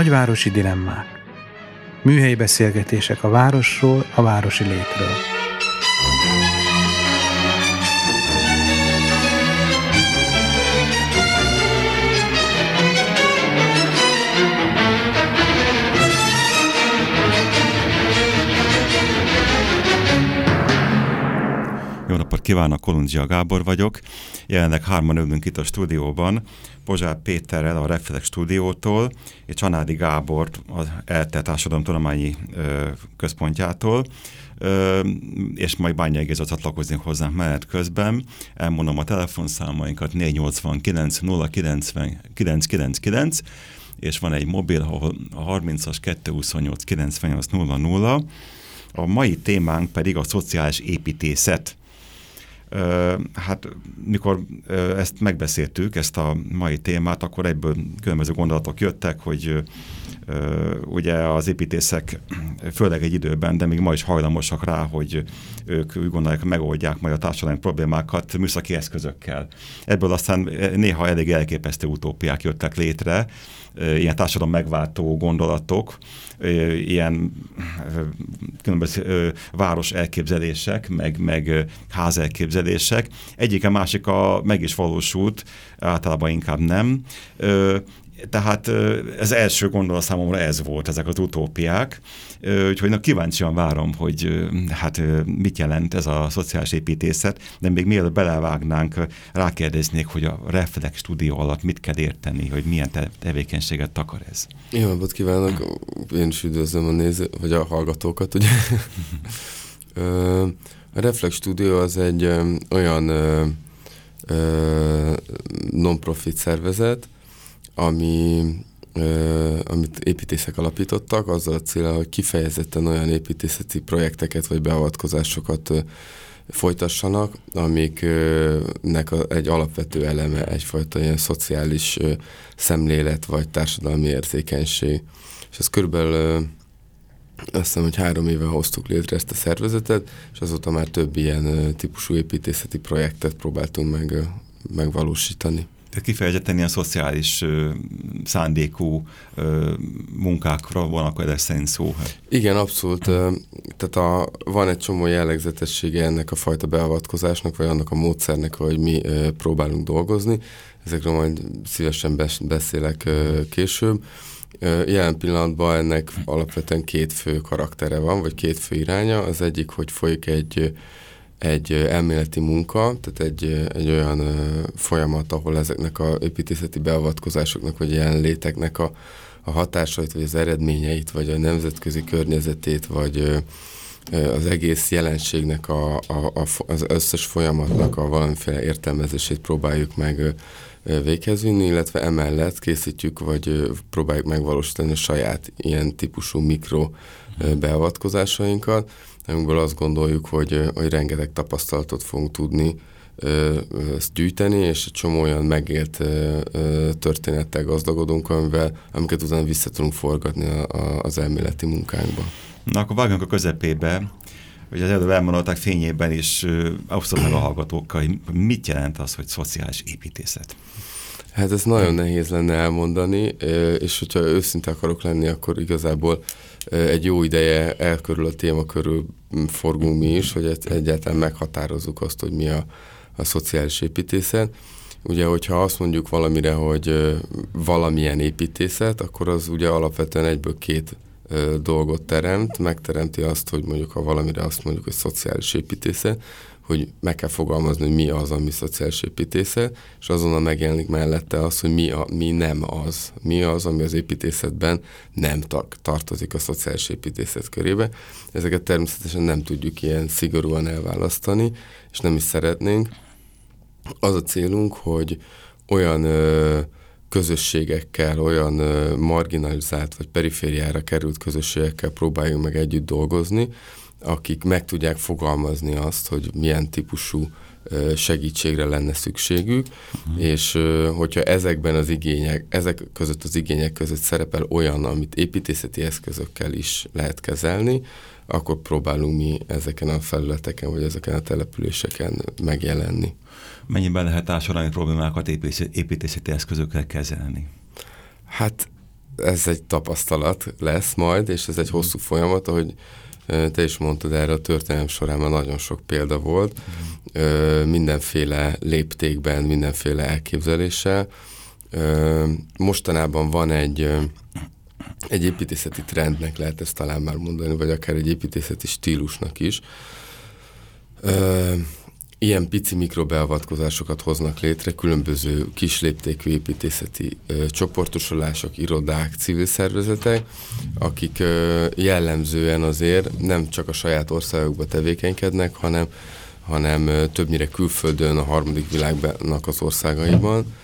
Nagyvárosi dilemmák. Műhelyi beszélgetések a városról, a városi létről. Jó napot kívánok, Kolundzsia Gábor vagyok. Jelenleg hárman ülünk itt a stúdióban. Pozsár Péterrel a Reflex stúdiótól, és Csanádi Gábor az ELTE Társadalomtudományi Központjától, ö, és majd Bányai Géza csatlakozni hozzánk menet közben. Elmondom a telefonszámainkat 489 090 999, és van egy mobil, ahol a 30-as 228 98 00. A mai témánk pedig a szociális építészet Hát mikor ezt megbeszéltük, ezt a mai témát, akkor egyből különböző gondolatok jöttek, hogy ugye az építészek főleg egy időben, de még ma is hajlamosak rá, hogy ők úgy gondolják, megoldják majd a társadalmi problémákat műszaki eszközökkel. Ebből aztán néha elég elképesztő utópiák jöttek létre, ilyen társadalom megváltó gondolatok, ilyen különböző város elképzelések, meg, meg ház elképzelések. Egyik a másik a meg is valósult, általában inkább nem. Tehát ez első gondolat számomra ez volt, ezek az utópiák. Úgyhogy na, kíváncsian várom, hogy hát mit jelent ez a szociális építészet, de még mielőtt belevágnánk, rákérdeznék, hogy a Reflex stúdió alatt mit kell érteni, hogy milyen te tevékenységet takar ez. Jó napot kívánok, én is üdvözlöm a néző, vagy a hallgatókat, ugye. a Reflex stúdió az egy olyan non-profit szervezet, ami, amit építészek alapítottak, azzal a célra, hogy kifejezetten olyan építészeti projekteket vagy beavatkozásokat folytassanak, amiknek egy alapvető eleme egyfajta ilyen szociális szemlélet vagy társadalmi érzékenység. És ez körülbelül azt hiszem, hogy három éve hoztuk létre ezt a szervezetet, és azóta már több ilyen típusú építészeti projektet próbáltunk meg, megvalósítani. Tehát kifejezetten ilyen szociális ö, szándékú ö, munkákra van akkor ez szerint szó. Igen, abszolút. Tehát a, van egy csomó jellegzetessége ennek a fajta beavatkozásnak, vagy annak a módszernek, hogy mi ö, próbálunk dolgozni. Ezekről majd szívesen beszélek ö, később. Jelen pillanatban ennek alapvetően két fő karaktere van, vagy két fő iránya. Az egyik, hogy folyik egy egy elméleti munka, tehát egy, egy olyan folyamat, ahol ezeknek a építészeti beavatkozásoknak, vagy jelenléteknek a, a hatásait, vagy az eredményeit, vagy a nemzetközi környezetét, vagy az egész jelenségnek, a, a, a, az összes folyamatnak a valamiféle értelmezését próbáljuk meg véghez illetve emellett készítjük, vagy próbáljuk megvalósítani a saját ilyen típusú mikro beavatkozásainkat, amikből azt gondoljuk, hogy, hogy rengeteg tapasztalatot fogunk tudni ezt gyűjteni, és egy csomó olyan megélt történettel gazdagodunk, amivel, amiket utána vissza tudunk forgatni a, a, az elméleti munkánkba. Na, akkor vágjunk a közepébe, hogy az előbb elmondották fényében is osztott meg a hallgatókkal, mit jelent az, hogy szociális építészet? Hát ez nagyon nehéz lenne elmondani, és hogyha őszinte akarok lenni, akkor igazából egy jó ideje elkörül a téma körül forgunk mi is, hogy egyáltalán meghatározzuk azt, hogy mi a, a szociális építészet. Ugye, hogyha azt mondjuk valamire, hogy valamilyen építészet, akkor az ugye alapvetően egyből két dolgot teremt, megteremti azt, hogy mondjuk ha valamire azt mondjuk, hogy szociális építészet, hogy meg kell fogalmazni, hogy mi az, ami szociális építészet, és azonnal megjelenik mellette az, hogy mi, a, mi nem az. Mi az, ami az építészetben nem tartozik a szociális építészet körébe. Ezeket természetesen nem tudjuk ilyen szigorúan elválasztani, és nem is szeretnénk. Az a célunk, hogy olyan ö, közösségekkel, olyan marginalizált vagy perifériára került közösségekkel próbáljunk meg együtt dolgozni, akik meg tudják fogalmazni azt, hogy milyen típusú segítségre lenne szükségük, uh-huh. és hogyha ezekben az igények, ezek között az igények között szerepel olyan, amit építészeti eszközökkel is lehet kezelni, akkor próbálunk mi ezeken a felületeken, vagy ezeken a településeken megjelenni. Mennyiben lehet társadalmi problémákat építészeti eszközökkel kezelni? Hát ez egy tapasztalat lesz majd, és ez egy hosszú folyamat, ahogy te is mondtad, erre a történelem során már nagyon sok példa volt, mindenféle léptékben, mindenféle elképzeléssel. Mostanában van egy, egy építészeti trendnek lehet ezt talán már mondani, vagy akár egy építészeti stílusnak is, ilyen pici mikrobeavatkozásokat hoznak létre, különböző kisléptékű építészeti ö, csoportosulások, irodák, civil szervezetek, akik ö, jellemzően azért nem csak a saját országokba tevékenykednek, hanem, hanem ö, többnyire külföldön, a harmadik világnak az országaiban,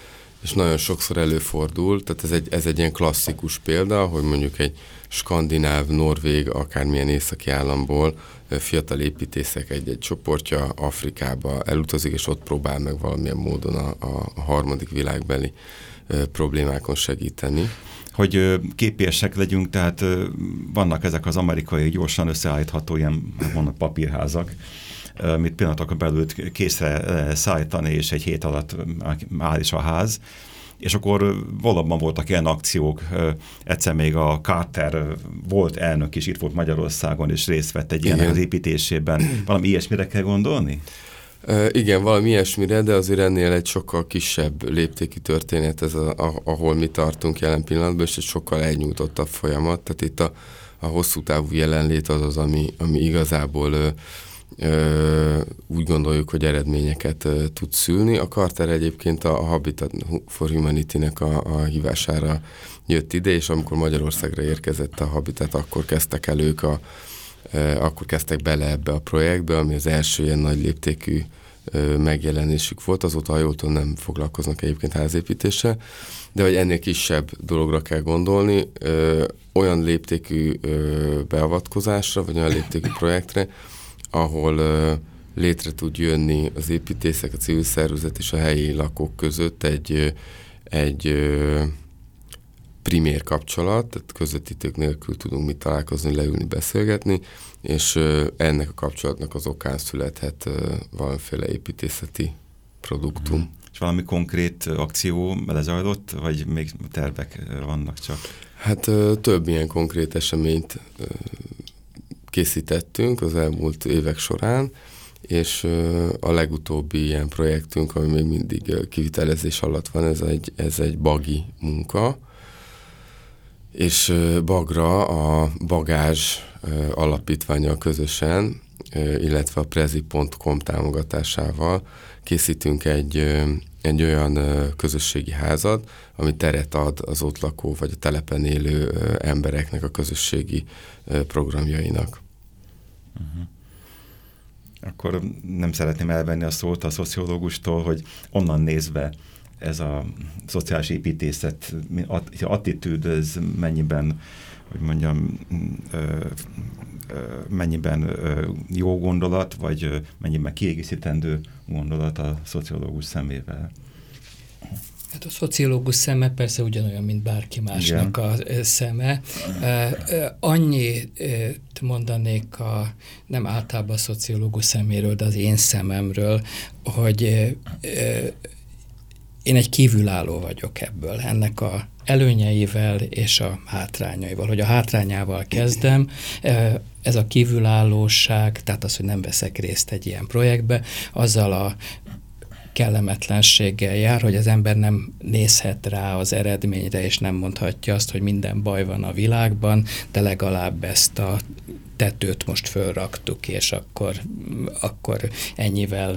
és nagyon sokszor előfordul, tehát ez egy, ez egy ilyen klasszikus példa, hogy mondjuk egy skandináv, norvég, akármilyen északi államból fiatal építészek egy-egy csoportja Afrikába elutazik, és ott próbál meg valamilyen módon a, a harmadik világbeli problémákon segíteni. Hogy képiesek legyünk, tehát vannak ezek az amerikai gyorsan összeállítható ilyen, hát mondok, papírházak, mit pillanatokon belül készre szállítani, és egy hét alatt áll is a ház, és akkor valóban voltak ilyen akciók, egyszer még a Carter volt elnök is itt volt Magyarországon, és részt vett egy ilyen az építésében. Valami ilyesmire kell gondolni? Igen, valami ilyesmire, de azért ennél egy sokkal kisebb léptékű történet, ez a, a, ahol mi tartunk jelen pillanatban, és egy sokkal elnyújtottabb folyamat. Tehát itt a, a hosszú távú jelenlét az az, ami, ami igazából úgy gondoljuk, hogy eredményeket tud szülni. A Carter egyébként a Habitat for Humanity-nek a, a hívására jött ide, és amikor Magyarországra érkezett a Habitat, akkor kezdtek el ők a, akkor kezdtek bele ebbe a projektbe, ami az első ilyen nagy léptékű megjelenésük volt, azóta, ha jól tudom, nem foglalkoznak egyébként házépítéssel, de hogy ennél kisebb dologra kell gondolni, olyan léptékű beavatkozásra, vagy olyan léptékű projektre, ahol létre tud jönni az építészek, a civil szervezet és a helyi lakók között egy, egy primér kapcsolat, tehát közvetítők nélkül tudunk mi találkozni, leülni, beszélgetni, és ennek a kapcsolatnak az okán születhet valamiféle építészeti produktum. Hmm. És valami konkrét akció lezajlott, vagy még tervek vannak csak? Hát több ilyen konkrét eseményt készítettünk az elmúlt évek során, és a legutóbbi ilyen projektünk, ami még mindig kivitelezés alatt van, ez egy, ez egy bagi munka, és Bagra a Bagázs alapítványa közösen, illetve a prezi.com támogatásával készítünk egy, egy olyan közösségi házat, ami teret ad az ott lakó vagy a telepen élő embereknek a közösségi programjainak. Uh-huh. Akkor nem szeretném elvenni a szót a szociológustól, hogy onnan nézve ez a szociális építészet attitűd, ez mennyiben, hogy mondjam, mennyiben jó gondolat, vagy mennyiben kiegészítendő gondolat a szociológus szemével? Hát a szociológus szeme persze ugyanolyan, mint bárki másnak Igen. a szeme. Annyit mondanék a, nem általában a szociológus szeméről, de az én szememről, hogy én egy kívülálló vagyok ebből, ennek a előnyeivel és a hátrányaival. Hogy a hátrányával kezdem, ez a kívülállóság, tehát az, hogy nem veszek részt egy ilyen projektbe, azzal a kellemetlenséggel jár, hogy az ember nem nézhet rá az eredményre, és nem mondhatja azt, hogy minden baj van a világban, de legalább ezt a tetőt most fölraktuk, és akkor, akkor ennyivel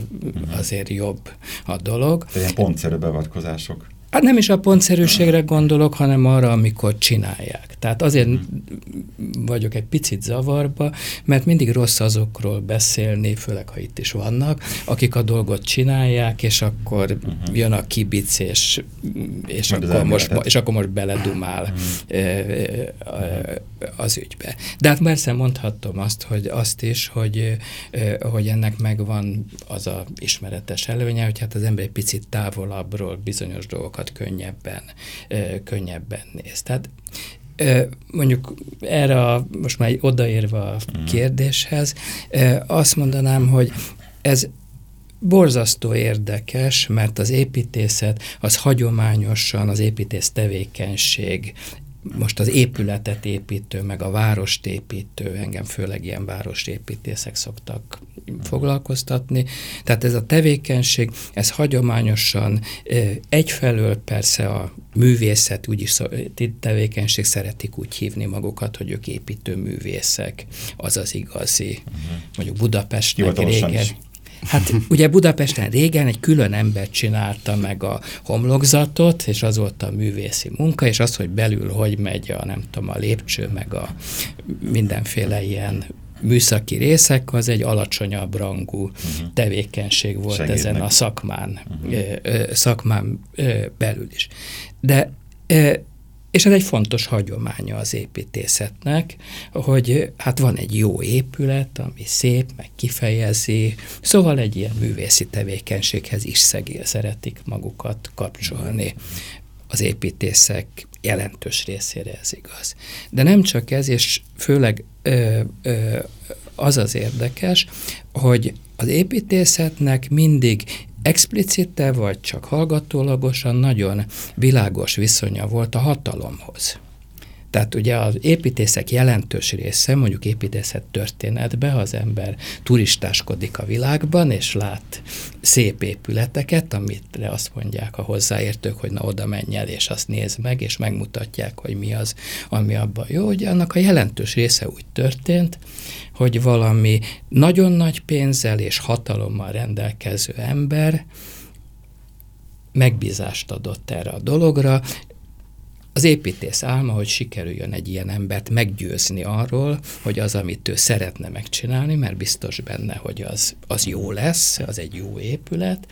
azért jobb a dolog. Ilyen pontszerű beavatkozások. Hát nem is a pontszerűségre gondolok, hanem arra, amikor csinálják. Tehát azért vagyok egy picit zavarba, mert mindig rossz azokról beszélni, főleg ha itt is vannak, akik a dolgot csinálják, és akkor uh-huh. jön a kibic, és, és, akkor most, és akkor most beledumál uh-huh. az ügybe. De hát persze mondhatom azt, hogy azt is, hogy, hogy ennek megvan az a ismeretes előnye, hogy hát az ember egy picit távolabbról bizonyos dolgokat könnyebben, könnyebben néz. Tehát mondjuk erre a, most már odaérve a mhm. kérdéshez, azt mondanám, hogy ez borzasztó érdekes, mert az építészet az hagyományosan az építész tevékenység most az épületet építő, meg a várost építő, engem főleg ilyen városépítészek szoktak foglalkoztatni. Tehát ez a tevékenység, ez hagyományosan egyfelől persze a művészet, úgyis tevékenység szeretik úgy hívni magukat, hogy ők építő művészek, az az igazi. Uh-huh. Mondjuk Budapestnek régen. Is. Hát ugye Budapesten régen egy külön ember csinálta meg a homlokzatot, és az volt a művészi munka, és az, hogy belül hogy megy a, nem tudom, a lépcső, meg a mindenféle ilyen műszaki részek, az egy alacsonyabb rangú uh-huh. tevékenység volt Segít ezen meg. a szakmán, uh-huh. szakmán belül is. De és ez egy fontos hagyománya az építészetnek, hogy hát van egy jó épület, ami szép, meg kifejezi, szóval egy ilyen művészi tevékenységhez is szegél, szeretik magukat kapcsolni. Az építészek jelentős részére ez igaz. De nem csak ez, és főleg ö, ö, az az érdekes, hogy az építészetnek mindig explicite vagy csak hallgatólagosan nagyon világos viszonya volt a hatalomhoz. Tehát ugye az építészek jelentős része, mondjuk építészet történetben, az ember turistáskodik a világban, és lát szép épületeket, amit azt mondják a hozzáértők, hogy na oda menj el, és azt nézd meg, és megmutatják, hogy mi az, ami abban jó. Ugye annak a jelentős része úgy történt, hogy valami nagyon nagy pénzzel és hatalommal rendelkező ember megbízást adott erre a dologra, az építész álma, hogy sikerüljön egy ilyen embert meggyőzni arról, hogy az, amit ő szeretne megcsinálni, mert biztos benne, hogy az, az jó lesz, az egy jó épület,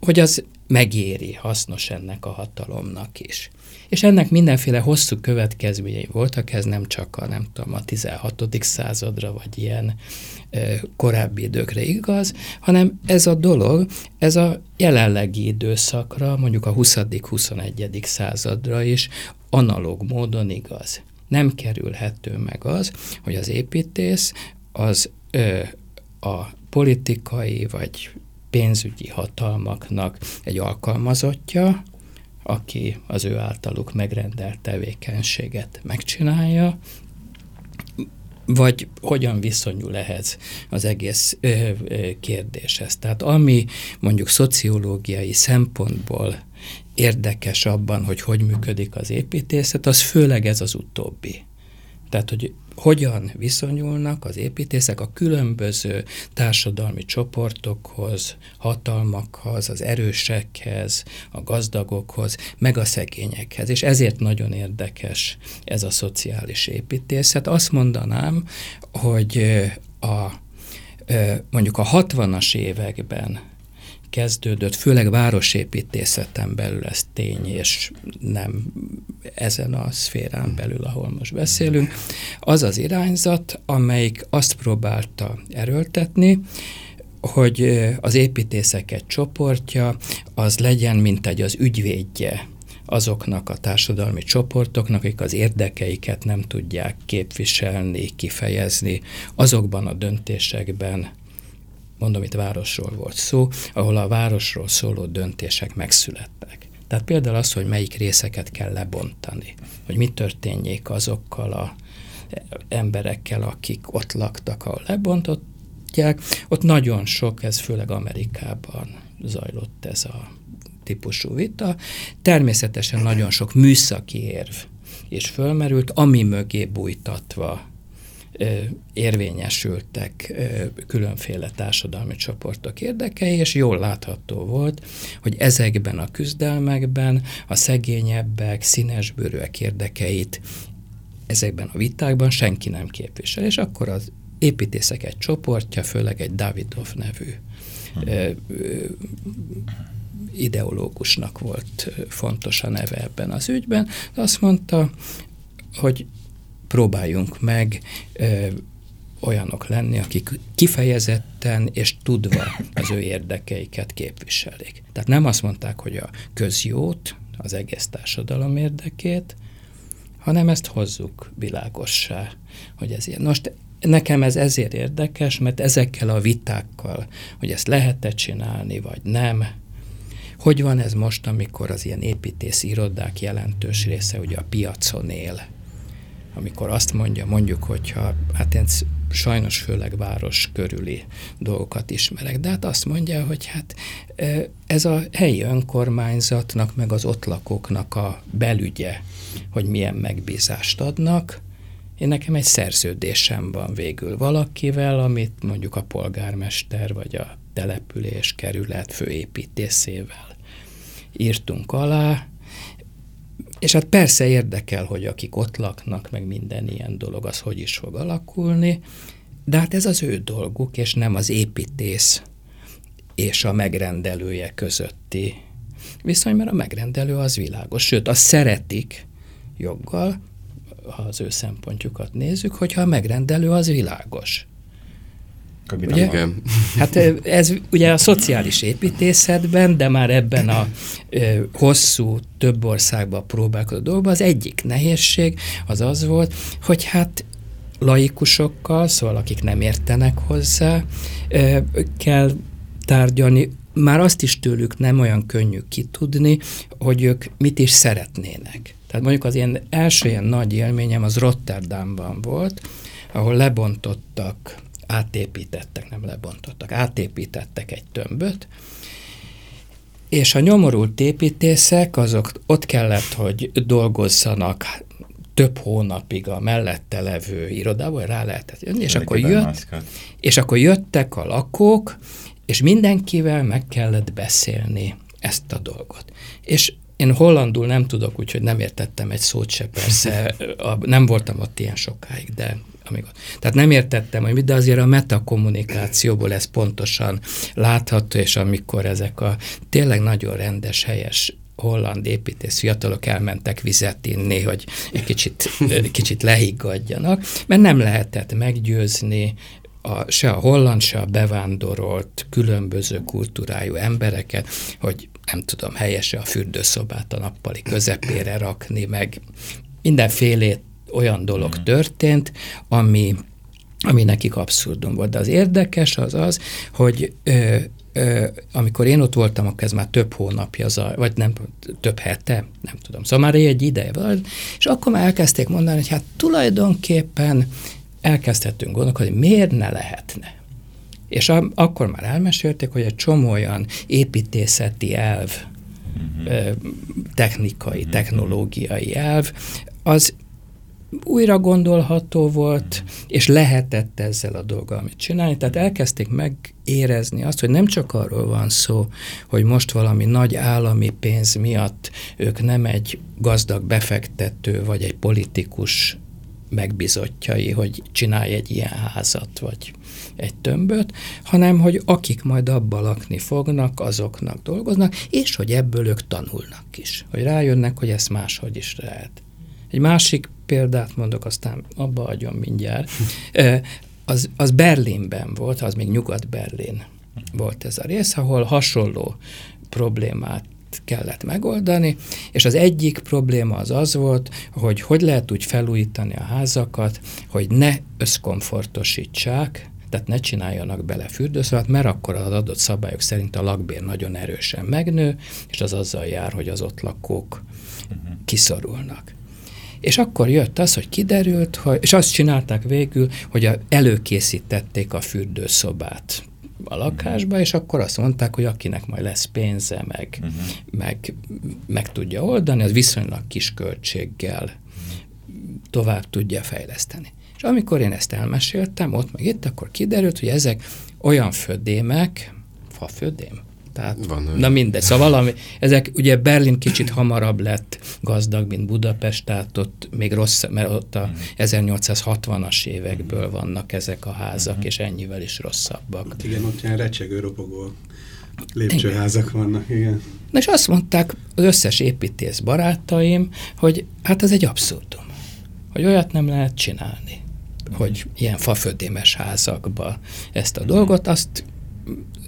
hogy az megéri, hasznos ennek a hatalomnak is. És ennek mindenféle hosszú következményei voltak, ez nem csak a, nem tudom, a 16. századra, vagy ilyen e, korábbi időkre igaz, hanem ez a dolog, ez a jelenlegi időszakra, mondjuk a 20.-21. századra is analóg módon igaz. Nem kerülhető meg az, hogy az építész az ö, a politikai vagy pénzügyi hatalmaknak egy alkalmazottja, aki az ő általuk megrendelt tevékenységet megcsinálja, vagy hogyan viszonyul ehhez az egész ö, ö, kérdéshez. Tehát ami mondjuk szociológiai szempontból érdekes abban, hogy hogy működik az építészet, az főleg ez az utóbbi. Tehát, hogy hogyan viszonyulnak az építészek a különböző társadalmi csoportokhoz, hatalmakhoz, az erősekhez, a gazdagokhoz, meg a szegényekhez. És ezért nagyon érdekes ez a szociális építészet. Azt mondanám, hogy a mondjuk a 60-as években kezdődött, főleg városépítészeten belül ez tény, és nem ezen a szférán belül, ahol most beszélünk, az az irányzat, amelyik azt próbálta erőltetni, hogy az építészek egy csoportja az legyen, mint egy az ügyvédje azoknak a társadalmi csoportoknak, akik az érdekeiket nem tudják képviselni, kifejezni azokban a döntésekben, mondom, itt városról volt szó, ahol a városról szóló döntések megszülettek. Tehát például az, hogy melyik részeket kell lebontani, hogy mi történjék azokkal a emberekkel, akik ott laktak, ahol lebontották, ott nagyon sok, ez főleg Amerikában zajlott ez a típusú vita. Természetesen nagyon sok műszaki érv és fölmerült, ami mögé bújtatva érvényesültek különféle társadalmi csoportok érdekei, és jól látható volt, hogy ezekben a küzdelmekben a szegényebbek, színesbőrűek érdekeit ezekben a vitákban senki nem képvisel, és akkor az építészek egy csoportja, főleg egy Davidov nevű hmm. ideológusnak volt fontos a neve ebben az ügyben, azt mondta, hogy próbáljunk meg olyanok lenni, akik kifejezetten és tudva az ő érdekeiket képviselik. Tehát nem azt mondták, hogy a közjót, az egész társadalom érdekét, hanem ezt hozzuk világossá, hogy ez ilyen. Most nekem ez ezért érdekes, mert ezekkel a vitákkal, hogy ezt lehet-e csinálni, vagy nem, hogy van ez most, amikor az ilyen építész irodák jelentős része ugye a piacon él, amikor azt mondja, mondjuk, hogyha, hát én sajnos főleg város körüli dolgokat ismerek, de hát azt mondja, hogy hát ez a helyi önkormányzatnak, meg az ott lakóknak a belügye, hogy milyen megbízást adnak. Én nekem egy szerződésem van végül valakivel, amit mondjuk a polgármester vagy a település kerület főépítészével írtunk alá, és hát persze érdekel, hogy akik ott laknak, meg minden ilyen dolog, az hogy is fog alakulni, de hát ez az ő dolguk, és nem az építész és a megrendelője közötti viszony, mert a megrendelő az világos. Sőt, azt szeretik joggal, ha az ő szempontjukat nézzük, hogyha a megrendelő az világos. Ugye? Igen. Hát ez ugye a szociális építészetben, de már ebben a ö, hosszú, több országban próbálkozó dolgban az egyik nehézség az az volt, hogy hát laikusokkal, szóval akik nem értenek hozzá, ö, kell tárgyalni, már azt is tőlük nem olyan könnyű kitudni, hogy ők mit is szeretnének. Tehát mondjuk az ilyen első ilyen nagy élményem az Rotterdamban volt, ahol lebontottak átépítettek, nem lebontottak, átépítettek egy tömböt, és a nyomorult építészek, azok ott kellett, hogy dolgozzanak több hónapig a mellette levő irodába, rá lehetett jönni, és akkor, jött, és akkor jöttek a lakók, és mindenkivel meg kellett beszélni ezt a dolgot. És én hollandul nem tudok, úgyhogy nem értettem egy szót se persze, a, nem voltam ott ilyen sokáig, de amíg ott. Tehát nem értettem, hogy mit, de azért a metakommunikációból ez pontosan látható, és amikor ezek a tényleg nagyon rendes, helyes holland építész fiatalok elmentek vizet inni, hogy egy kicsit, kicsit lehiggadjanak, mert nem lehetett meggyőzni a, se a holland, se a bevándorolt, különböző kultúrájú embereket, hogy nem tudom, helyese a fürdőszobát a nappali közepére rakni, meg mindenfélét olyan dolog mm. történt, ami, ami nekik abszurdum volt. De az érdekes az az, hogy ö, ö, amikor én ott voltam, akkor ez már több hónapja, vagy nem, több hete, nem tudom, szóval már egy ideje volt, és akkor már elkezdték mondani, hogy hát tulajdonképpen elkezdhetünk gondolkodni, hogy miért ne lehetne. És a, akkor már elmesélték, hogy egy csomó olyan építészeti elv, uh-huh. technikai, uh-huh. technológiai elv, az újra gondolható volt, és lehetett ezzel a dolggal amit csinálni. Tehát elkezdték megérezni azt, hogy nem csak arról van szó, hogy most valami nagy állami pénz miatt ők nem egy gazdag befektető, vagy egy politikus megbizottjai, hogy csinálj egy ilyen házat, vagy egy tömböt, hanem hogy akik majd abba lakni fognak, azoknak dolgoznak, és hogy ebből ők tanulnak is. Hogy rájönnek, hogy ezt máshogy is lehet. Egy másik példát mondok, aztán abba adjon mindjárt. Az, az Berlinben volt, az még Nyugat-Berlin volt ez a rész, ahol hasonló problémát kellett megoldani, és az egyik probléma az az volt, hogy hogy lehet úgy felújítani a házakat, hogy ne összkomfortosítsák, tehát ne csináljanak bele fürdőszobát, mert akkor az adott szabályok szerint a lakbér nagyon erősen megnő, és az azzal jár, hogy az ott lakók uh-huh. kiszorulnak. És akkor jött az, hogy kiderült, hogy, és azt csinálták végül, hogy a, előkészítették a fürdőszobát a lakásba, és akkor azt mondták, hogy akinek majd lesz pénze, meg, uh-huh. meg, meg tudja oldani, az viszonylag kis költséggel tovább tudja fejleszteni. És amikor én ezt elmeséltem, ott meg itt, akkor kiderült, hogy ezek olyan födémek, fa födém, tehát, Van, na mindegy, szóval valami, ezek ugye Berlin kicsit hamarabb lett gazdag, mint Budapest, tehát ott még rossz, mert ott a 1860-as évekből vannak ezek a házak, uh-huh. és ennyivel is rosszabbak. Hát igen, ott ilyen recsegő, ropogó lépcsőházak igen. vannak, igen. Na és azt mondták az összes építész barátaim, hogy hát ez egy abszurdum, hogy olyat nem lehet csinálni, hogy ilyen fafödémes házakba ezt a dolgot, azt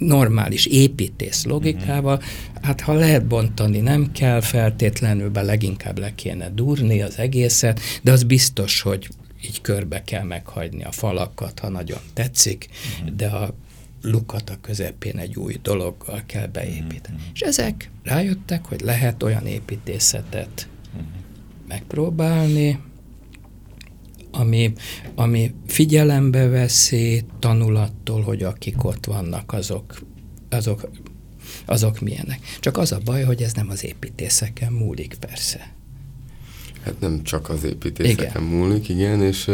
normális építész logikával, uh-huh. hát ha lehet bontani, nem kell feltétlenül, be leginkább le kéne durni az egészet, de az biztos, hogy így körbe kell meghagyni a falakat, ha nagyon tetszik, uh-huh. de a lukat a közepén egy új dologgal kell beépíteni. Uh-huh. És ezek rájöttek, hogy lehet olyan építészetet uh-huh. megpróbálni, ami, ami figyelembe veszi, tanulattól, hogy akik ott vannak, azok, azok, azok milyenek. Csak az a baj, hogy ez nem az építészeken múlik persze. Hát nem csak az építészeken igen. múlik, igen, és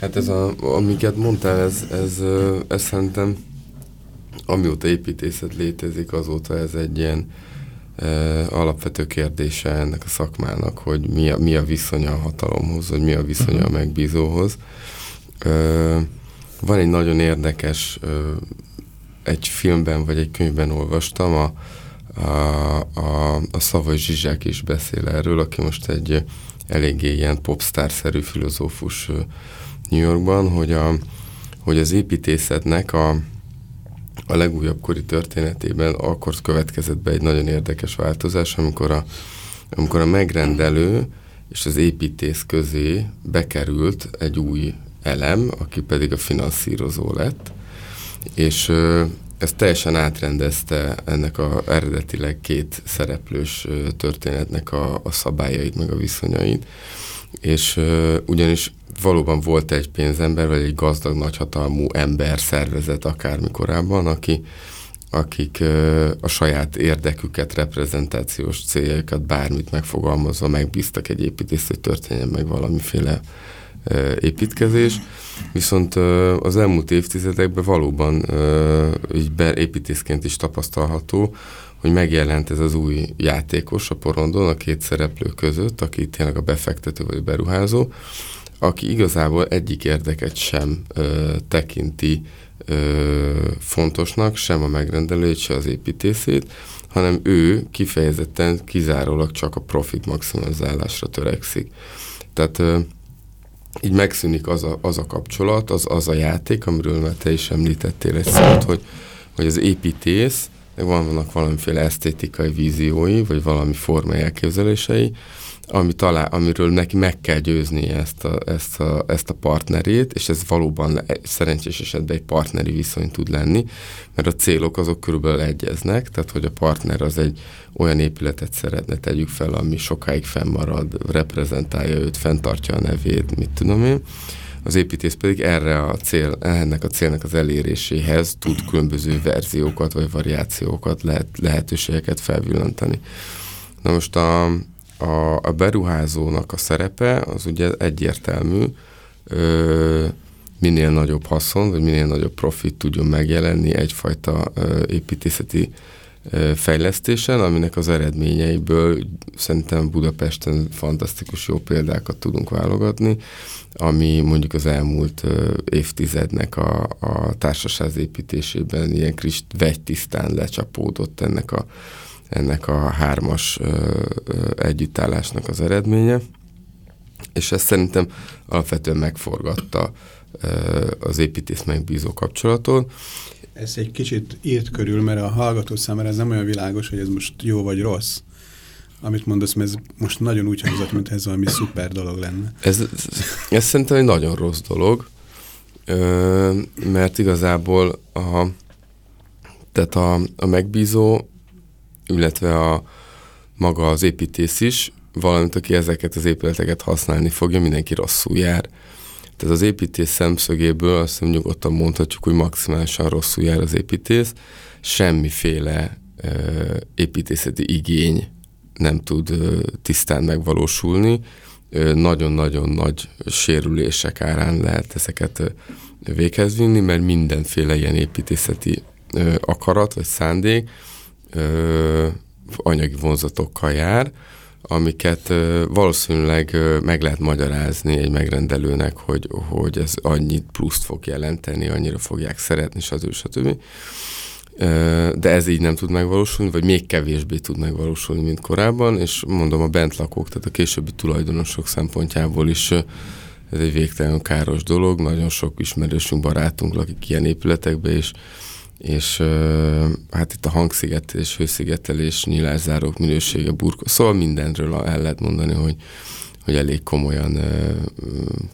hát ez a, amiket mondtál, ez, ez, ez szerintem amióta építészet létezik, azóta ez egy ilyen alapvető kérdése ennek a szakmának, hogy mi a, mi a viszonya a hatalomhoz, vagy mi a viszonya a mhm. megbízóhoz. Van egy nagyon érdekes, egy filmben vagy egy könyvben olvastam, a, a, a, a Szavai Zsizsák is beszél erről, aki most egy eléggé ilyen popstar-szerű filozófus New Yorkban, hogy, a, hogy az építészetnek a, a legújabb kori történetében akkor következett be egy nagyon érdekes változás, amikor a, amikor a megrendelő és az építész közé bekerült egy új elem, aki pedig a finanszírozó lett, és ez teljesen átrendezte ennek a eredetileg két szereplős történetnek a, a szabályait, meg a viszonyait, és ugyanis valóban volt egy pénzember, vagy egy gazdag, nagyhatalmú ember, szervezet akármi korábban, aki, akik a saját érdeküket, reprezentációs céljaikat, bármit megfogalmazva megbíztak egy építész, hogy történjen meg valamiféle építkezés. Viszont az elmúlt évtizedekben valóban így építészként is tapasztalható, hogy megjelent ez az új játékos a porondon, a két szereplő között, aki tényleg a befektető vagy beruházó, aki igazából egyik érdeket sem ö, tekinti ö, fontosnak, sem a megrendelőt, sem az építészét, hanem ő kifejezetten kizárólag csak a profit maximalizálásra törekszik. Tehát ö, így megszűnik az a, az a kapcsolat, az, az a játék, amiről már te is említettél egy szót, hogy, hogy az építész, vannak valamiféle esztétikai víziói, vagy valami formai elképzelései, ami talál, amiről neki meg kell győzni ezt a, ezt, a, ezt a partnerét, és ez valóban szerencsés esetben egy partneri viszony tud lenni, mert a célok azok körülbelül egyeznek, tehát hogy a partner az egy olyan épületet szeretne, tegyük fel, ami sokáig fennmarad, reprezentálja őt, fenntartja a nevét, mit tudom én, az építész pedig erre a cél, ennek a célnak az eléréséhez tud különböző verziókat vagy variációkat, lehet, lehetőségeket felvillantani. Na most a, a, a beruházónak a szerepe az ugye egyértelmű, ö, minél nagyobb haszon, vagy minél nagyobb profit tudjon megjelenni egyfajta ö, építészeti ö, fejlesztésen, aminek az eredményeiből szerintem Budapesten fantasztikus jó példákat tudunk válogatni, ami mondjuk az elmúlt ö, évtizednek a, a építésében ilyen krist vegytisztán lecsapódott ennek a ennek a hármas együttállásnak az eredménye, és ez szerintem alapvetően megforgatta az építész megbízó kapcsolatot. Ez egy kicsit írt körül, mert a hallgató számára ez nem olyan világos, hogy ez most jó vagy rossz. Amit mondasz, mert ez most nagyon úgy hangzott, mint ez valami szuper dolog lenne. Ez, ez, ez szerintem egy nagyon rossz dolog, mert igazából a, tehát a, a megbízó illetve a maga az építész is, valamint aki ezeket az épületeket használni fogja, mindenki rosszul jár. Tehát az építész szemszögéből azt mondjuk nyugodtan mondhatjuk, hogy maximálisan rosszul jár az építész, semmiféle e, építészeti igény nem tud e, tisztán megvalósulni, nagyon-nagyon nagy sérülések árán lehet ezeket véghez vinni, mert mindenféle ilyen építészeti akarat vagy szándék anyagi vonzatokkal jár, amiket valószínűleg meg lehet magyarázni egy megrendelőnek, hogy, hogy ez annyit pluszt fog jelenteni, annyira fogják szeretni, stb. stb. De ez így nem tud megvalósulni, vagy még kevésbé tud megvalósulni, mint korábban, és mondom a bentlakók, tehát a későbbi tulajdonosok szempontjából is ez egy végtelen káros dolog. Nagyon sok ismerősünk, barátunk lakik ilyen épületekbe, és és hát itt a hangszigetelés, hőszigetelés, nyilászárók minősége, burko, szóval mindenről el lehet mondani, hogy, hogy elég komolyan uh,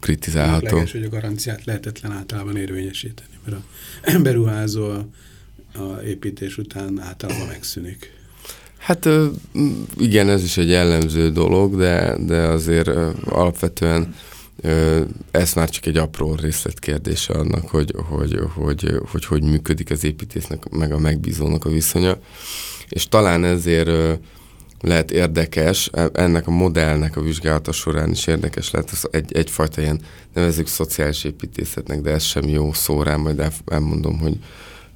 kritizálható. Leges, hogy a garanciát lehetetlen általában érvényesíteni, mert a beruházó a, a építés után általában megszűnik. Hát igen, ez is egy jellemző dolog, de, de azért alapvetően ez már csak egy apró részletkérdése annak, hogy hogy, hogy, hogy hogy működik az építésznek, meg a megbízónak a viszonya. És talán ezért lehet érdekes, e, ennek a modellnek a vizsgálata során is érdekes lehet az egy, egyfajta ilyen, nevezük szociális építészetnek, de ez sem jó szó rá, majd elmondom, hogy,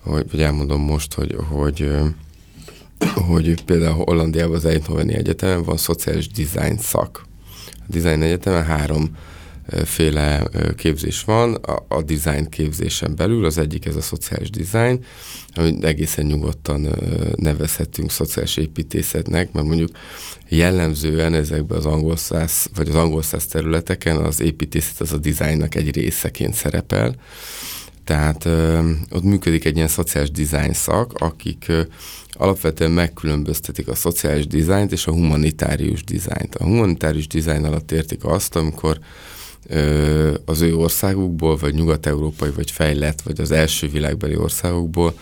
hogy vagy elmondom most, hogy, hogy, hogy például Hollandiában az Eindhoveni Egyetemen van szociális design szak. A design egyetemen három féle képzés van. A, a design képzésen belül az egyik ez a szociális design, amit egészen nyugodtan nevezhetünk szociális építészetnek, mert mondjuk jellemzően ezekben az angol száz, vagy az angol száz területeken az építészet az a designnak egy részeként szerepel. Tehát ö, ott működik egy ilyen szociális design szak, akik ö, alapvetően megkülönböztetik a szociális dizájnt és a humanitárius dizájnt. A humanitárius dizájn alatt értik azt, amikor az ő országukból, vagy nyugat-európai, vagy fejlett, vagy az első világbeli országokból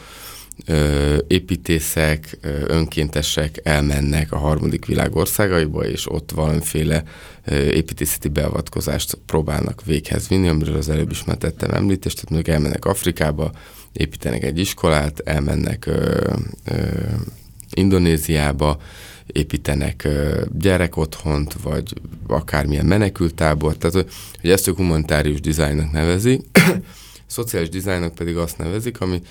építészek, önkéntesek elmennek a harmadik világ országaiba, és ott valamiféle építészeti beavatkozást próbálnak véghez vinni, amiről az előbb is már tettem említést, tehát mondjuk elmennek Afrikába, építenek egy iskolát, elmennek ö, ö, Indonéziába, építenek gyerekotthont, vagy akármilyen menekültábort, tehát hogy ezt ők humanitárius dizájnnak nevezi, szociális dizájnnak pedig azt nevezik, ami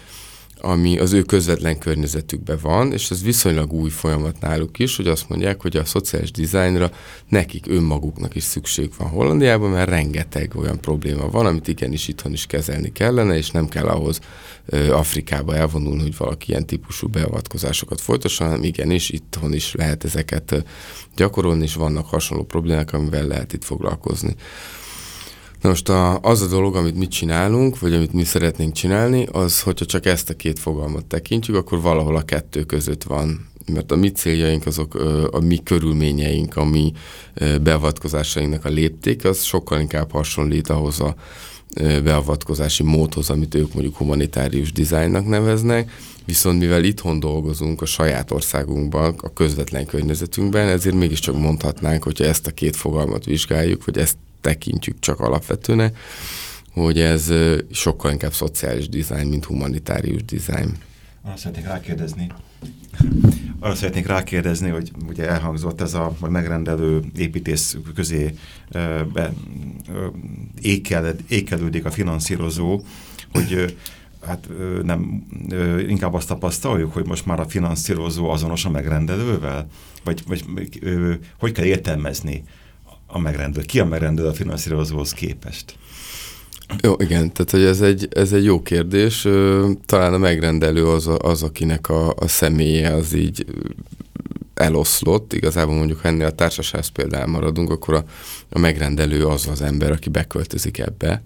ami az ő közvetlen környezetükben van, és ez viszonylag új folyamat náluk is, hogy azt mondják, hogy a szociális dizájnra nekik önmaguknak is szükség van Hollandiában, mert rengeteg olyan probléma van, amit igenis itthon is kezelni kellene, és nem kell ahhoz ö, Afrikába elvonulni, hogy valaki ilyen típusú beavatkozásokat folytasson, hanem igenis itthon is lehet ezeket gyakorolni, és vannak hasonló problémák, amivel lehet itt foglalkozni. Na most a, az a dolog, amit mi csinálunk, vagy amit mi szeretnénk csinálni, az, hogyha csak ezt a két fogalmat tekintjük, akkor valahol a kettő között van. Mert a mi céljaink, azok a mi körülményeink, a mi beavatkozásainknak a lépték, az sokkal inkább hasonlít ahhoz a beavatkozási módhoz, amit ők mondjuk humanitárius dizájnnak neveznek, viszont mivel itthon dolgozunk a saját országunkban, a közvetlen környezetünkben, ezért mégiscsak mondhatnánk, hogyha ezt a két fogalmat vizsgáljuk, vagy ezt tekintjük csak alapvetőnek, hogy ez sokkal inkább szociális dizájn, mint humanitárius dizájn. Arra szeretnék rákérdezni, arra szeretnék rákérdezni, hogy ugye elhangzott ez a megrendelő építész közé be, ékel, ékelődik a finanszírozó, hogy hát nem, inkább azt tapasztaljuk, hogy most már a finanszírozó azonos a megrendelővel? Vagy, vagy hogy kell értelmezni a megrendelő? Ki a megrendelő a finanszírozóhoz képest? Jó, igen, tehát hogy ez egy, ez egy jó kérdés. Talán a megrendelő az, a, az akinek a, a személye az így eloszlott. Igazából mondjuk, ha ennél a társaság például maradunk, akkor a, a megrendelő az az ember, aki beköltözik ebbe.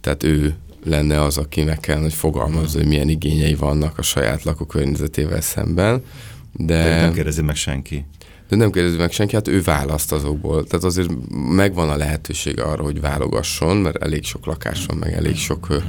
Tehát ő lenne az, akinek kell, hogy fogalmazza, hogy milyen igényei vannak a saját lakókörnyezetével szemben. De, de nem kérdezi meg senki de nem kérdezi meg senki, hát ő választ azokból. Tehát azért megvan a lehetőség arra, hogy válogasson, mert elég sok lakás van, meg elég sok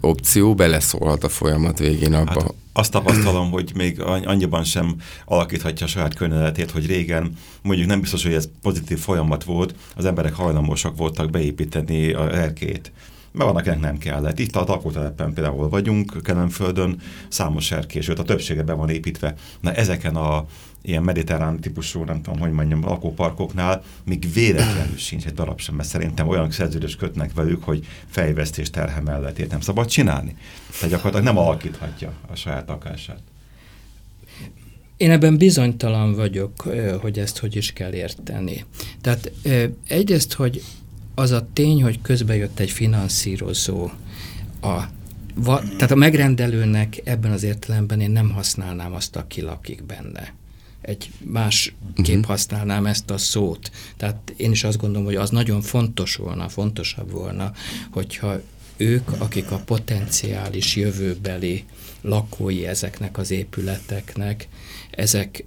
opció, beleszólhat a folyamat végén abba. Hát azt tapasztalom, hogy még annyiban sem alakíthatja a saját környezetét, hogy régen mondjuk nem biztos, hogy ez pozitív folyamat volt, az emberek hajlamosak voltak beépíteni a erkét mert van, akinek nem kellett. Itt a lakótelepen például vagyunk, Kelemföldön, számos erkés, a többsége be van építve. Na ezeken a ilyen mediterrán típusú, nem tudom, hogy mondjam, lakóparkoknál még véletlenül sincs egy darab sem, mert szerintem olyan szerződést kötnek velük, hogy fejvesztés terhe mellett ilyet nem szabad csinálni. Tehát gyakorlatilag nem alakíthatja a saját lakását. Én ebben bizonytalan vagyok, hogy ezt hogy is kell érteni. Tehát egyrészt, hogy az a tény, hogy közbe jött egy finanszírozó, a, va, tehát a megrendelőnek ebben az értelemben én nem használnám azt, aki lakik benne. Egy más kép uh-huh. használnám ezt a szót. Tehát én is azt gondolom, hogy az nagyon fontos volna, fontosabb volna, hogyha ők, akik a potenciális jövőbeli lakói ezeknek az épületeknek, ezek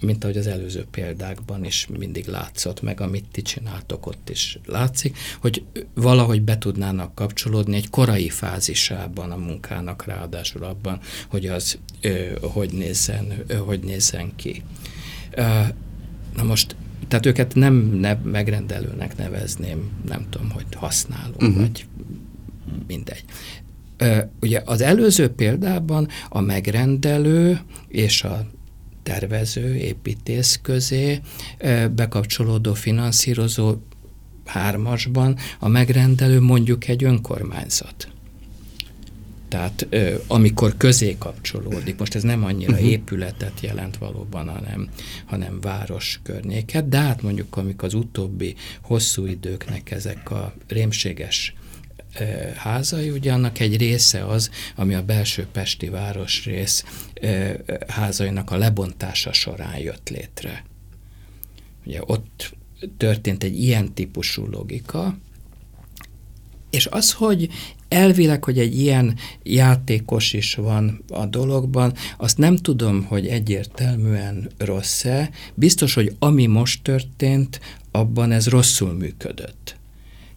mint ahogy az előző példákban is mindig látszott, meg amit ti csináltok ott is látszik, hogy valahogy be tudnának kapcsolódni egy korai fázisában a munkának, ráadásul abban, hogy az ö, hogy, nézzen, ö, hogy nézzen ki. Ö, na most, tehát őket nem ne, megrendelőnek nevezném, nem tudom, hogy használom, uh-huh. vagy mindegy. Ugye az előző példában a megrendelő és a tervező, építész közé bekapcsolódó finanszírozó hármasban a megrendelő mondjuk egy önkormányzat. Tehát amikor közé kapcsolódik, most ez nem annyira uh-huh. épületet jelent valóban, hanem, hanem város környéket, de hát mondjuk amikor az utóbbi hosszú időknek ezek a rémséges házai, ugye annak egy része az, ami a belső Pesti városrész házainak a lebontása során jött létre. Ugye ott történt egy ilyen típusú logika, és az, hogy elvileg, hogy egy ilyen játékos is van a dologban, azt nem tudom, hogy egyértelműen rossz-e. Biztos, hogy ami most történt, abban ez rosszul működött.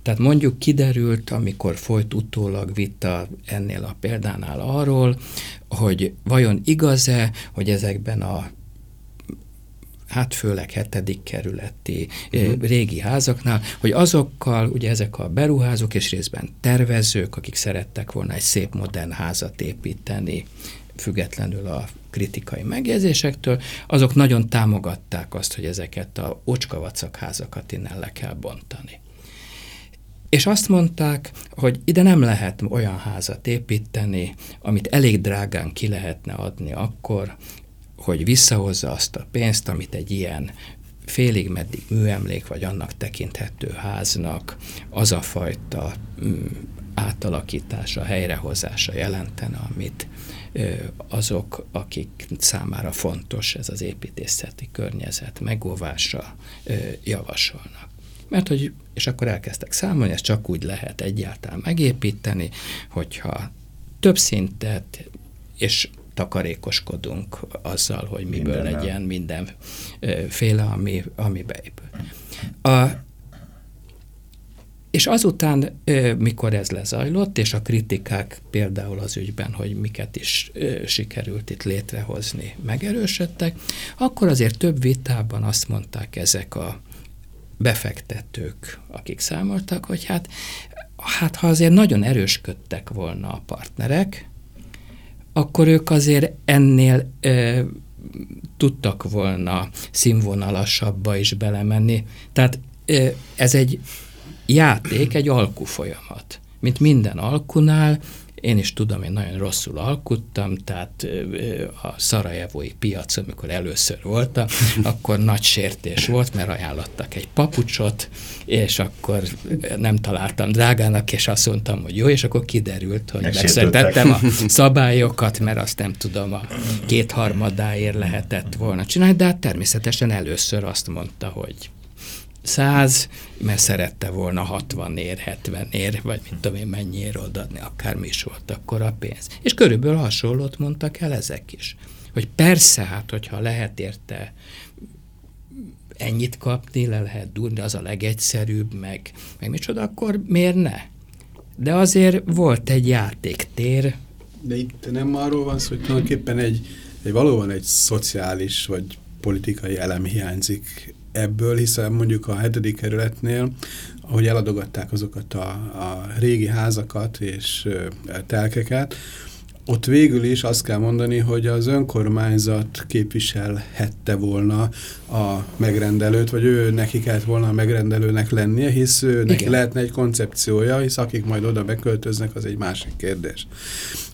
Tehát mondjuk kiderült, amikor folyt utólag vita ennél a példánál arról, hogy vajon igaz-e, hogy ezekben a hát főleg hetedik kerületi uh-huh. régi házaknál, hogy azokkal, ugye ezek a beruházók és részben tervezők, akik szerettek volna egy szép modern házat építeni, függetlenül a kritikai megjegyzésektől, azok nagyon támogatták azt, hogy ezeket a ocskavacak házakat innen le kell bontani. És azt mondták, hogy ide nem lehet olyan házat építeni, amit elég drágán ki lehetne adni akkor, hogy visszahozza azt a pénzt, amit egy ilyen félig meddig műemlék, vagy annak tekinthető háznak az a fajta mm, átalakítása, helyrehozása jelentene, amit azok, akik számára fontos ez az építészeti környezet megóvása, javasolnak. Mert hogy, és akkor elkezdtek számolni, ezt csak úgy lehet egyáltalán megépíteni, hogyha több szintet, és takarékoskodunk azzal, hogy miből Mindennel. legyen mindenféle, ami, ami beépül. A, és azután, mikor ez lezajlott, és a kritikák például az ügyben, hogy miket is sikerült itt létrehozni, megerősödtek, akkor azért több vitában azt mondták ezek a befektetők, akik számoltak, hogy hát, hát ha azért nagyon erősködtek volna a partnerek, akkor ők azért ennél ö, tudtak volna színvonalasabba is belemenni. Tehát ö, ez egy játék, egy alkufolyamat. Mint minden alkunál, én is tudom, én nagyon rosszul alkuttam, tehát a szarajevói piac, amikor először voltam, akkor nagy sértés volt, mert ajánlottak egy papucsot, és akkor nem találtam drágának, és azt mondtam, hogy jó, és akkor kiderült, hogy megszertettem a szabályokat, mert azt nem tudom, a kétharmadáért lehetett volna csinálni, de hát természetesen először azt mondta, hogy 100, mert szerette volna 60 ér, 70 ér, vagy mit tudom én mennyiért odaadni, akármi is volt akkor a pénz. És körülbelül hasonlót mondtak el ezek is. Hogy persze, hát hogyha lehet érte ennyit kapni, le lehet durni, az a legegyszerűbb, meg, meg micsoda, akkor miért ne? De azért volt egy játéktér. De itt nem arról van szó, hogy tulajdonképpen egy, egy valóban egy szociális vagy politikai elem hiányzik ebből, hiszen mondjuk a hetedik kerületnél ahogy eladogatták azokat a, a régi házakat és telkeket, ott végül is azt kell mondani, hogy az önkormányzat képviselhette volna a megrendelőt, vagy ő neki kellett volna a megrendelőnek lennie, hisz ő neki lehetne egy koncepciója, hisz akik majd oda beköltöznek, az egy másik kérdés.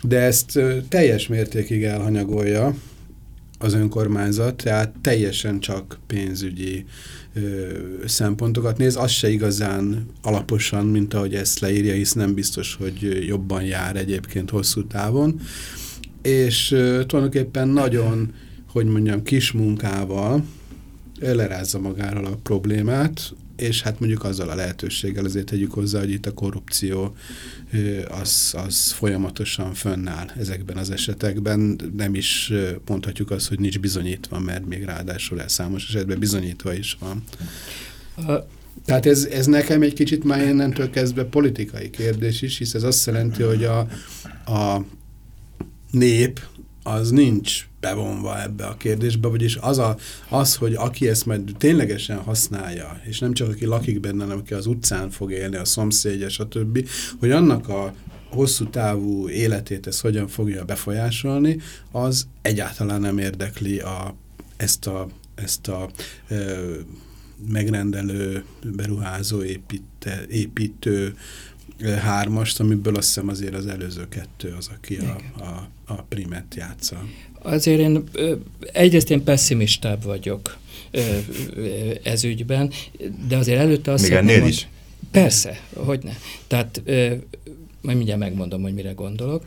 De ezt teljes mértékig elhanyagolja az önkormányzat, tehát teljesen csak pénzügyi ö, szempontokat néz, az se igazán alaposan, mint ahogy ezt leírja, hisz nem biztos, hogy jobban jár egyébként hosszú távon, és ö, tulajdonképpen nagyon, hogy mondjam, kis munkával lerázza magáról a problémát, és hát mondjuk azzal a lehetőséggel azért tegyük hozzá, hogy itt a korrupció az, az folyamatosan fönnáll ezekben az esetekben. Nem is mondhatjuk azt, hogy nincs bizonyítva, mert még ráadásul el számos esetben bizonyítva is van. Tehát ez, ez nekem egy kicsit már innentől kezdve politikai kérdés is, hisz ez azt jelenti, hogy a, a nép az nincs bevonva ebbe a kérdésbe, vagyis az, a, az, hogy aki ezt majd ténylegesen használja, és nem csak aki lakik benne, hanem aki az utcán fog élni, a szomszédja, stb., hogy annak a hosszú távú életét ez hogyan fogja befolyásolni, az egyáltalán nem érdekli a, ezt a, ezt a e, megrendelő, beruházó, építe, építő hármast, amiből azt hiszem azért az előző kettő az, aki a, a, a primet játsza. Azért én egyrészt én pessimistább vagyok ez ügyben, de azért előtte azt Még ennél is? Persze, hogy ne. Tehát majd mindjárt megmondom, hogy mire gondolok.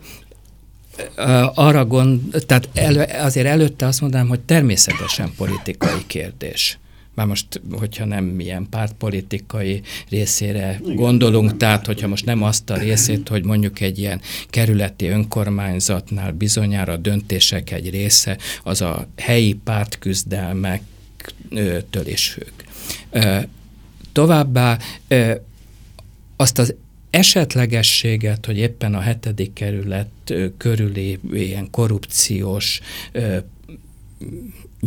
Arra gond, tehát elő, azért előtte azt mondanám, hogy természetesen politikai kérdés már most, hogyha nem milyen pártpolitikai részére Igen. gondolunk, tehát hogyha most nem azt a részét, hogy mondjuk egy ilyen kerületi önkormányzatnál bizonyára a döntések egy része az a helyi pártküzdelmektől is függ. Továbbá azt az esetlegességet, hogy éppen a hetedik kerület körüli ilyen korrupciós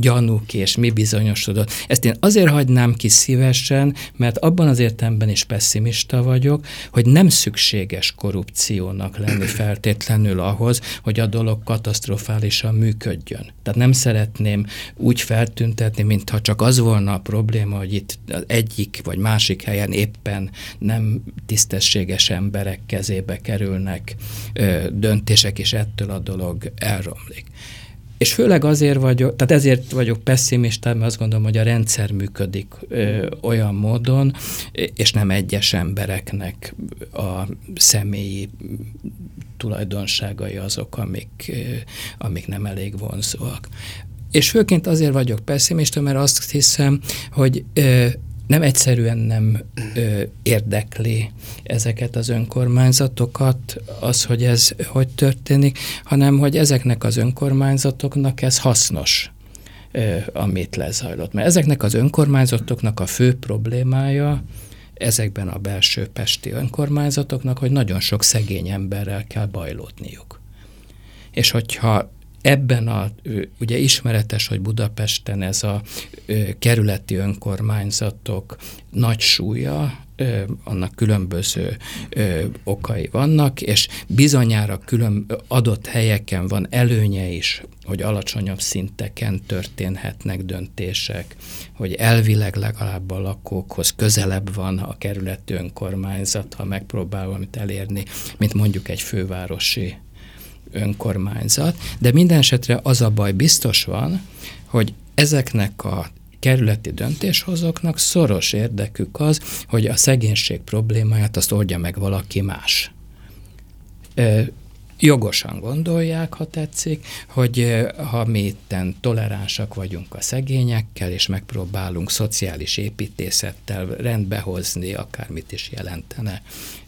gyanúk és mi bizonyosodott. Ezt én azért hagynám ki szívesen, mert abban az értelemben is pessimista vagyok, hogy nem szükséges korrupciónak lenni feltétlenül ahhoz, hogy a dolog katasztrofálisan működjön. Tehát nem szeretném úgy feltüntetni, mintha csak az volna a probléma, hogy itt egyik vagy másik helyen éppen nem tisztességes emberek kezébe kerülnek ö, döntések, és ettől a dolog elromlik. És főleg azért vagyok, tehát ezért vagyok pessimista, mert azt gondolom, hogy a rendszer működik ö, olyan módon, és nem egyes embereknek a személyi tulajdonságai azok, amik, ö, amik nem elég vonzóak. És főként azért vagyok pessimista, mert azt hiszem, hogy ö, nem egyszerűen nem ö, érdekli ezeket az önkormányzatokat az, hogy ez hogy történik, hanem hogy ezeknek az önkormányzatoknak ez hasznos, ö, amit lezajlott. Mert ezeknek az önkormányzatoknak a fő problémája ezekben a belső pesti önkormányzatoknak, hogy nagyon sok szegény emberrel kell bajlódniuk. És hogyha ebben a, ugye ismeretes, hogy Budapesten ez a kerületi önkormányzatok nagy súlya, annak különböző okai vannak, és bizonyára külön adott helyeken van előnye is, hogy alacsonyabb szinteken történhetnek döntések, hogy elvileg legalább a lakókhoz közelebb van a kerületi önkormányzat, ha megpróbál valamit elérni, mint mondjuk egy fővárosi önkormányzat, de minden esetre az a baj biztos van, hogy ezeknek a kerületi döntéshozóknak szoros érdekük az, hogy a szegénység problémáját azt oldja meg valaki más jogosan gondolják, ha tetszik, hogy eh, ha mi itten toleránsak vagyunk a szegényekkel, és megpróbálunk szociális építészettel rendbehozni, akármit is jelentene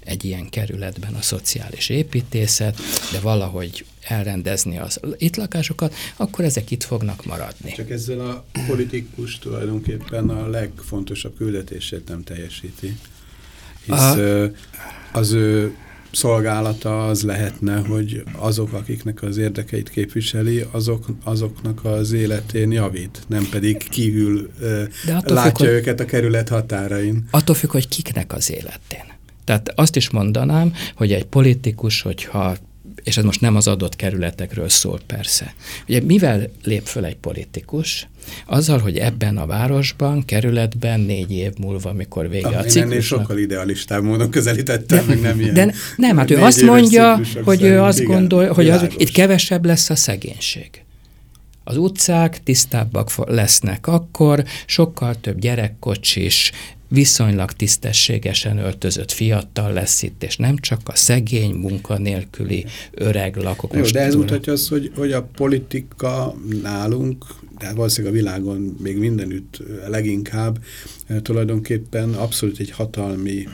egy ilyen kerületben a szociális építészet, de valahogy elrendezni az itt lakásokat, akkor ezek itt fognak maradni. Csak ezzel a politikus tulajdonképpen a legfontosabb küldetését nem teljesíti. Hisz a... az ő szolgálata az lehetne, hogy azok, akiknek az érdekeit képviseli, azok, azoknak az életén javít, nem pedig kívül látja függ, őket a kerület határain. Attól függ, hogy kiknek az életén. Tehát azt is mondanám, hogy egy politikus, hogyha és ez most nem az adott kerületekről szól persze. Ugye mivel lép föl egy politikus? Azzal, hogy ebben a városban, kerületben négy év múlva, mikor vége ah, a ciklusnak... Sokkal idealistább módon közelítettem, de, meg nem ilyen. De nem, hát ő azt mondja, hogy ő azt igen, gondolja, hogy az, itt kevesebb lesz a szegénység. Az utcák tisztábbak lesznek akkor, sokkal több gyerekkocsis, viszonylag tisztességesen öltözött fiatal lesz itt, és nem csak a szegény, munkanélküli, öreg lakok. Jó, de ez mutatja azt, hogy, hogy a politika nálunk de valószínűleg a világon még mindenütt leginkább tulajdonképpen abszolút egy hatalmi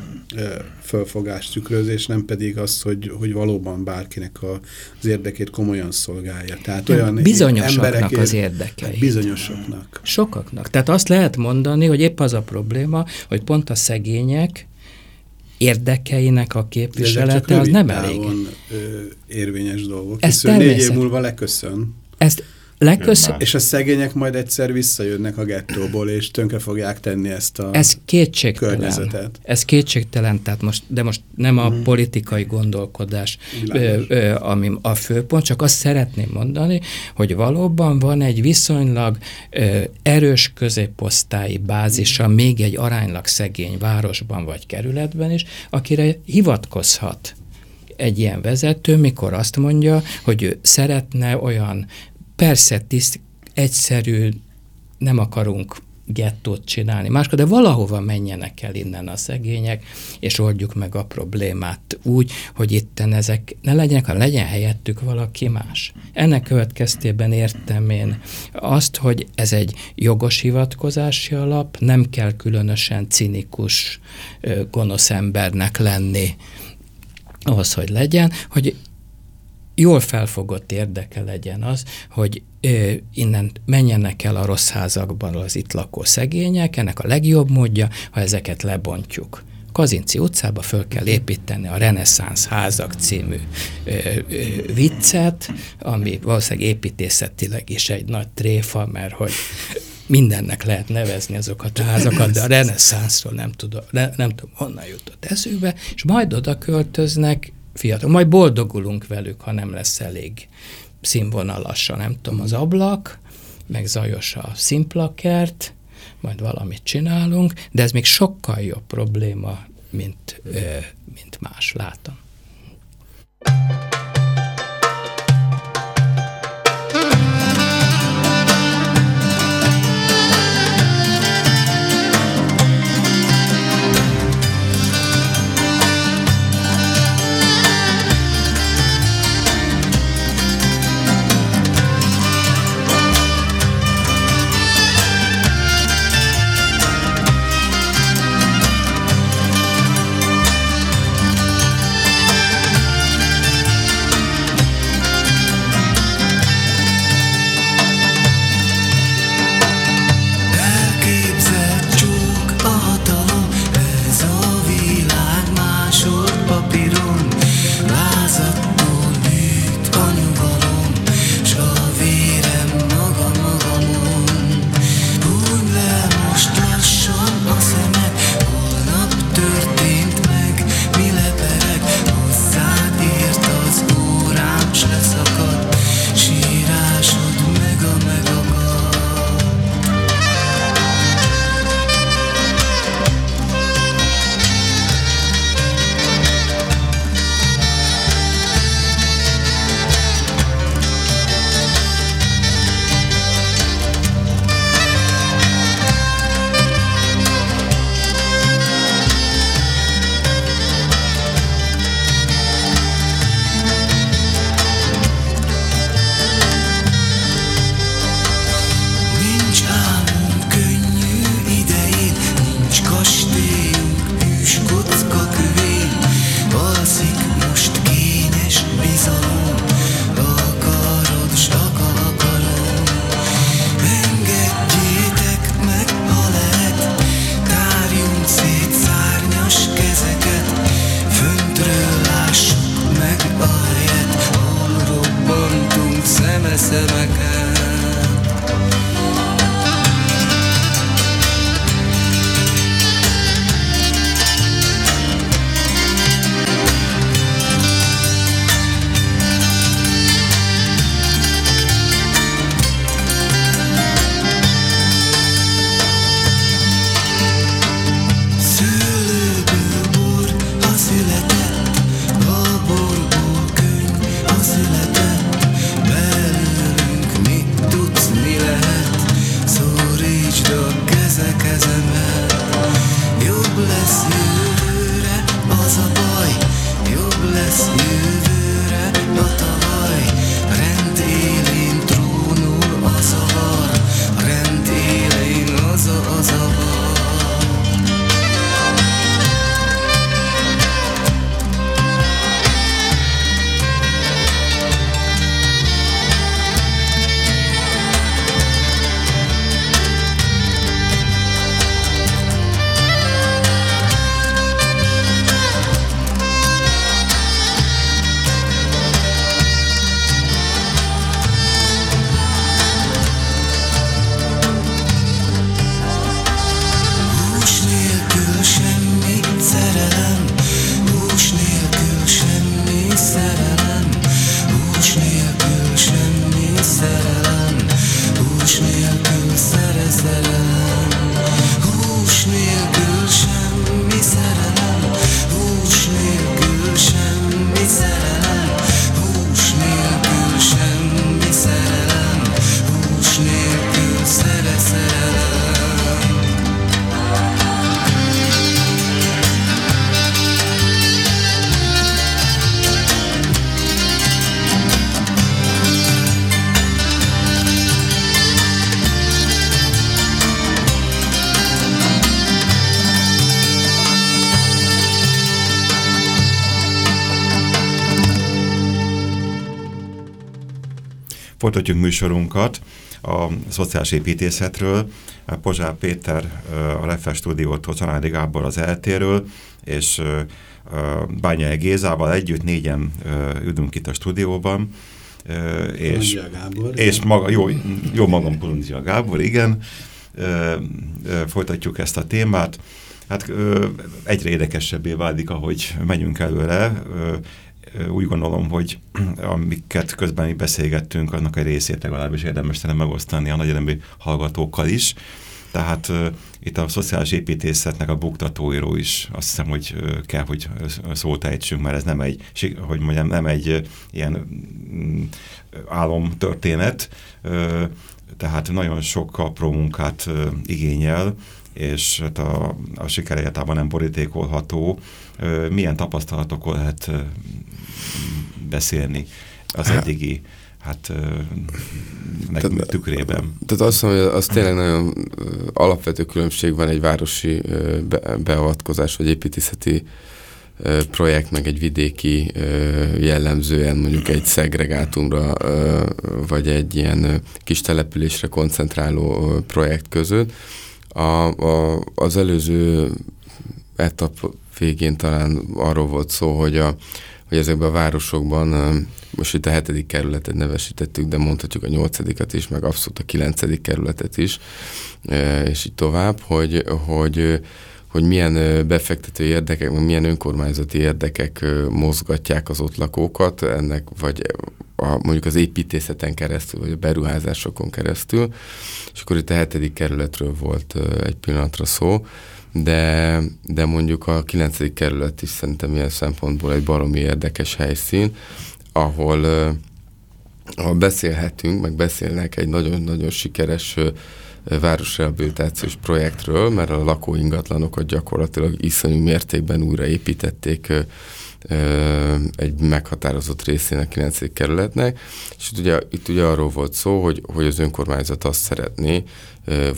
fölfogás tükrözés, nem pedig az, hogy, hogy valóban bárkinek a, az érdekét komolyan szolgálja. Tehát olyan Bizonyosoknak az érdekei. Bizonyosoknak. Sokaknak. Tehát azt lehet mondani, hogy épp az a probléma, hogy pont a szegények érdekeinek a képviselete az nem elég. érvényes dolgok. Ez négy év múlva leköszön. Ezt Legköszön... És a szegények majd egyszer visszajönnek a gettóból, és tönkre fogják tenni ezt a Ez kétségtelen. Környezetet. Ez kétségtelen, tehát most, de most nem a mm. politikai gondolkodás, ö, ö, ami a főpont, csak azt szeretném mondani, hogy valóban van egy viszonylag ö, erős középosztályi bázisa, mm. még egy aránylag szegény városban vagy kerületben is, akire hivatkozhat egy ilyen vezető, mikor azt mondja, hogy ő szeretne olyan persze tiszt, egyszerű, nem akarunk gettót csinálni máskor, de valahova menjenek el innen a szegények, és oldjuk meg a problémát úgy, hogy itten ezek ne legyenek, hanem legyen helyettük valaki más. Ennek következtében értem én azt, hogy ez egy jogos hivatkozási alap, nem kell különösen cinikus, gonosz embernek lenni ahhoz, hogy legyen, hogy jól felfogott érdeke legyen az, hogy innen menjenek el a rossz házakban az itt lakó szegények, ennek a legjobb módja, ha ezeket lebontjuk. Kazinci utcába föl kell építeni a Reneszánsz házak című ö, ö, viccet, ami valószínűleg építészetileg is egy nagy tréfa, mert hogy mindennek lehet nevezni azokat a házakat, de a reneszánszról nem tudom, ne, nem tudom, honnan jutott eszükbe, és majd oda költöznek fiatal. Majd boldogulunk velük, ha nem lesz elég színvonalas, nem tudom, az ablak, meg zajos a szimplakert, majd valamit csinálunk, de ez még sokkal jobb probléma, mint, mint más, látom. szeme-szemeket Folytatjuk műsorunkat a szociális építészetről. Pozsár Péter a Refes stúdiótól, Csanádi Gábor az eltéről, és Bányai Gézával együtt négyen ülünk itt a stúdióban. És, Gábor, és maga, jó, jó magam Kolundzsia Gábor, igen. Folytatjuk ezt a témát. Hát egyre érdekesebbé válik, ahogy megyünk előre úgy gondolom, hogy amiket közben beszélgettünk, annak egy részét legalábbis érdemes lenne megosztani a nagyjelembű hallgatókkal is. Tehát uh, itt a szociális építészetnek a buktatóíró is azt hiszem, hogy uh, kell, hogy szót ejtsünk, mert ez nem egy, hogy mondjam, nem egy uh, ilyen um, álomtörténet, uh, tehát nagyon sok apró munkát uh, igényel, és hát a, a siker nem borítékolható. Milyen tapasztalatokról lehet beszélni az eddigi hát tehát, tükrében. Tehát azt mondom, hogy az tényleg nagyon alapvető különbség van egy városi beavatkozás, vagy építészeti projekt, meg egy vidéki jellemzően mondjuk egy szegregátumra, vagy egy ilyen kis településre koncentráló projekt között. A, a, az előző etap végén talán arról volt szó, hogy a, hogy ezekben a városokban, most itt a hetedik kerületet nevesítettük, de mondhatjuk a nyolcadikat is, meg abszolút a kilencedik kerületet is, és így tovább, hogy, hogy hogy milyen befektető érdekek, milyen önkormányzati érdekek mozgatják az ott lakókat, ennek vagy a, mondjuk az építészeten keresztül, vagy a beruházásokon keresztül, és akkor itt a hetedik kerületről volt egy pillanatra szó, de, de mondjuk a 9. kerület is szerintem ilyen szempontból egy baromi érdekes helyszín, ahol, ahol beszélhetünk, meg beszélnek egy nagyon-nagyon sikeres városrehabilitációs projektről, mert a lakóingatlanokat gyakorlatilag iszonyú mértékben újraépítették egy meghatározott részének 9. kerületnek, és itt ugye, itt ugye arról volt szó, hogy, hogy az önkormányzat azt szeretné,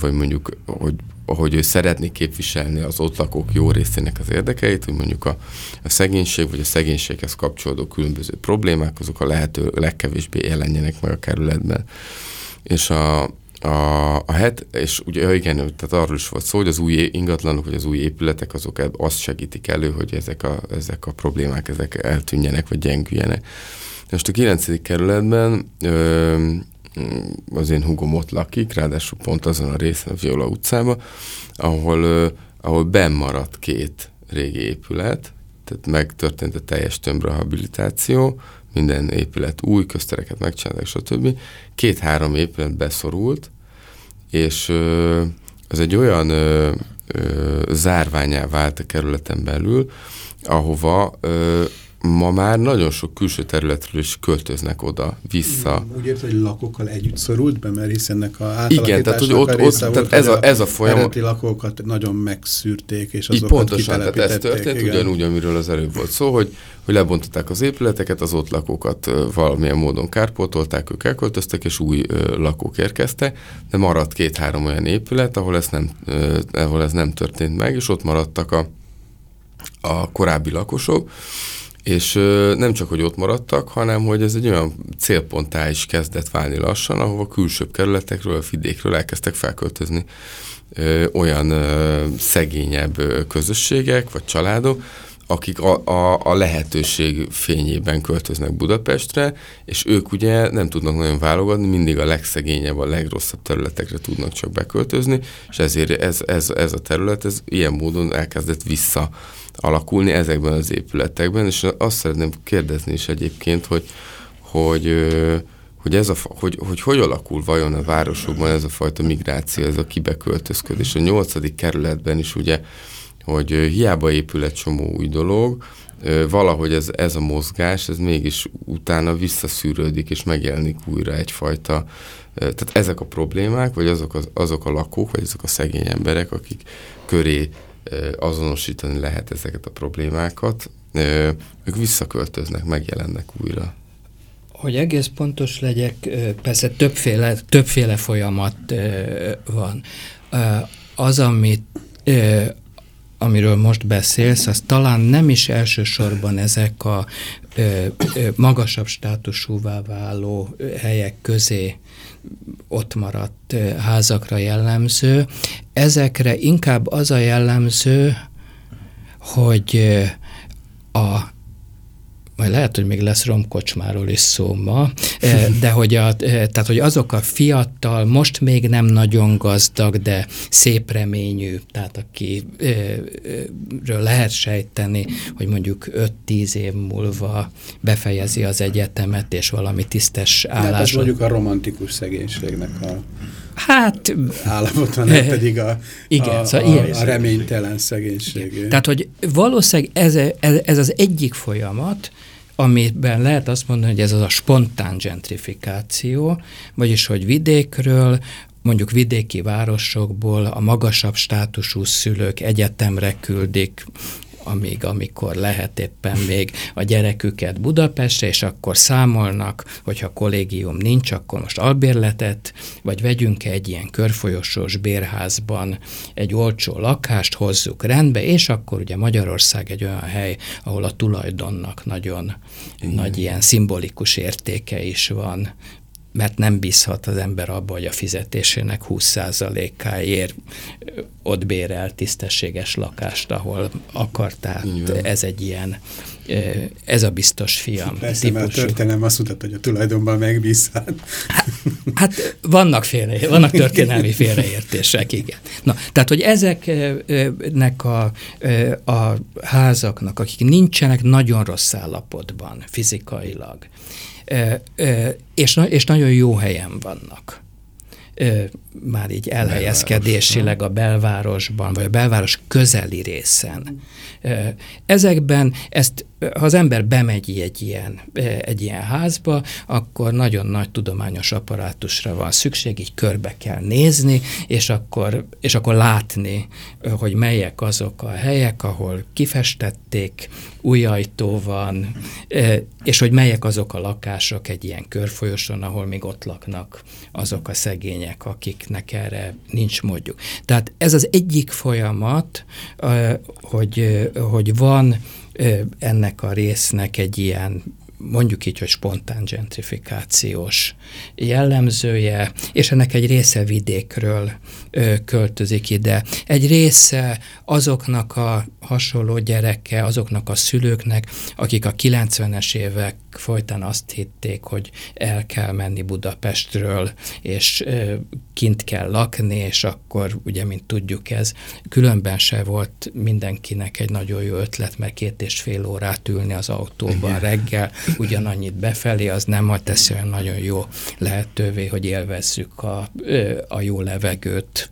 vagy mondjuk, hogy hogy ő szeretné képviselni az ott lakók jó részének az érdekeit, hogy mondjuk a, a szegénység vagy a szegénységhez kapcsolódó különböző problémák, azok a lehető legkevésbé jelenjenek meg a kerületben. És a, a, a het, és ugye igen, tehát arról is volt szó, hogy az új ingatlanok, vagy az új épületek, azok azt segítik elő, hogy ezek a, ezek a problémák ezek eltűnjenek, vagy gyengüljenek. Most a 9. kerületben az én hugom ott lakik, ráadásul pont azon a részen, a Viola utcában, ahol, ahol bennmaradt két régi épület, tehát megtörtént a teljes tömbrehabilitáció, minden épület új, köztereket megcsinálták, stb. Két-három épület beszorult, és az egy olyan ö, ö, zárványá vált a kerületen belül, ahova ö, ma már nagyon sok külső területről is költöznek oda, vissza. Úgy érted, hogy lakókkal együtt szorult be, mert hiszen ennek a Igen, tehát hogy ott, ott tehát ez, a, ez a folyamat. Eredeti lakókat nagyon megszűrték, és azokat Így pontosan, tehát ez történt, igen. ugyanúgy, amiről az előbb volt szó, hogy, hogy lebontották az épületeket, az ott lakókat valamilyen módon kárpótolták, ők elköltöztek, és új lakók érkeztek, de maradt két-három olyan épület, ahol ez nem, ahol ez nem történt meg, és ott maradtak a, a korábbi lakosok, és nem csak, hogy ott maradtak, hanem, hogy ez egy olyan célponttá is kezdett válni lassan, ahova külsőbb kerületekről, a vidékről elkezdtek felköltözni olyan szegényebb közösségek, vagy családok, akik a, a, a lehetőség fényében költöznek Budapestre, és ők ugye nem tudnak nagyon válogatni, mindig a legszegényebb, a legrosszabb területekre tudnak csak beköltözni, és ezért ez, ez, ez a terület ez ilyen módon elkezdett vissza alakulni ezekben az épületekben, és azt szeretném kérdezni is egyébként, hogy, hogy, hogy, ez a, hogy, hogy hogy alakul vajon a városokban ez a fajta migráció, ez a kibeköltözködés. A nyolcadik kerületben is ugye, hogy hiába épül egy csomó új dolog, valahogy ez, ez a mozgás, ez mégis utána visszaszűrődik, és megjelenik újra egyfajta, tehát ezek a problémák, vagy azok, az, azok a lakók, vagy azok a szegény emberek, akik köré azonosítani lehet ezeket a problémákat, ők visszaköltöznek, megjelennek újra. Hogy egész pontos legyek, persze többféle, többféle folyamat van. Az, amit amiről most beszélsz, az talán nem is elsősorban ezek a magasabb státusúvá váló helyek közé ott maradt házakra jellemző. Ezekre inkább az a jellemző, hogy a majd lehet, hogy még lesz romkocsmáról is szó ma, eh, de hogy, a, eh, tehát, hogy azok a fiatal, most még nem nagyon gazdag, de szép reményű, tehát akiről lehet sejteni, hogy mondjuk 5-10 év múlva befejezi az egyetemet, és valami tisztes állás. Hát mondjuk a romantikus szegénységnek a Hát... állapota, nem pedig a, igen, a, szóval a, a reménytelen szegénység. Tehát, hogy valószínűleg ez, ez, ez az egyik folyamat, amiben lehet azt mondani, hogy ez az a spontán gentrifikáció, vagyis hogy vidékről, mondjuk vidéki városokból a magasabb státusú szülők egyetemre küldik amíg, amikor lehet éppen még a gyereküket Budapestre, és akkor számolnak, hogyha kollégium nincs, akkor most albérletet, vagy vegyünk egy ilyen körfolyosós bérházban egy olcsó lakást, hozzuk rendbe, és akkor ugye Magyarország egy olyan hely, ahol a tulajdonnak nagyon Igen. nagy ilyen szimbolikus értéke is van, mert nem bízhat az ember abba, hogy a fizetésének 20%-áért ott bérel tisztességes lakást, ahol akar. Tehát ez egy ilyen, ez a biztos fiam. Persze, típusú. mert a történelem azt mutat, hogy a tulajdonban megbízhat. Hát, hát vannak, félre, vannak történelmi félreértések, igen. Na, tehát, hogy ezeknek a, a házaknak, akik nincsenek nagyon rossz állapotban fizikailag, és, és nagyon jó helyen vannak már így elhelyezkedésileg a belvárosban, vagy a belváros közeli részen. Ezekben ezt, ha az ember bemegy egy ilyen, egy ilyen házba, akkor nagyon nagy tudományos apparátusra van szükség, így körbe kell nézni, és akkor, és akkor látni, hogy melyek azok a helyek, ahol kifestették, új ajtó van, és hogy melyek azok a lakások egy ilyen körfolyoson, ahol még ott laknak azok a szegények, akiknek erre nincs módjuk. Tehát ez az egyik folyamat, hogy, hogy van ennek a résznek egy ilyen mondjuk így, hogy spontán gentrifikációs jellemzője, és ennek egy része vidékről költözik ide. Egy része azoknak a hasonló gyereke, azoknak a szülőknek, akik a 90-es évek folytán azt hitték, hogy el kell menni Budapestről, és kint kell lakni, és akkor ugye, mint tudjuk ez, különben se volt mindenkinek egy nagyon jó ötlet, mert két és fél órát ülni az autóban reggel, ugyanannyit befelé, az nem hogy teszi olyan nagyon jó lehetővé, hogy élvezzük a, a jó levegőt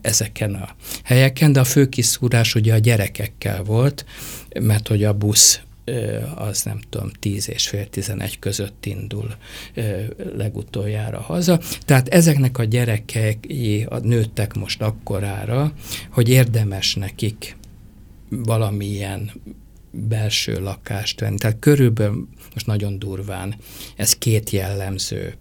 ezeken a helyeken, de a fő kiszúrás ugye a gyerekekkel volt, mert hogy a busz az nem tudom, 10 és fél 11 között indul legutoljára haza. Tehát ezeknek a gyerekei nőttek most akkorára, hogy érdemes nekik valamilyen belső lakást venni. Tehát körülbelül, most nagyon durván, ez két jellemző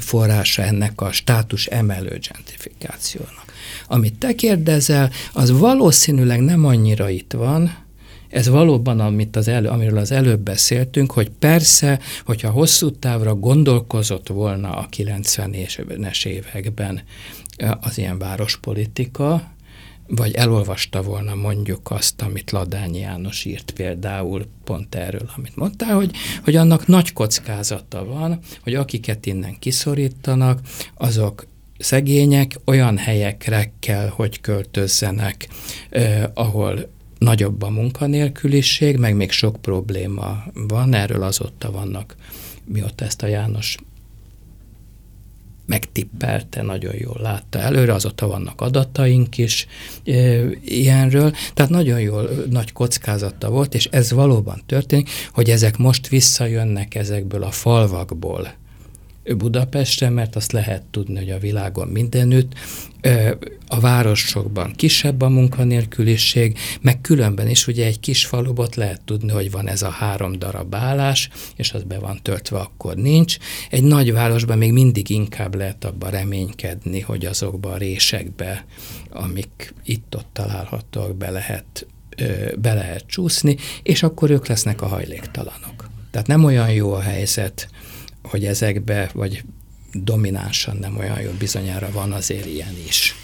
forrása ennek a státus emelő gentrifikációnak. Amit te kérdezel, az valószínűleg nem annyira itt van, ez valóban, amit az elő, amiről az előbb beszéltünk, hogy persze, hogyha hosszú távra gondolkozott volna a 90-es években az ilyen várospolitika, vagy elolvasta volna mondjuk azt, amit Ladányi János írt például pont erről, amit mondtál, hogy, hogy annak nagy kockázata van, hogy akiket innen kiszorítanak, azok szegények olyan helyekre kell, hogy költözzenek, eh, ahol nagyobb a munkanélküliség, meg még sok probléma van, erről azóta vannak, mióta ezt a János megtippelte, nagyon jól látta előre, azóta vannak adataink is e, ilyenről, tehát nagyon jól, nagy kockázata volt, és ez valóban történik, hogy ezek most visszajönnek ezekből a falvakból, Budapestre, mert azt lehet tudni, hogy a világon mindenütt a városokban kisebb a munkanélküliség, meg különben is ugye egy kis falubot lehet tudni, hogy van ez a három darab állás, és az be van töltve, akkor nincs. Egy nagy városban még mindig inkább lehet abba reménykedni, hogy azokba a résekbe, amik itt-ott találhatóak, be lehet, be lehet csúszni, és akkor ők lesznek a hajléktalanok. Tehát nem olyan jó a helyzet, hogy ezekbe, vagy dominánsan nem olyan jó, bizonyára van azért ilyen is.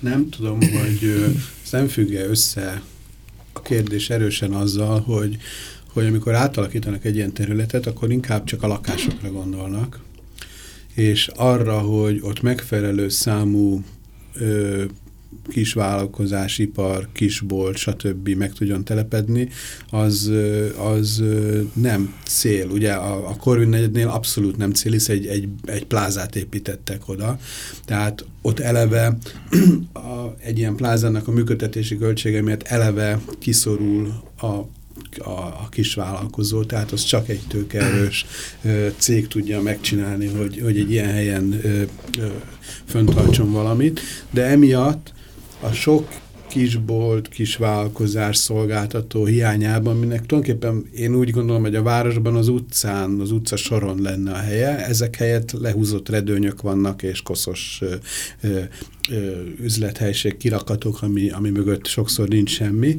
Nem tudom, hogy nem függ -e össze a kérdés erősen azzal, hogy, hogy amikor átalakítanak egy ilyen területet, akkor inkább csak a lakásokra gondolnak, és arra, hogy ott megfelelő számú kisvállalkozás, ipar, kisbolt, stb. meg tudjon telepedni, az, az nem cél. Ugye a, a Corvin negyednél abszolút nem cél, hisz egy, egy, egy plázát építettek oda. Tehát ott eleve a, egy ilyen plázának a működtetési költsége miatt eleve kiszorul a a, a kisvállalkozó, tehát az csak egy tőkerős cég tudja megcsinálni, hogy, hogy egy ilyen helyen ö, föntartson valamit, de emiatt a sok kisbolt, kisvállalkozás, szolgáltató hiányában, aminek tulajdonképpen én úgy gondolom, hogy a városban az utcán, az utca soron lenne a helye, ezek helyett lehúzott redőnyök vannak, és koszos ö, ö, ö, üzlethelység, kirakatok, ami, ami mögött sokszor nincs semmi.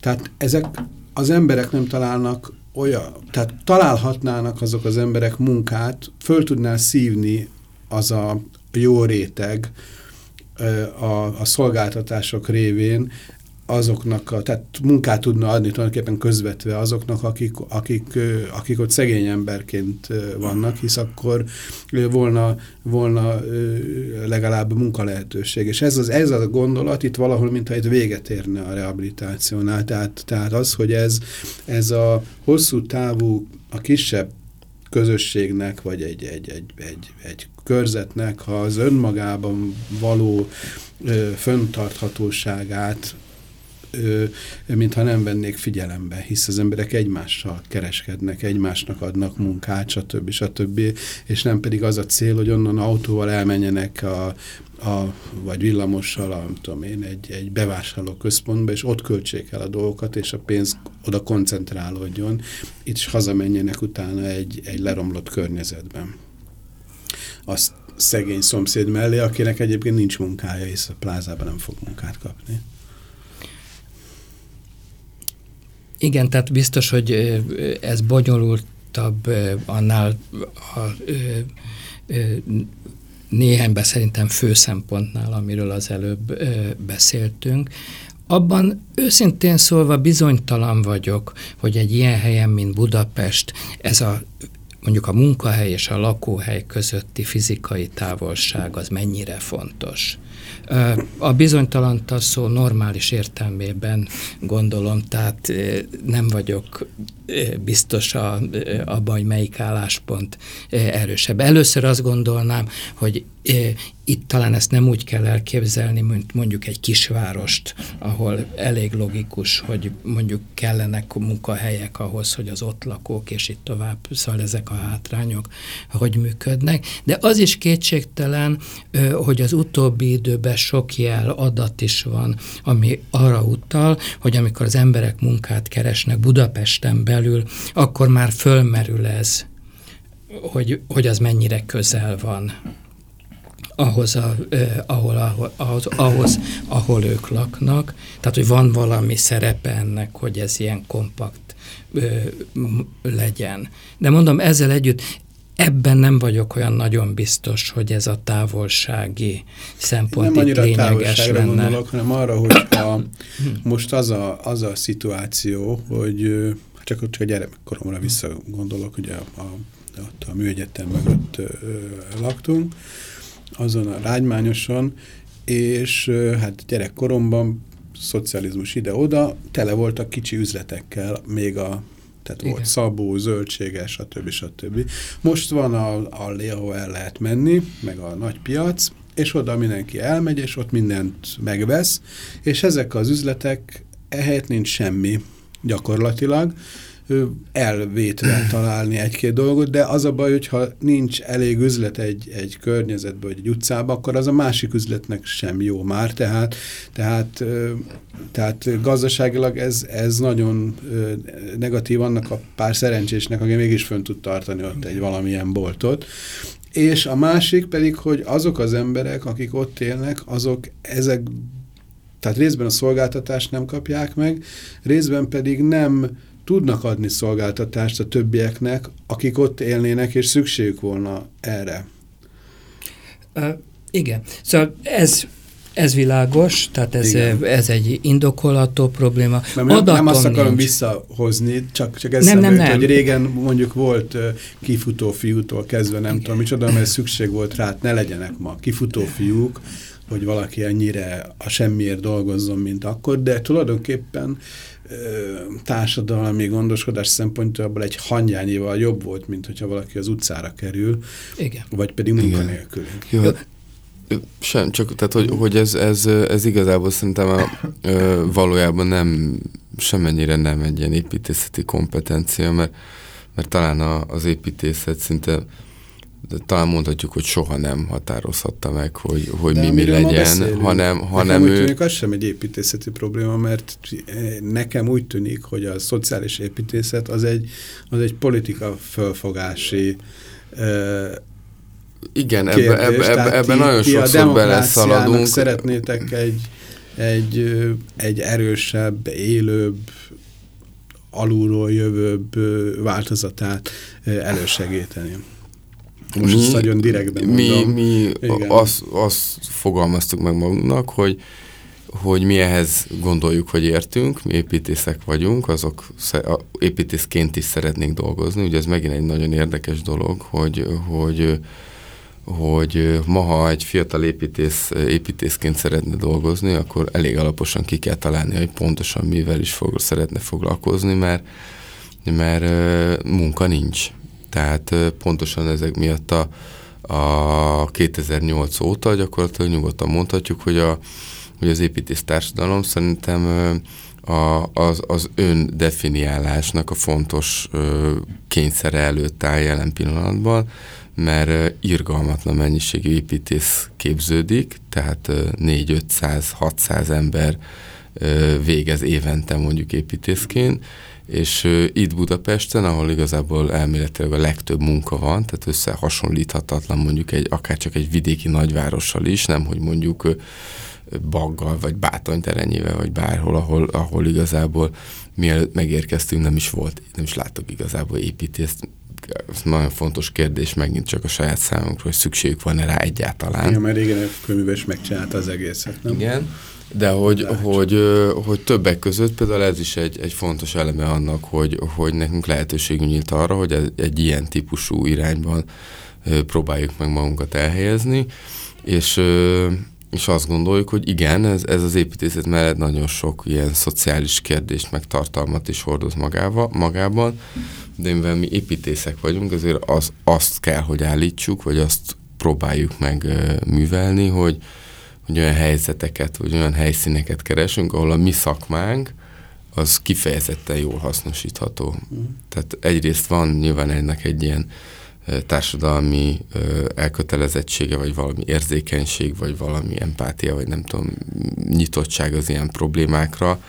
Tehát ezek az emberek nem találnak olyan, tehát találhatnának azok az emberek munkát, föl tudná szívni az a jó réteg, a, a szolgáltatások révén azoknak, a, tehát munkát tudna adni tulajdonképpen közvetve azoknak, akik, akik, akik ott szegény emberként vannak, hisz akkor volna, volna legalább munkalehetőség. És ez az, ez a gondolat itt valahol, mintha egy véget érne a rehabilitációnál. Tehát, tehát az, hogy ez, ez a hosszú távú, a kisebb közösségnek, vagy egy, egy, egy, egy, egy körzetnek, az önmagában való ö, föntarthatóságát mintha nem vennék figyelembe, hisz az emberek egymással kereskednek, egymásnak adnak munkát, stb. stb. És nem pedig az a cél, hogy onnan autóval elmenjenek a, a, vagy villamossal, a, tudom én, egy, egy bevásárló központba, és ott költsék el a dolgokat, és a pénz oda koncentrálódjon, itt is hazamenjenek utána egy, egy leromlott környezetben a szegény szomszéd mellé, akinek egyébként nincs munkája, és a plázában nem fog munkát kapni. Igen, tehát biztos, hogy ez bonyolult konkrétabb, annál a, néhányban szerintem fő szempontnál, amiről az előbb beszéltünk. Abban őszintén szólva bizonytalan vagyok, hogy egy ilyen helyen, mint Budapest, ez a mondjuk a munkahely és a lakóhely közötti fizikai távolság az mennyire fontos. A bizonytalan szó normális értelmében gondolom, tehát nem vagyok biztos a, abban, hogy melyik álláspont erősebb. Először azt gondolnám, hogy itt talán ezt nem úgy kell elképzelni, mint mondjuk egy kisvárost, ahol elég logikus, hogy mondjuk kellenek munkahelyek ahhoz, hogy az ott lakók, és itt tovább, szóval ezek a hátrányok, hogy működnek. De az is kétségtelen, hogy az utóbbi időben sok jel, adat is van, ami arra utal, hogy amikor az emberek munkát keresnek Budapesten belül, akkor már fölmerül ez, hogy, hogy az mennyire közel van ahhoz, a, eh, ahol, ahol, ahhoz, ahol ők laknak. Tehát, hogy van valami szerepe ennek, hogy ez ilyen kompakt legyen. De mondom, ezzel együtt ebben nem vagyok olyan nagyon biztos, hogy ez a távolsági szempont nem itt lényeges lenne. gondolok, hanem arra, hogy a, most az a, az a szituáció, hogy csak, csak a gyerekkoromra visszagondolok, ugye a, a, ott a műegyetem mögött ö, laktunk, azon a rágymányoson, és hát gyerekkoromban szocializmus ide-oda, tele voltak kicsi üzletekkel, még a tehát Igen. volt szabó, zöldséges, stb. stb. Most van a, a ahol el lehet menni, meg a nagy piac, és oda mindenki elmegy, és ott mindent megvesz, és ezek az üzletek ehelyett nincs semmi gyakorlatilag, elvétve találni egy-két dolgot, de az a baj, hogyha nincs elég üzlet egy, egy környezetben, vagy egy utcában, akkor az a másik üzletnek sem jó már, tehát, tehát, tehát gazdaságilag ez, ez nagyon negatív annak a pár szerencsésnek, aki mégis fönn tud tartani ott egy valamilyen boltot, és a másik pedig, hogy azok az emberek, akik ott élnek, azok ezek, tehát részben a szolgáltatást nem kapják meg, részben pedig nem tudnak adni szolgáltatást a többieknek, akik ott élnének, és szükségük volna erre. Uh, igen. Szóval ez ez világos, tehát ez, ez egy indokolható probléma. Nem, nem, nem azt akarom nincs. visszahozni, csak, csak ez nem, nem, nem. hogy régen mondjuk volt kifutó fiútól kezdve, nem Igen. tudom micsoda, mert szükség volt rá, hát ne legyenek ma kifutó fiúk, hogy valaki ennyire a semmiért dolgozzon, mint akkor, de tulajdonképpen társadalmi gondoskodás szempontjából egy hangyányival jobb volt, mint hogyha valaki az utcára kerül, Igen. vagy pedig munkanélkül. Jó, sem, csak tehát, hogy, hogy ez, ez, ez igazából szerintem a, ö, valójában nem semennyire nem egy ilyen építészeti kompetencia, mert, mert talán a, az építészet szinte de talán mondhatjuk, hogy soha nem határozhatta meg, hogy, hogy mi mi legyen, hanem, hanem nekem ő... úgy tűnik, az sem egy építészeti probléma, mert nekem úgy tűnik, hogy a szociális építészet az egy, az egy politika fölfogási uh, igen, kérdés, ebbe, ebbe, ebbe, ebbe nagyon ti sokszor beleszaladunk. szeretnétek egy, egy, egy erősebb, élőbb, alulról jövőbb változatát elősegíteni. Most mi, nagyon direktben mondom. Mi, mi azt, azt fogalmaztuk meg magunknak, hogy hogy mi ehhez gondoljuk, hogy értünk, mi építészek vagyunk, azok építészként is szeretnénk dolgozni. Ugye ez megint egy nagyon érdekes dolog, hogy, hogy, hogy ma, ha egy fiatal építész építészként szeretne dolgozni, akkor elég alaposan ki kell találni, hogy pontosan mivel is fog, szeretne foglalkozni, mert, mert munka nincs. Tehát pontosan ezek miatt a, a 2008 óta gyakorlatilag nyugodtan mondhatjuk, hogy, a, hogy az építész társadalom szerintem a, az, az öndefiniálásnak a fontos kényszere előtt áll jelen pillanatban, mert irgalmatlan mennyiségű építész képződik, tehát 4-500-600 ember végez évente mondjuk építészként, és uh, itt Budapesten, ahol igazából elméletileg a legtöbb munka van, tehát összehasonlíthatatlan mondjuk egy, akár csak egy vidéki nagyvárossal is, nem hogy mondjuk uh, Baggal, vagy Bátonyterenyével, vagy bárhol, ahol, ahol igazából mielőtt megérkeztünk, nem is volt, nem is láttuk igazából építést, ez nagyon fontos kérdés megint csak a saját számunkra, hogy szükségük van-e rá egyáltalán. Igen, mert régen a könyves megcsinálta az egészet, nem? Igen, de hogy, hogy, hogy többek között például ez is egy, egy fontos eleme annak, hogy, hogy nekünk lehetőségünk nyílt arra, hogy egy ilyen típusú irányban próbáljuk meg magunkat elhelyezni, és, és azt gondoljuk, hogy igen, ez, ez az építészet mellett nagyon sok ilyen szociális kérdést, meg tartalmat is hordoz magába, magában, de mivel mi építészek vagyunk, azért az, azt kell, hogy állítsuk, vagy azt próbáljuk meg művelni, hogy, hogy olyan helyzeteket, vagy olyan helyszíneket keresünk, ahol a mi szakmánk az kifejezetten jól hasznosítható. Mm. Tehát egyrészt van nyilván ennek egy ilyen társadalmi elkötelezettsége, vagy valami érzékenység, vagy valami empátia, vagy nem tudom, nyitottság az ilyen problémákra,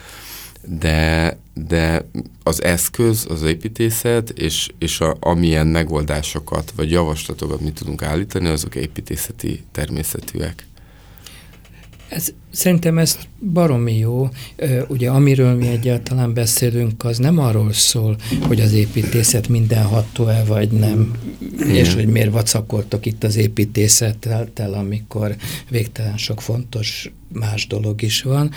de, de az eszköz, az építészet, és, és a, amilyen megoldásokat, vagy javaslatokat mi tudunk állítani, azok építészeti természetűek. Ez, szerintem ez baromi jó. Ugye amiről mi egyáltalán beszélünk, az nem arról szól, hogy az építészet mindenható-e vagy nem, Igen. és hogy miért vacakoltok itt az építészettel, amikor végtelen sok fontos más dolog is van.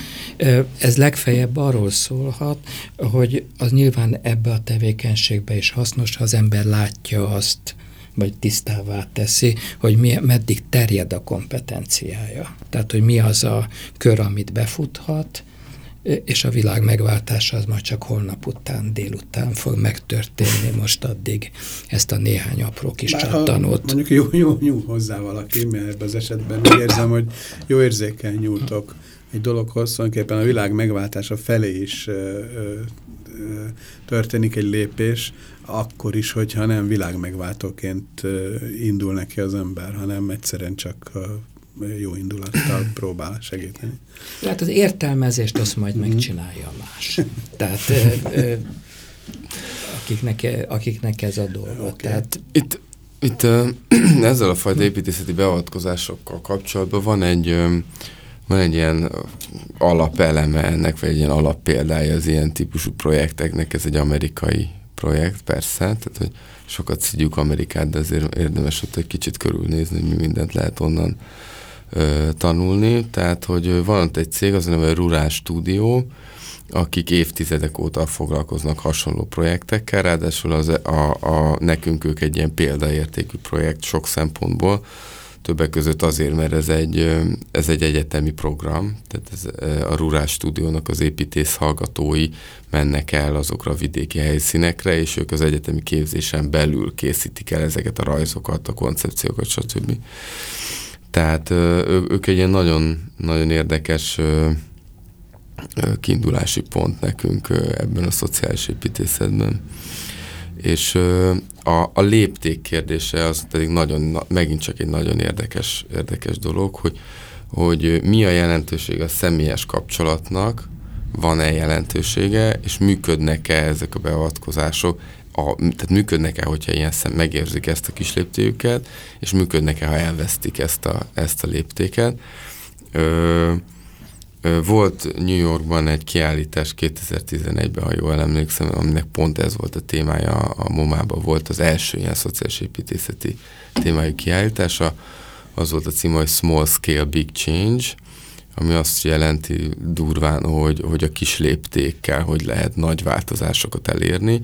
Ez legfeljebb arról szólhat, hogy az nyilván ebbe a tevékenységbe is hasznos, ha az ember látja azt, vagy tisztává teszi, hogy mi, meddig terjed a kompetenciája. Tehát, hogy mi az a kör, amit befuthat, és a világ megváltása az majd csak holnap után, délután fog megtörténni, most addig ezt a néhány apró kis Bár csattanót. Mondjuk jó, jó nyúl hozzá valaki, mert ebben az esetben úgy érzem, hogy jó érzékel nyúltok egy dologhoz, tulajdonképpen a világ megváltása felé is ö, ö, történik egy lépés, akkor is, hogyha nem világmegváltóként indul neki az ember, hanem egyszerűen csak jó indulattal próbál segíteni. Tehát az értelmezést azt majd mm. megcsinálja más. Tehát ö, akiknek, akiknek ez a dolga. Okay. Tehát, itt, itt ezzel a fajta építészeti beavatkozásokkal kapcsolatban van egy van egy ilyen alapeleme ennek, vagy egy ilyen alappéldája az ilyen típusú projekteknek, ez egy amerikai projekt, persze, tehát hogy sokat szidjuk Amerikát, de azért érdemes ott egy kicsit körülnézni, hogy mi mindent lehet onnan ö, tanulni. Tehát, hogy van ott egy cég, az a neve Rural Studio, akik évtizedek óta foglalkoznak hasonló projektekkel, ráadásul az, a, a, nekünk ők egy ilyen példaértékű projekt sok szempontból, Többek között azért, mert ez egy, ez egy egyetemi program, tehát ez, a Rural Stúdiónak az építész hallgatói mennek el azokra a vidéki helyszínekre, és ők az egyetemi képzésen belül készítik el ezeket a rajzokat, a koncepciókat, stb. Tehát ők egy ilyen nagyon, nagyon érdekes kiindulási pont nekünk ebben a szociális építészetben. És a, a lépték kérdése az pedig nagyon, megint csak egy nagyon érdekes, érdekes dolog, hogy, hogy mi a jelentőség a személyes kapcsolatnak, van-e jelentősége, és működnek-e ezek a beavatkozások, a, tehát működnek-e, hogyha ilyen szem megérzik ezt a kis léptéket, és működnek-e, ha elvesztik ezt a, ezt a léptéket. Ö, volt New Yorkban egy kiállítás 2011-ben, ha jól emlékszem, aminek pont ez volt a témája, a MoMA-ban volt az első ilyen szociális építészeti témájú kiállítása, az volt a cím, hogy Small Scale Big Change, ami azt jelenti durván, hogy, hogy a kis léptékkel, hogy lehet nagy változásokat elérni,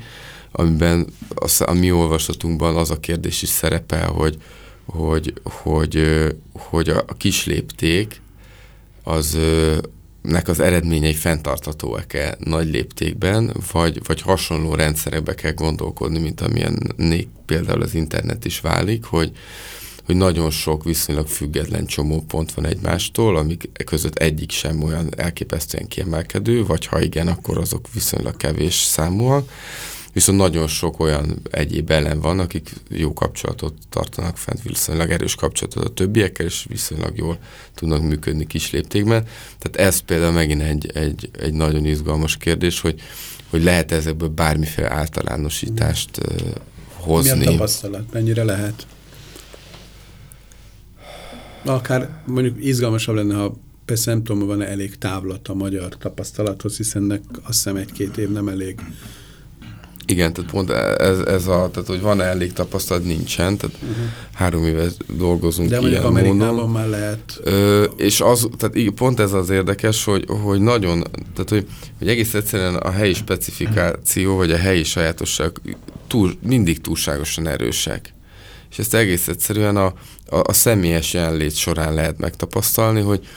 amiben az, a mi olvasatunkban az a kérdés is szerepel, hogy, hogy, hogy, hogy a kis lépték az nek az eredményei fenntarthatóak-e nagy léptékben, vagy, vagy hasonló rendszerekbe kell gondolkodni, mint amilyen például az internet is válik, hogy, hogy nagyon sok viszonylag független csomópont van egymástól, amik között egyik sem olyan elképesztően kiemelkedő, vagy ha igen, akkor azok viszonylag kevés számúak viszont nagyon sok olyan egyéb ellen van, akik jó kapcsolatot tartanak fent, viszonylag erős kapcsolatot a többiekkel, és viszonylag jól tudnak működni kis léptékben. Tehát ez például megint egy, egy, egy nagyon izgalmas kérdés, hogy, hogy lehet ezekből bármiféle általánosítást uh, hozni. Mi a tapasztalat? Mennyire lehet? Akár mondjuk izgalmasabb lenne, ha persze nem tudom, van-e elég távlat a magyar tapasztalathoz, hiszen azt hiszem egy-két év nem elég Igen, tehát pont ez, ez a, tehát hogy van-e elég tapasztalat, nincsen, tehát uh-huh. három éve dolgozunk De mondjuk Amerikában módon. már lehet. Ö, és az, tehát így, pont ez az érdekes, hogy, hogy nagyon, tehát hogy, hogy egész egyszerűen a helyi specifikáció, vagy a helyi sajátosság túl, mindig túlságosan erősek. És ezt egész egyszerűen a, a, a személyes jelenlét során lehet megtapasztalni, hogy,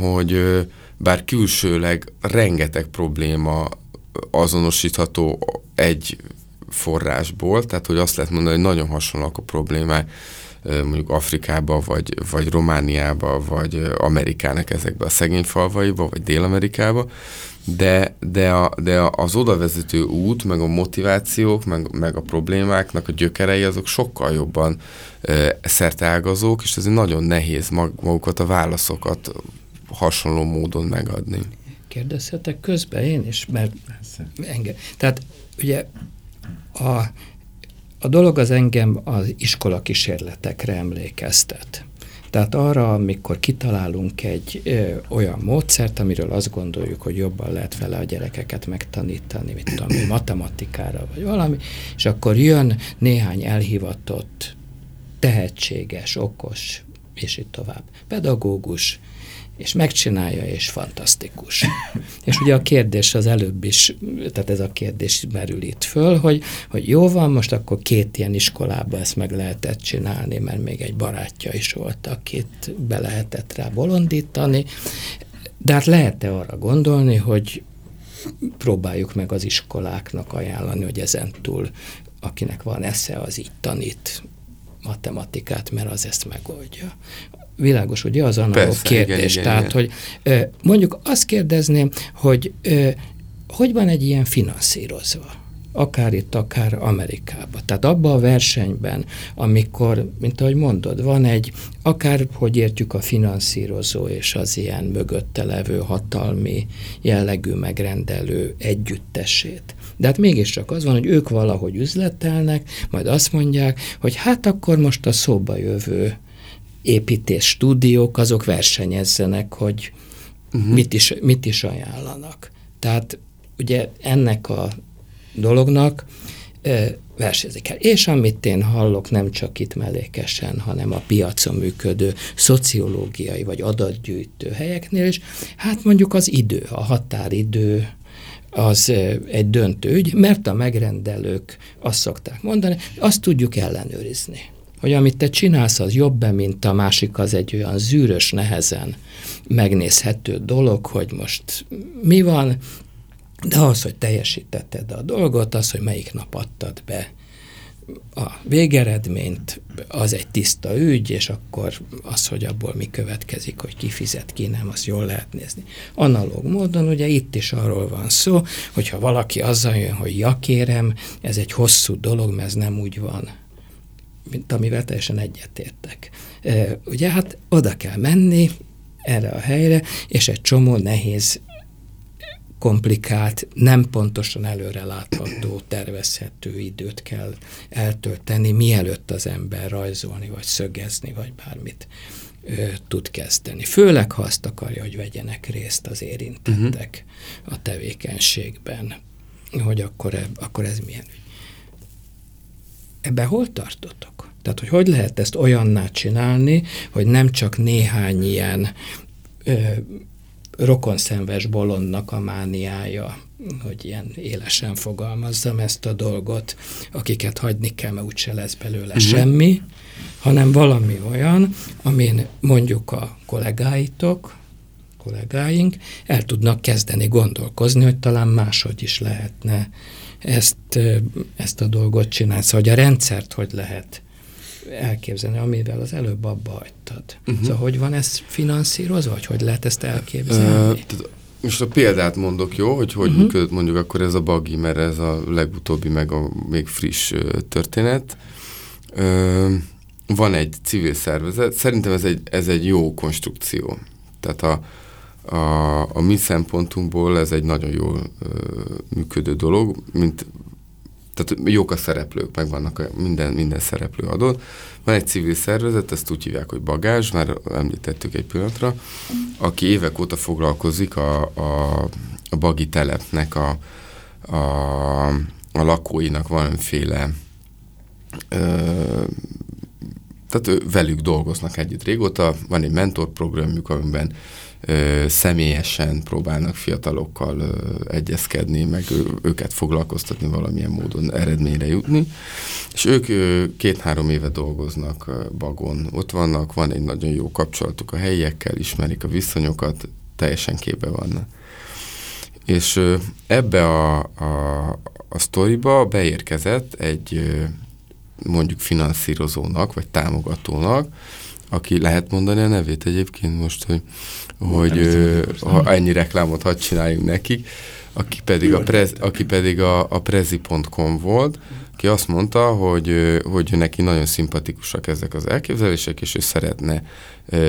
hogy bár külsőleg rengeteg probléma azonosítható egy forrásból, tehát hogy azt lehet mondani, hogy nagyon hasonlóak a problémák mondjuk Afrikába, vagy, vagy Romániába, vagy Amerikának ezekbe a szegény falvaiba, vagy Dél-Amerikába, de, de, a, de az odavezető út, meg a motivációk, meg, meg a problémáknak a gyökerei, azok sokkal jobban e, szerteágazók, és ezért nagyon nehéz magukat a válaszokat hasonló módon megadni. Kérdezhetek közben én is, mert engem. Tehát ugye a, a dolog az engem az iskola kísérletekre emlékeztet. Tehát arra, amikor kitalálunk egy ö, olyan módszert, amiről azt gondoljuk, hogy jobban lehet vele a gyerekeket megtanítani, mit tudom, matematikára vagy valami, és akkor jön néhány elhivatott, tehetséges, okos, és így tovább, pedagógus, és megcsinálja, és fantasztikus. és ugye a kérdés az előbb is, tehát ez a kérdés merül itt föl, hogy, hogy jó van, most akkor két ilyen iskolába ezt meg lehetett csinálni, mert még egy barátja is volt, akit be lehetett rá bolondítani, de hát lehet-e arra gondolni, hogy próbáljuk meg az iskoláknak ajánlani, hogy ezen túl akinek van esze, az így tanít matematikát, mert az ezt megoldja világos, ugye az analóg kérdés. Igen, Tehát, igen. hogy mondjuk azt kérdezném, hogy hogy van egy ilyen finanszírozva? akár itt, akár Amerikában. Tehát abban a versenyben, amikor, mint ahogy mondod, van egy, akár hogy értjük a finanszírozó és az ilyen mögötte levő hatalmi jellegű megrendelő együttesét. De hát mégiscsak az van, hogy ők valahogy üzletelnek, majd azt mondják, hogy hát akkor most a szóba jövő építés stúdiók, azok versenyezzenek, hogy uh-huh. mit, is, mit is ajánlanak. Tehát ugye ennek a dolognak versenyezik el. És amit én hallok nem csak itt mellékesen, hanem a piacon működő szociológiai vagy adatgyűjtő helyeknél is, hát mondjuk az idő, a határidő, az egy döntő ügy, mert a megrendelők azt szokták mondani, azt tudjuk ellenőrizni hogy amit te csinálsz, az jobb-e, mint a másik, az egy olyan zűrös, nehezen megnézhető dolog, hogy most mi van, de az, hogy teljesítetted a dolgot, az, hogy melyik nap adtad be a végeredményt, az egy tiszta ügy, és akkor az, hogy abból mi következik, hogy ki fizet, ki nem, azt jól lehet nézni. Analóg módon ugye itt is arról van szó, hogyha valaki azzal jön, hogy ja kérem, ez egy hosszú dolog, mert ez nem úgy van, mint amivel teljesen egyetértek. Ugye hát oda kell menni erre a helyre, és egy csomó nehéz komplikált, nem pontosan előre látható, tervezhető időt kell eltölteni, mielőtt az ember rajzolni, vagy szögezni, vagy bármit ö, tud kezdeni. Főleg, ha azt akarja, hogy vegyenek részt az érintettek uh-huh. a tevékenységben, hogy akkor, e, akkor ez milyen. Ebben hol tartotok? Tehát, hogy hogy lehet ezt olyanná csinálni, hogy nem csak néhány ilyen ö, rokonszenves bolondnak a mániája, hogy ilyen élesen fogalmazzam ezt a dolgot, akiket hagyni kell, mert úgyse lesz belőle uh-huh. semmi, hanem valami olyan, amin mondjuk a kollégáitok, kollégáink el tudnak kezdeni gondolkozni, hogy talán máshogy is lehetne ezt, ezt a dolgot csinálni. Szóval, hogy a rendszert hogy lehet elképzelni, amivel az előbb abba hagytad. Uh-huh. Szóval hogy van ez finanszírozva, vagy hogy lehet ezt elképzelni? Uh, most a példát mondok, jó, hogy hogy uh-huh. működött mondjuk akkor ez a bagi, mert ez a legutóbbi, meg a még friss történet. Uh, van egy civil szervezet, szerintem ez egy, ez egy jó konstrukció. Tehát a, a, a mi szempontunkból ez egy nagyon jól uh, működő dolog, mint tehát jók a szereplők, meg vannak a, minden, minden szereplő adott. Van egy civil szervezet, ezt úgy hívják, hogy Bagázs, már említettük egy pillanatra, aki évek óta foglalkozik a, a, a Bagi telepnek a, a a lakóinak valamiféle ö, tehát velük dolgoznak együtt régóta, van egy mentorprogramjuk, amiben ö, személyesen próbálnak fiatalokkal ö, egyezkedni, meg ő, őket foglalkoztatni valamilyen módon eredményre jutni, és ők két-három éve dolgoznak ö, Bagon. Ott vannak, van egy nagyon jó kapcsolatuk a helyiekkel, ismerik a viszonyokat, teljesen képbe vannak. És ö, ebbe a, a, a sztoriba beérkezett egy ö, mondjuk finanszírozónak, vagy támogatónak, aki lehet mondani a nevét egyébként most, hogy, hogy ö, ha ennyi reklámot hadd csináljunk nekik, aki pedig, a, prez, aki pedig a, a prezi.com volt, aki azt mondta, hogy, hogy neki nagyon szimpatikusak ezek az elképzelések, és ő szeretne,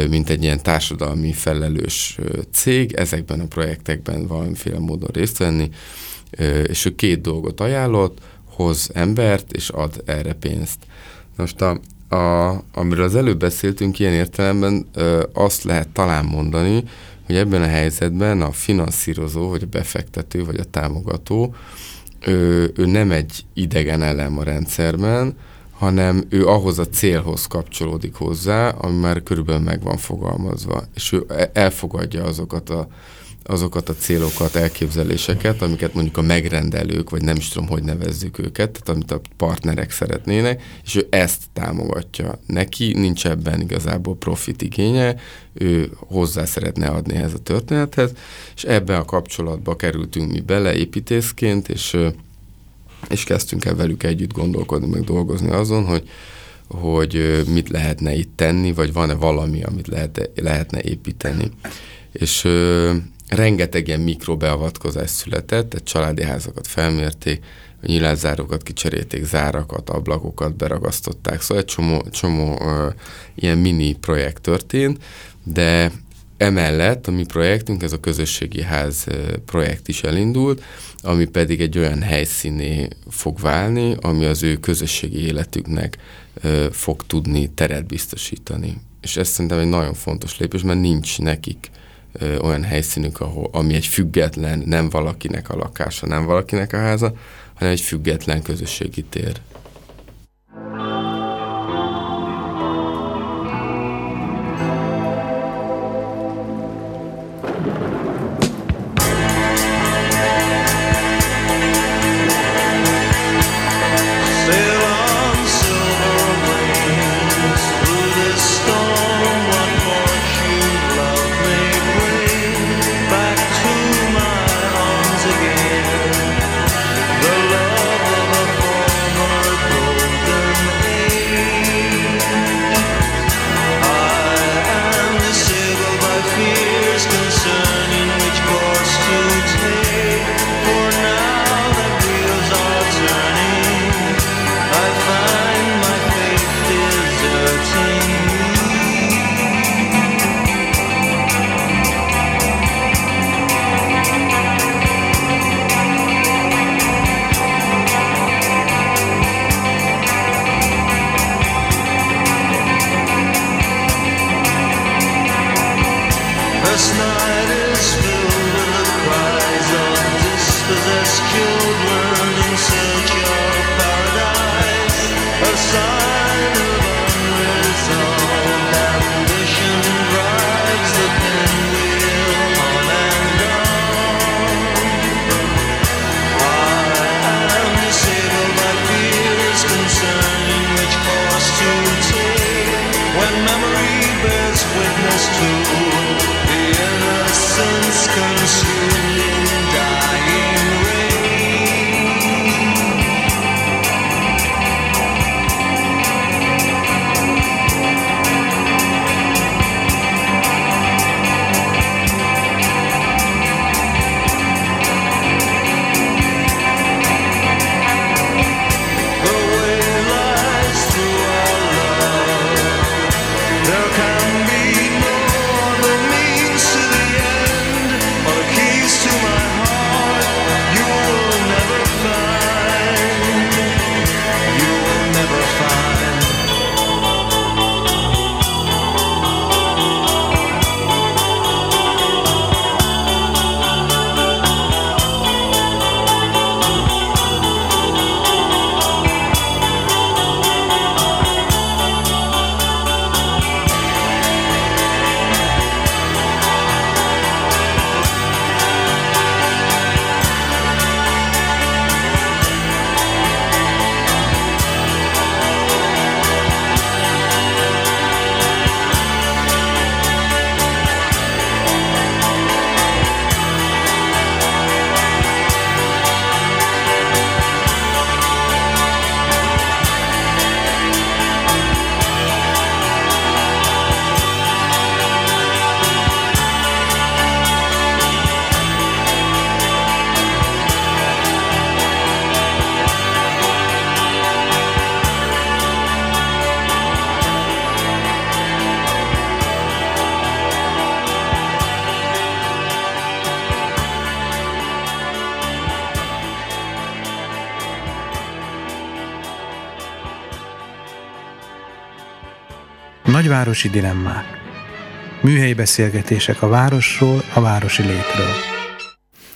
mint egy ilyen társadalmi felelős cég, ezekben a projektekben valamiféle módon részt venni, és ő két dolgot ajánlott, hoz embert, és ad erre pénzt. Most a, a, amiről az előbb beszéltünk, ilyen értelemben ö, azt lehet talán mondani, hogy ebben a helyzetben a finanszírozó, vagy a befektető, vagy a támogató, ő, ő nem egy idegen elem a rendszerben, hanem ő ahhoz a célhoz kapcsolódik hozzá, ami már körülbelül meg van fogalmazva, és ő e, elfogadja azokat a azokat a célokat, elképzeléseket, amiket mondjuk a megrendelők, vagy nem is tudom, hogy nevezzük őket, tehát amit a partnerek szeretnének, és ő ezt támogatja. Neki nincs ebben igazából profit igénye, ő hozzá szeretne adni ehhez a történethez, és ebbe a kapcsolatba kerültünk mi bele építészként, és, és kezdtünk el velük együtt gondolkodni, meg dolgozni azon, hogy, hogy mit lehetne itt tenni, vagy van-e valami, amit lehet, lehetne építeni. És rengeteg ilyen mikrobeavatkozás született, tehát családi házakat felmérték, nyilászárókat kicserélték, zárakat, ablakokat beragasztották, szóval egy csomó, csomó uh, ilyen mini projekt történt, de emellett a mi projektünk, ez a közösségi ház projekt is elindult, ami pedig egy olyan helyszíné fog válni, ami az ő közösségi életüknek uh, fog tudni teret biztosítani. És ez szerintem egy nagyon fontos lépés, mert nincs nekik olyan helyszínük, ahol, ami egy független, nem valakinek a lakása, nem valakinek a háza, hanem egy független közösségi tér. Nagyvárosi dilemmák. Műhelyi beszélgetések a városról, a városi létről.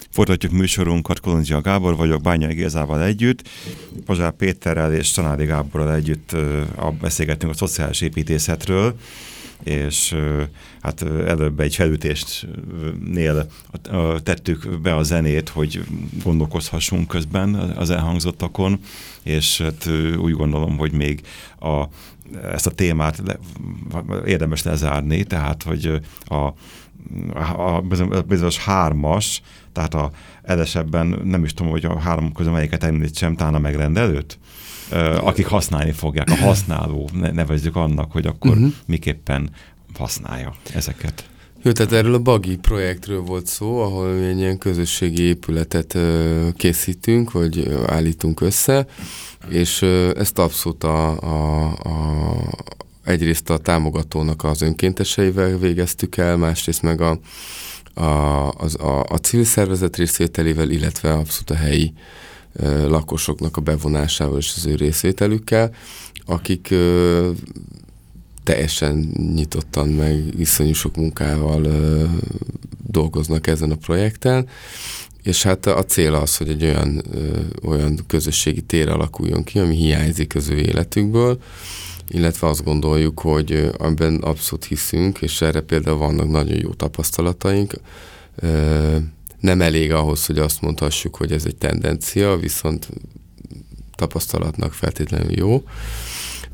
Folytatjuk műsorunkat, Kolondzsia Gábor vagyok, Bányai Gézával együtt, Pazsár Péterrel és Csanádi Gáborral együtt beszélgettünk a szociális építészetről, és hát előbb egy felütésnél tettük be a zenét, hogy gondolkozhassunk közben az elhangzottakon, és hát úgy gondolom, hogy még a, ezt a témát le, érdemes lezárni, tehát hogy a, a, bizonyos hármas, tehát a edesebben nem is tudom, hogy a három közül melyiket említsem, talán a megrendelőt? akik használni fogják, a használó, nevezzük annak, hogy akkor uh-huh. miképpen használja ezeket. Jó, tehát erről a Bagi projektről volt szó, ahol egy ilyen közösségi épületet készítünk, vagy állítunk össze, és ezt abszolút a, a, a, egyrészt a támogatónak az önkénteseivel végeztük el, másrészt meg a, a, az, a, a civil szervezet részvételével, illetve abszolút a helyi lakosoknak a bevonásával és az ő részvételükkel, akik teljesen nyitottan, meg iszonyú sok munkával ö, dolgoznak ezen a projekten, és hát a cél az, hogy egy olyan, ö, olyan közösségi tér alakuljon ki, ami hiányzik az ő életükből, illetve azt gondoljuk, hogy abban abszolút hiszünk, és erre például vannak nagyon jó tapasztalataink. Ö, nem elég ahhoz, hogy azt mondhassuk, hogy ez egy tendencia, viszont tapasztalatnak feltétlenül jó.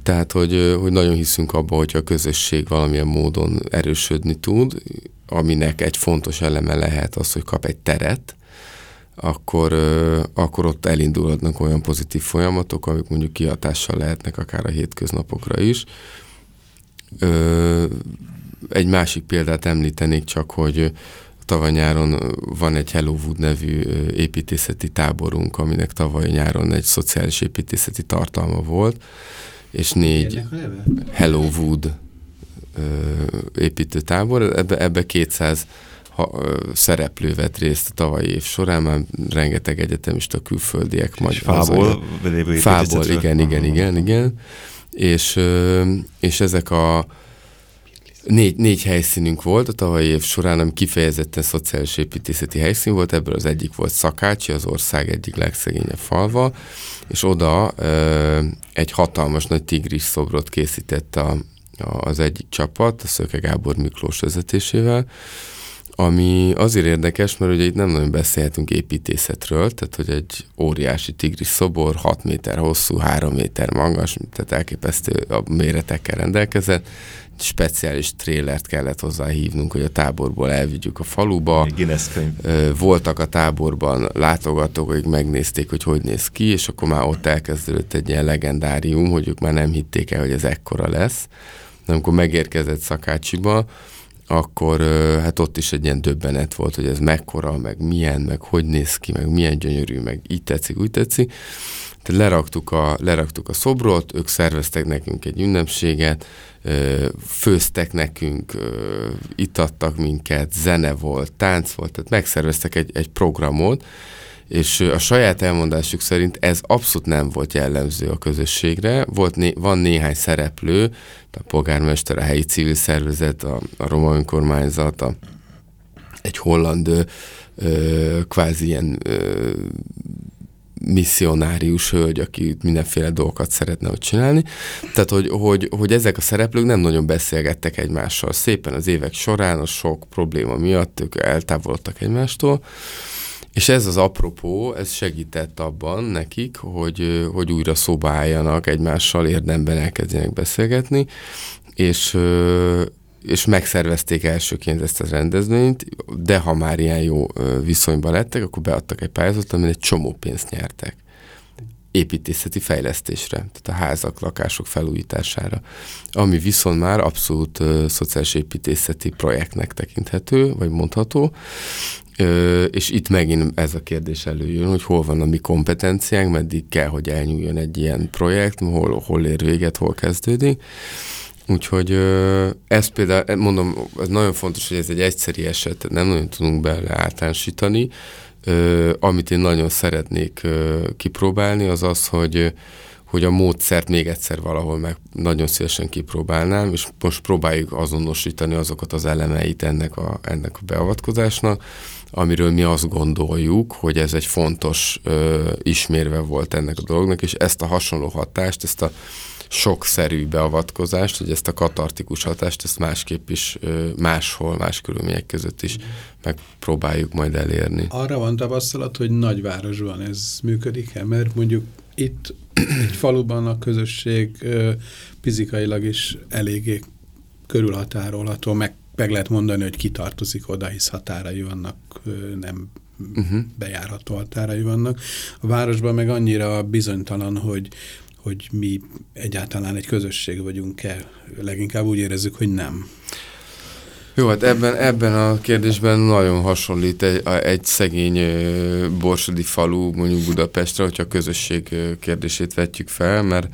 Tehát, hogy, hogy nagyon hiszünk abba, hogy a közösség valamilyen módon erősödni tud, aminek egy fontos eleme lehet az, hogy kap egy teret, akkor, akkor ott elindulhatnak olyan pozitív folyamatok, amik mondjuk kihatással lehetnek akár a hétköznapokra is. Egy másik példát említenék csak, hogy tavaly nyáron van egy Hellowood nevű építészeti táborunk, aminek tavaly nyáron egy szociális építészeti tartalma volt, és négy Hellowood építőtábor, ebbe, ebbe 200 ha, ö, szereplő vett részt a tavalyi év során, már rengeteg egyetemista külföldiek. Majd fából? Fából, igen, igen, igen, igen. És, ö, és ezek a Négy, négy helyszínünk volt a tavalyi év során, ami kifejezetten szociális építészeti helyszín volt, ebből az egyik volt Szakácsi, az ország egyik legszegényebb falva, és oda ö, egy hatalmas nagy tigris szobrot készített a, a, az egyik csapat, a Szöke Gábor Miklós vezetésével, ami azért érdekes, mert ugye itt nem nagyon beszélhetünk építészetről, tehát hogy egy óriási tigris szobor, 6 méter hosszú, 3 méter magas, tehát elképesztő a méretekkel rendelkezett, speciális trélert kellett hozzá hívnunk, hogy a táborból elvigyük a faluba. Voltak a táborban látogatók, akik megnézték, hogy hogy néz ki, és akkor már ott elkezdődött egy ilyen legendárium, hogy ők már nem hitték el, hogy ez ekkora lesz. De amikor megérkezett Szakácsiba, akkor hát ott is egy ilyen döbbenet volt, hogy ez mekkora, meg milyen, meg hogy néz ki, meg milyen gyönyörű, meg így tetszik, úgy tetszik. Tehát leraktuk a, leraktuk a szobrot, ők szerveztek nekünk egy ünnepséget, főztek nekünk, itattak minket, zene volt, tánc volt, tehát megszerveztek egy, egy programot, és a saját elmondásuk szerint ez abszolút nem volt jellemző a közösségre. Volt né, van néhány szereplő, a polgármester, a helyi civil szervezet, a, a roma önkormányzat, a, egy holland ö, kvázi ilyen ö, misszionárius hölgy, aki mindenféle dolgokat szeretne ott csinálni. Tehát, hogy, hogy, hogy ezek a szereplők nem nagyon beszélgettek egymással. Szépen az évek során a sok probléma miatt ők eltávolodtak egymástól, és ez az apropó, ez segített abban nekik, hogy, hogy újra szóba álljanak egymással, érdemben elkezdjenek beszélgetni, és, és megszervezték elsőként ezt a rendezvényt, de ha már ilyen jó viszonyban lettek, akkor beadtak egy pályázatot, amin egy csomó pénzt nyertek építészeti fejlesztésre, tehát a házak, lakások felújítására, ami viszont már abszolút uh, szociális építészeti projektnek tekinthető, vagy mondható, uh, és itt megint ez a kérdés előjön, hogy hol van a mi kompetenciánk, meddig kell, hogy elnyúljon egy ilyen projekt, hol, hol ér véget, hol kezdődik, Úgyhogy ez például, mondom, ez nagyon fontos, hogy ez egy egyszeri eset, nem nagyon tudunk bele általánosítani. Amit én nagyon szeretnék kipróbálni, az az, hogy hogy a módszert még egyszer valahol meg nagyon szívesen kipróbálnám, és most próbáljuk azonosítani azokat az elemeit ennek a, ennek a beavatkozásnak, amiről mi azt gondoljuk, hogy ez egy fontos ö, ismérve volt ennek a dolognak, és ezt a hasonló hatást, ezt a sokszerű beavatkozást, hogy ezt a katartikus hatást, ezt másképp is máshol, más körülmények között is megpróbáljuk majd elérni. Arra van tapasztalat, hogy nagyvárosban ez működik-e? Mert mondjuk itt egy faluban a közösség fizikailag is eléggé körülhatárolható, meg, meg lehet mondani, hogy kitartozik oda, hisz határai vannak, nem uh -huh. bejárható határai vannak. A városban meg annyira bizonytalan, hogy hogy mi egyáltalán egy közösség vagyunk-e. Leginkább úgy érezzük, hogy nem. Jó, hát ebben, ebben a kérdésben nagyon hasonlít egy, egy szegény borsodi falu, mondjuk Budapestre, hogyha a közösség kérdését vetjük fel, mert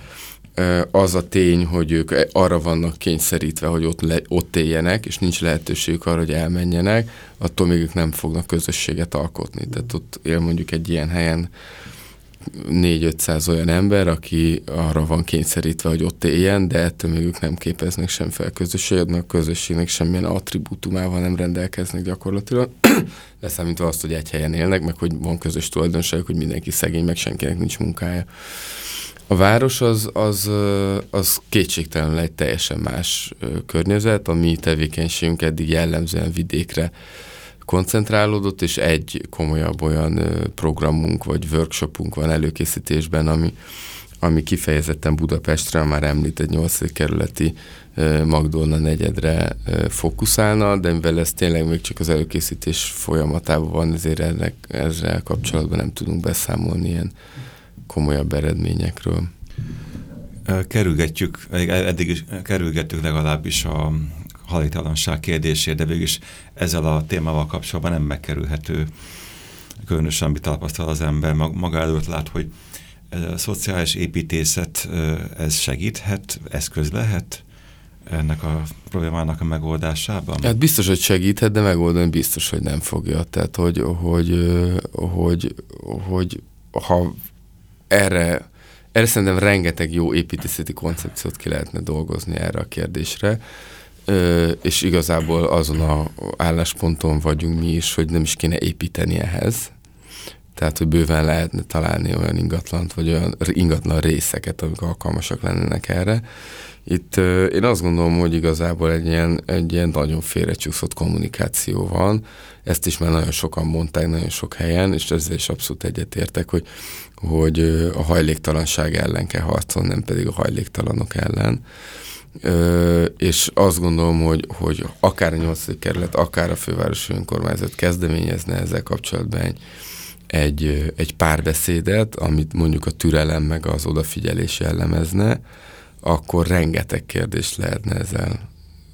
az a tény, hogy ők arra vannak kényszerítve, hogy ott, le, ott éljenek, és nincs lehetőségük arra, hogy elmenjenek, attól még ők nem fognak közösséget alkotni. Tehát ott él mondjuk egy ilyen helyen 4-500 olyan ember, aki arra van kényszerítve, hogy ott éljen, de ettől még ők nem képeznek sem fel a közösségnek semmilyen attribútumával nem rendelkeznek gyakorlatilag. Leszámítva azt, hogy egy helyen élnek, meg hogy van közös tulajdonság, hogy mindenki szegény, meg senkinek nincs munkája. A város az, az, az kétségtelenül egy teljesen más környezet, a mi tevékenységünk eddig jellemzően vidékre koncentrálódott, és egy komolyabb olyan programunk vagy workshopunk van előkészítésben, ami, ami kifejezetten Budapestre, már említett 8. kerületi Magdolna negyedre fókuszálna, de mivel ez tényleg még csak az előkészítés folyamatában van, ezért ennek, ezzel kapcsolatban nem tudunk beszámolni ilyen komolyabb eredményekről. Kerülgetjük, eddig is kerülgettük legalábbis a hajtalanság kérdését, de végülis ezzel a témával kapcsolatban nem megkerülhető, különösen amit tapasztal az ember maga előtt lát, hogy a szociális építészet ez segíthet, eszköz lehet ennek a problémának a megoldásában? Hát biztos, hogy segíthet, de megoldani biztos, hogy nem fogja. Tehát, hogy, hogy, hogy, hogy ha erre, erre szerintem rengeteg jó építészeti koncepciót ki lehetne dolgozni erre a kérdésre, és igazából azon a állásponton vagyunk mi is, hogy nem is kéne építeni ehhez. Tehát, hogy bőven lehetne találni olyan ingatlant, vagy olyan ingatlan részeket, amik alkalmasak lennének erre. Itt én azt gondolom, hogy igazából egy ilyen, egy ilyen nagyon félrecsúszott kommunikáció van. Ezt is már nagyon sokan mondták, nagyon sok helyen, és ezzel is abszolút egyetértek, hogy, hogy a hajléktalanság ellen kell harcolni, nem pedig a hajléktalanok ellen. És azt gondolom, hogy, hogy akár a 8. kerület, akár a fővárosi önkormányzat kezdeményezne ezzel kapcsolatban egy, egy, egy párbeszédet, amit mondjuk a türelem meg az odafigyelés jellemezne, akkor rengeteg kérdést lehetne ezzel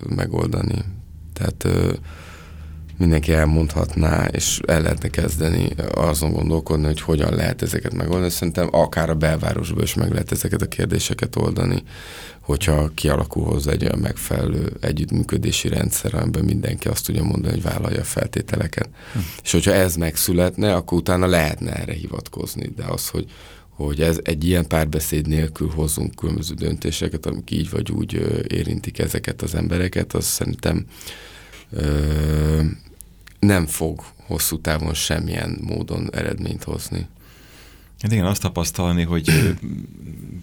megoldani. Tehát ö, mindenki elmondhatná, és el lehetne kezdeni azon gondolkodni, hogy hogyan lehet ezeket megoldani. Szerintem akár a belvárosban is meg lehet ezeket a kérdéseket oldani, hogyha kialakul hozzá egy olyan megfelelő együttműködési rendszer, amiben mindenki azt tudja mondani, hogy vállalja a feltételeket. Hm. És hogyha ez megszületne, akkor utána lehetne erre hivatkozni, de az, hogy, hogy ez egy ilyen párbeszéd nélkül hozzunk különböző döntéseket, amik így vagy úgy érintik ezeket az embereket, az szerintem nem fog hosszú távon semmilyen módon eredményt hozni. Hát igen, azt tapasztalni, hogy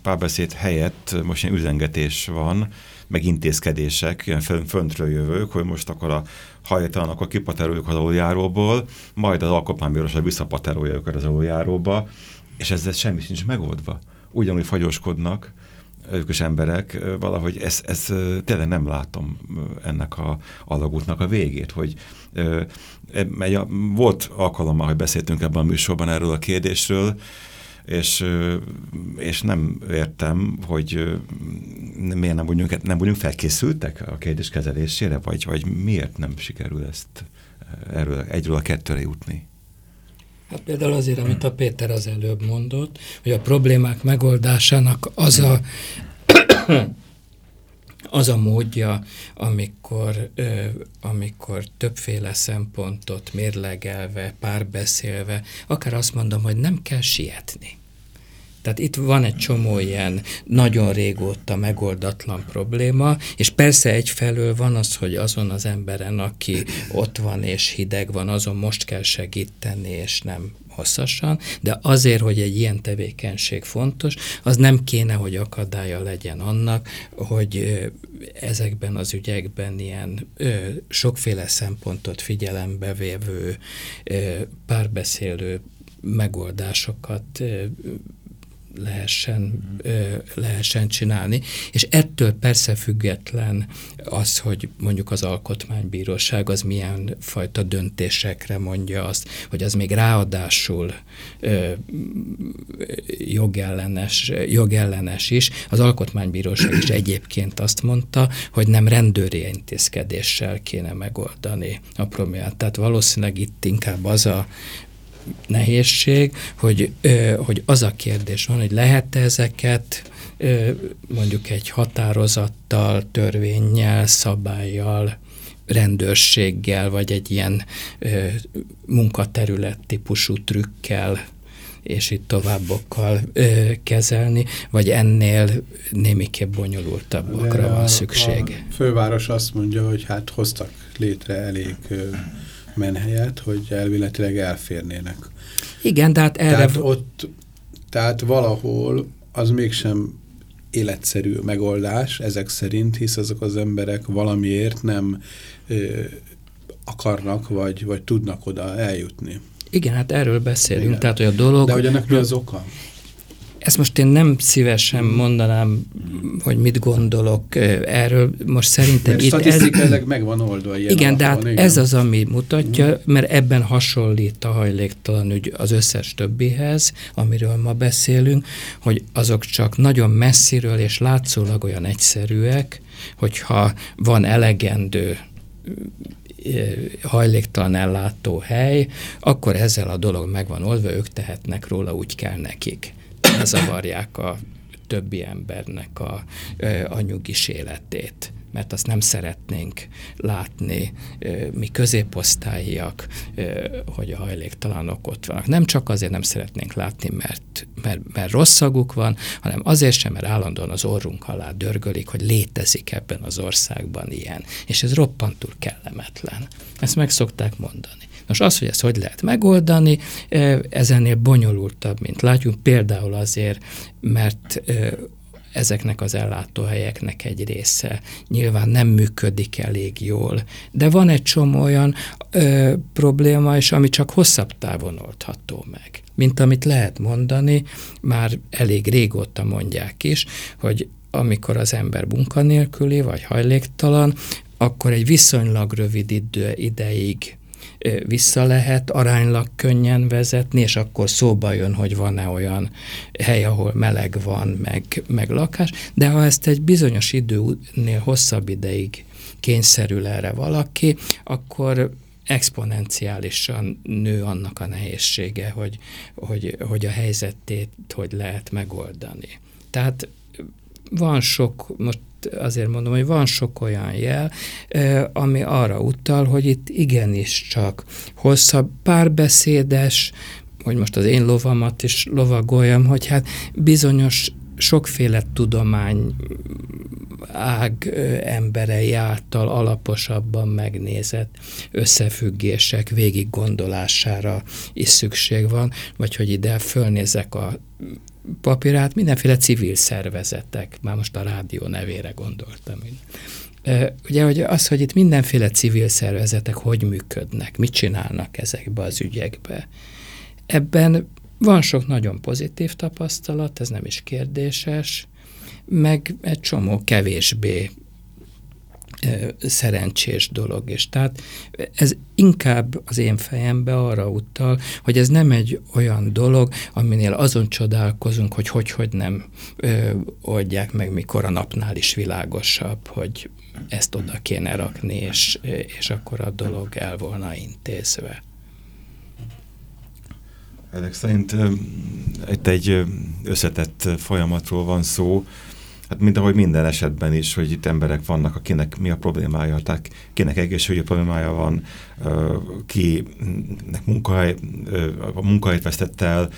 párbeszéd helyett most ilyen üzengetés van, meg intézkedések, ilyen föntről jövők, hogy most akkor a hajtalan, akkor kipateroljuk az aluljáróból, majd az alkotmánybíróság visszapaterolja őket az aluljáróba, és ezzel semmi sincs megoldva. Ugyanúgy fagyoskodnak, is emberek, valahogy ezt, ezt tényleg nem látom ennek a alagútnak a végét, hogy e, volt alkalommal, hogy beszéltünk ebben a műsorban erről a kérdésről, és, és nem értem, hogy miért nem vagyunk, nem vagyunk felkészültek a kérdés kezelésére, vagy, vagy miért nem sikerül ezt erről egyről a kettőre jutni. Hát például azért, amit a Péter az előbb mondott, hogy a problémák megoldásának az a az a módja, amikor, amikor többféle szempontot mérlegelve, párbeszélve, akár azt mondom, hogy nem kell sietni. Tehát itt van egy csomó ilyen nagyon régóta megoldatlan probléma, és persze egyfelől van az, hogy azon az emberen, aki ott van és hideg van, azon most kell segíteni, és nem hosszasan, de azért, hogy egy ilyen tevékenység fontos, az nem kéne, hogy akadálya legyen annak, hogy ezekben az ügyekben ilyen sokféle szempontot figyelembe vévő, párbeszélő megoldásokat lehessen, lehessen csinálni. És ettől persze független az, hogy mondjuk az alkotmánybíróság az milyen fajta döntésekre mondja azt, hogy az még ráadásul jogellenes, jogellenes is. Az alkotmánybíróság is egyébként azt mondta, hogy nem rendőri intézkedéssel kéne megoldani a problémát. Tehát valószínűleg itt inkább az a nehézség, hogy, hogy az a kérdés van, hogy lehet -e ezeket mondjuk egy határozattal, törvényel, szabályjal, rendőrséggel, vagy egy ilyen munkaterület típusú trükkel és itt továbbokkal ö, kezelni, vagy ennél némiképp bonyolultabbakra van szükség. A főváros azt mondja, hogy hát hoztak létre elég ö, menhelyet, hogy elvéletileg elférnének. Igen, de hát erre... Tehát ott, tehát valahol az mégsem életszerű megoldás ezek szerint, hisz azok az emberek valamiért nem ö, akarnak, vagy, vagy tudnak oda eljutni. Igen, hát erről beszélünk, Igen. tehát hogy a dolog... De hogy ennek mi az oka? Ezt most én nem szívesen mondanám, hogy mit gondolok erről. Most szerintem mert itt ez... megvan oldva ilyen Igen, de hát igen. ez az, ami mutatja, mert ebben hasonlít a hajléktalan ügy az összes többihez, amiről ma beszélünk, hogy azok csak nagyon messziről és látszólag olyan egyszerűek, hogyha van elegendő hajléktalan ellátó hely, akkor ezzel a dolog megvan oldva, ők tehetnek róla, úgy kell nekik ne zavarják a többi embernek a, a nyugis életét mert azt nem szeretnénk látni mi középosztályiak, hogy a hajléktalanok ott vannak. Nem csak azért nem szeretnénk látni, mert, mert, mert rossz szaguk van, hanem azért sem, mert állandóan az orrunk alá dörgölik, hogy létezik ebben az országban ilyen. És ez roppantul kellemetlen. Ezt meg szokták mondani. Most az, hogy ezt hogy lehet megoldani, ez ennél bonyolultabb, mint látjuk, például azért, mert ezeknek az ellátóhelyeknek egy része nyilván nem működik elég jól. De van egy csomó olyan ö, probléma is, ami csak hosszabb távon oldható meg. Mint amit lehet mondani, már elég régóta mondják is, hogy amikor az ember munkanélküli vagy hajléktalan, akkor egy viszonylag rövid idő, ideig vissza lehet aránylag könnyen vezetni, és akkor szóba jön, hogy van-e olyan hely, ahol meleg van, meg, meg lakás, de ha ezt egy bizonyos időnél hosszabb ideig kényszerül erre valaki, akkor exponenciálisan nő annak a nehézsége, hogy, hogy, hogy a helyzetét hogy lehet megoldani. Tehát van sok, most azért mondom, hogy van sok olyan jel, ami arra utal, hogy itt igenis csak hosszabb párbeszédes, hogy most az én lovamat is lovagoljam, hogy hát bizonyos sokféle tudomány ág emberei által alaposabban megnézett összefüggések végig gondolására is szükség van, vagy hogy ide fölnézek a papírát mindenféle civil szervezetek, már most a rádió nevére gondoltam. Ugye hogy az, hogy itt mindenféle civil szervezetek hogy működnek, mit csinálnak ezekbe az ügyekbe. Ebben van sok nagyon pozitív tapasztalat, ez nem is kérdéses, meg egy csomó kevésbé szerencsés dolog. És tehát ez inkább az én fejembe arra utal, hogy ez nem egy olyan dolog, aminél azon csodálkozunk, hogy hogy, hogy nem ö, oldják meg, mikor a napnál is világosabb, hogy ezt oda kéne rakni, és, és akkor a dolog el volna intézve. Ezek szerint itt egy összetett folyamatról van szó, hát mint ahogy minden esetben is, hogy itt emberek vannak, akinek mi a problémája, tehát kinek egészségügyi problémája van, kinek munkahely, a vesztett el,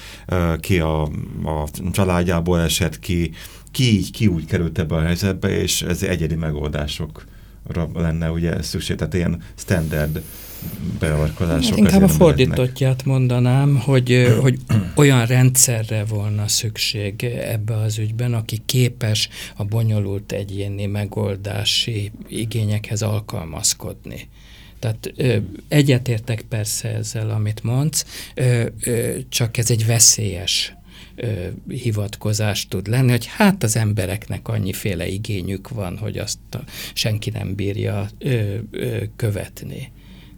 ki a, a családjából esett ki, ki így, ki úgy került ebbe a helyzetbe, és ez egyedi megoldásokra lenne ugye szükség, tehát ilyen standard beavatkozások. Hát inkább a fordítottját mondanám, hogy, hogy olyan rendszerre volna szükség ebbe az ügyben, aki képes a bonyolult egyéni megoldási igényekhez alkalmazkodni. Tehát ö, egyetértek persze ezzel, amit mondsz, ö, ö, csak ez egy veszélyes ö, hivatkozás tud lenni, hogy hát az embereknek annyiféle igényük van, hogy azt senki nem bírja ö, ö, követni.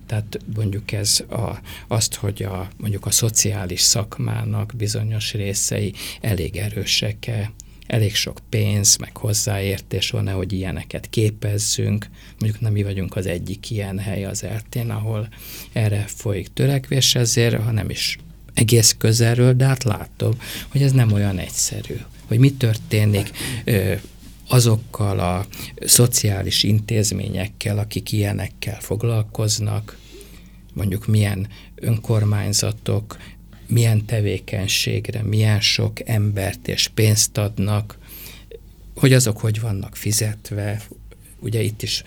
Tehát mondjuk ez a, azt, hogy a, mondjuk a szociális szakmának bizonyos részei elég erősek-e, elég sok pénz, meg hozzáértés van-e, hogy ilyeneket képezzünk. Mondjuk nem mi vagyunk az egyik ilyen hely az eltén, ahol erre folyik törekvés, ezért, ha nem is egész közelről, de hát látom, hogy ez nem olyan egyszerű. Hogy mi történik ö, azokkal a szociális intézményekkel, akik ilyenekkel foglalkoznak, mondjuk milyen önkormányzatok, milyen tevékenységre, milyen sok embert és pénzt adnak, hogy azok hogy vannak fizetve, ugye itt is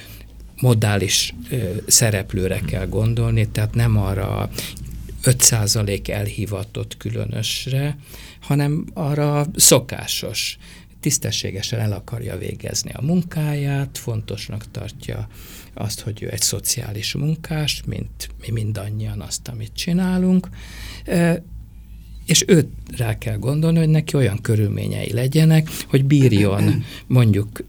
modális ö, szereplőre kell gondolni, tehát nem arra 5% elhivatott különösre, hanem arra szokásos tisztességesen el akarja végezni a munkáját, fontosnak tartja azt, hogy ő egy szociális munkás, mint mi mindannyian azt, amit csinálunk, és őt rá kell gondolni, hogy neki olyan körülményei legyenek, hogy bírjon mondjuk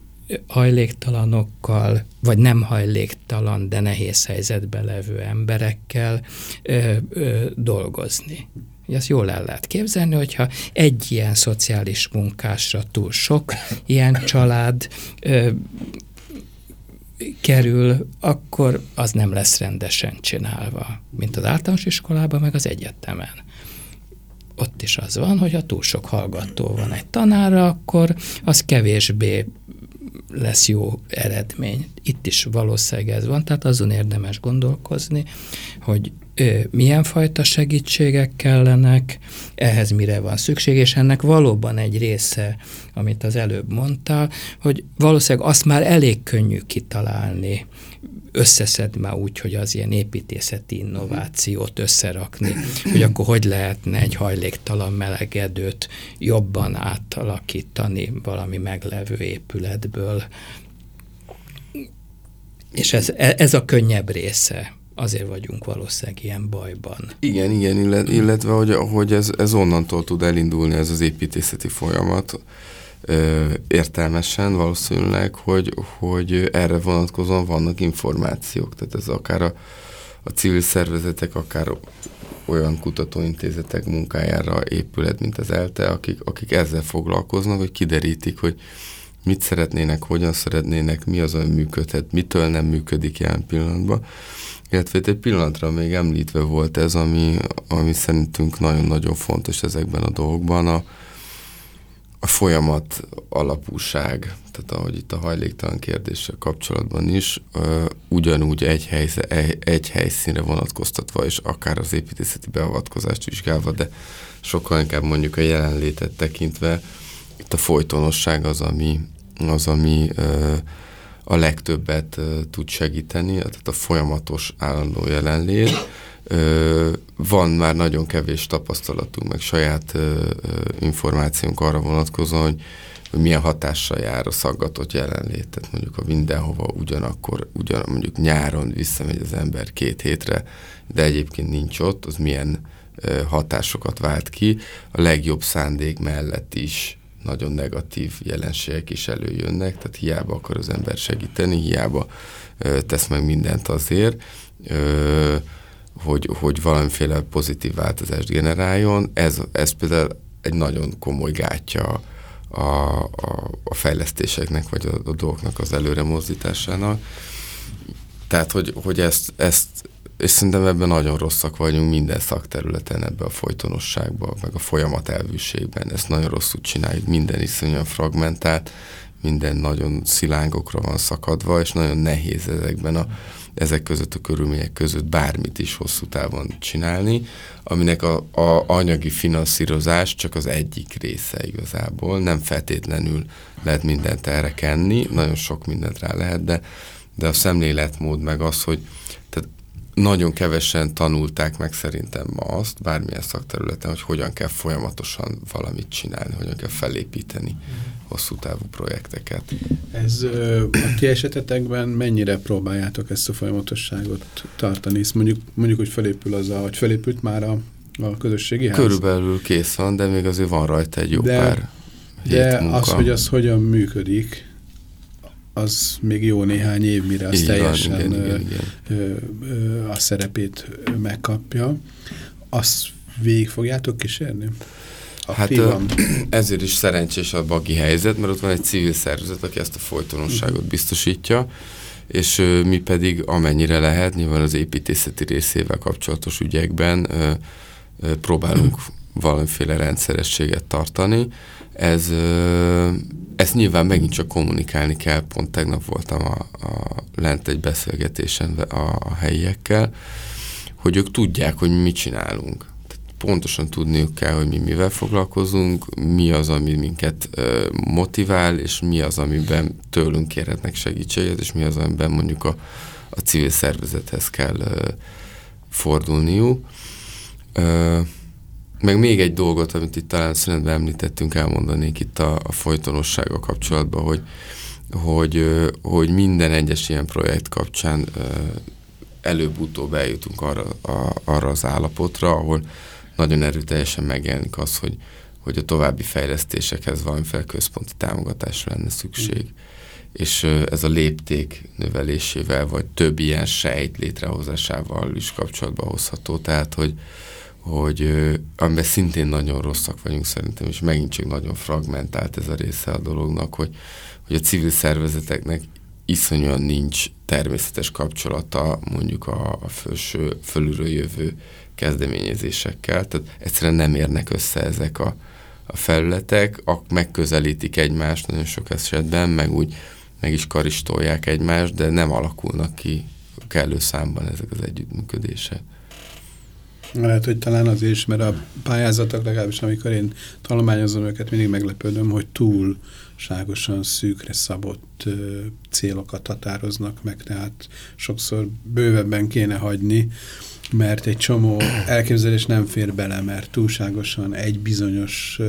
hajléktalanokkal, vagy nem hajléktalan, de nehéz helyzetben levő emberekkel ö, ö, dolgozni. Ezt jól el lehet képzelni, hogyha egy ilyen szociális munkásra túl sok ilyen család ö, kerül, akkor az nem lesz rendesen csinálva, mint az általános iskolában, meg az egyetemen. Ott is az van, hogy ha túl sok hallgató van egy tanára, akkor az kevésbé lesz jó eredmény. Itt is valószínűleg ez van, tehát azon érdemes gondolkozni, hogy milyen fajta segítségek kellenek, ehhez mire van szükség, és ennek valóban egy része, amit az előbb mondtál, hogy valószínűleg azt már elég könnyű kitalálni, összeszedve úgy, hogy az ilyen építészeti innovációt összerakni, hogy akkor hogy lehetne egy hajléktalan melegedőt jobban átalakítani valami meglevő épületből. És ez, ez a könnyebb része azért vagyunk valószínűleg ilyen bajban. Igen, igen, illetve hogy, hogy ez, ez onnantól tud elindulni ez az építészeti folyamat, értelmesen valószínűleg, hogy, hogy erre vonatkozóan vannak információk. Tehát ez akár a, a civil szervezetek, akár olyan kutatóintézetek munkájára épület, mint az ELTE, akik, akik ezzel foglalkoznak, hogy kiderítik, hogy mit szeretnének, hogyan szeretnének, mi az, ami működhet, mitől nem működik jelen pillanatban. Illetve egy pillanatra még említve volt ez, ami, ami szerintünk nagyon-nagyon fontos ezekben a dolgokban, a, a folyamat alapúság, tehát ahogy itt a hajléktalan kérdéssel kapcsolatban is, ö, ugyanúgy egy, helyze, egy, egy helyszínre vonatkoztatva, és akár az építészeti beavatkozást vizsgálva, de sokkal inkább mondjuk a jelenlétet tekintve, itt a folytonosság az, ami, az, ami ö, a legtöbbet tud segíteni, tehát a folyamatos állandó jelenlét. Van már nagyon kevés tapasztalatunk, meg saját ö, információnk arra vonatkozóan, hogy, hogy milyen hatással jár a szaggatott jelenlét. Tehát mondjuk, ha mindenhova ugyanakkor, ugyan, mondjuk nyáron visszamegy az ember két hétre, de egyébként nincs ott, az milyen hatásokat vált ki. A legjobb szándék mellett is nagyon negatív jelenségek is előjönnek, tehát hiába akar az ember segíteni, hiába ö, tesz meg mindent azért, ö, hogy, hogy valamiféle pozitív változást generáljon. Ez, ez például egy nagyon komoly gátja a, a, a fejlesztéseknek, vagy a, a dolgoknak az előre mozdításának. Tehát, hogy, hogy ezt, ezt és szerintem ebben nagyon rosszak vagyunk minden szakterületen, ebben a folytonosságban, meg a folyamat elvűségben. Ezt nagyon rosszul csináljuk, minden iszonyan fragmentált, minden nagyon szilángokra van szakadva, és nagyon nehéz ezekben a, ezek között a körülmények között bármit is hosszú távon csinálni, aminek a, a anyagi finanszírozás csak az egyik része igazából, nem feltétlenül lehet mindent erre kenni, nagyon sok mindent rá lehet, de, de a szemléletmód meg az, hogy nagyon kevesen tanulták meg szerintem ma azt, bármilyen szakterületen, hogy hogyan kell folyamatosan valamit csinálni, hogyan kell felépíteni hosszú távú projekteket. Ez a ti esetetekben mennyire próbáljátok ezt a folyamatosságot tartani? Hisz mondjuk, mondjuk, hogy felépül az a, hogy felépült már a, a közösségi ház? Körülbelül kész van, de még azért van rajta egy jó de, pár De az, hogy az hogyan működik, az még jó néhány év, mire az teljesen van, igen, igen, igen. Ö, ö, a szerepét megkapja. Azt végig fogjátok kísérni? Hát ezért is szerencsés a bagi helyzet, mert ott van egy civil szervezet, aki ezt a folytonosságot biztosítja, és mi pedig amennyire lehet, nyilván az építészeti részével kapcsolatos ügyekben próbálunk valamiféle rendszerességet tartani. Ez, ezt nyilván megint csak kommunikálni kell, pont tegnap voltam a, a lent egy beszélgetésen a, a helyiekkel, hogy ők tudják, hogy mi mit csinálunk pontosan tudniuk kell, hogy mi mivel foglalkozunk, mi az, ami minket motivál, és mi az, amiben tőlünk kérhetnek segítséget, és mi az, amiben mondjuk a, a civil szervezethez kell fordulniuk. Meg még egy dolgot, amit itt talán szünetben említettünk, elmondanék itt a, a folytonossága kapcsolatban, hogy, hogy, hogy minden egyes ilyen projekt kapcsán előbb-utóbb eljutunk arra, a, arra az állapotra, ahol nagyon erőteljesen megjelenik az, hogy, hogy a további fejlesztésekhez valamiféle központi támogatásra lenne szükség. Mm. És ez a lépték növelésével, vagy több ilyen sejt létrehozásával is kapcsolatba hozható. Tehát, hogy, hogy amiben szintén nagyon rosszak vagyunk szerintem, és megint csak nagyon fragmentált ez a része a dolognak, hogy, hogy a civil szervezeteknek iszonyúan nincs természetes kapcsolata mondjuk a, a felső, fölülről jövő kezdeményezésekkel, tehát egyszerűen nem érnek össze ezek a, a felületek, a, megközelítik egymást nagyon sok esetben, meg úgy meg is karistolják egymást, de nem alakulnak ki kellő számban ezek az együttműködések. Lehet, hogy talán az is, mert a pályázatok legalábbis, amikor én tanulmányozom őket, mindig meglepődöm, hogy túlságosan szűkre szabott célokat határoznak meg, tehát sokszor bővebben kéne hagyni, mert egy csomó elképzelés nem fér bele, mert túlságosan egy bizonyos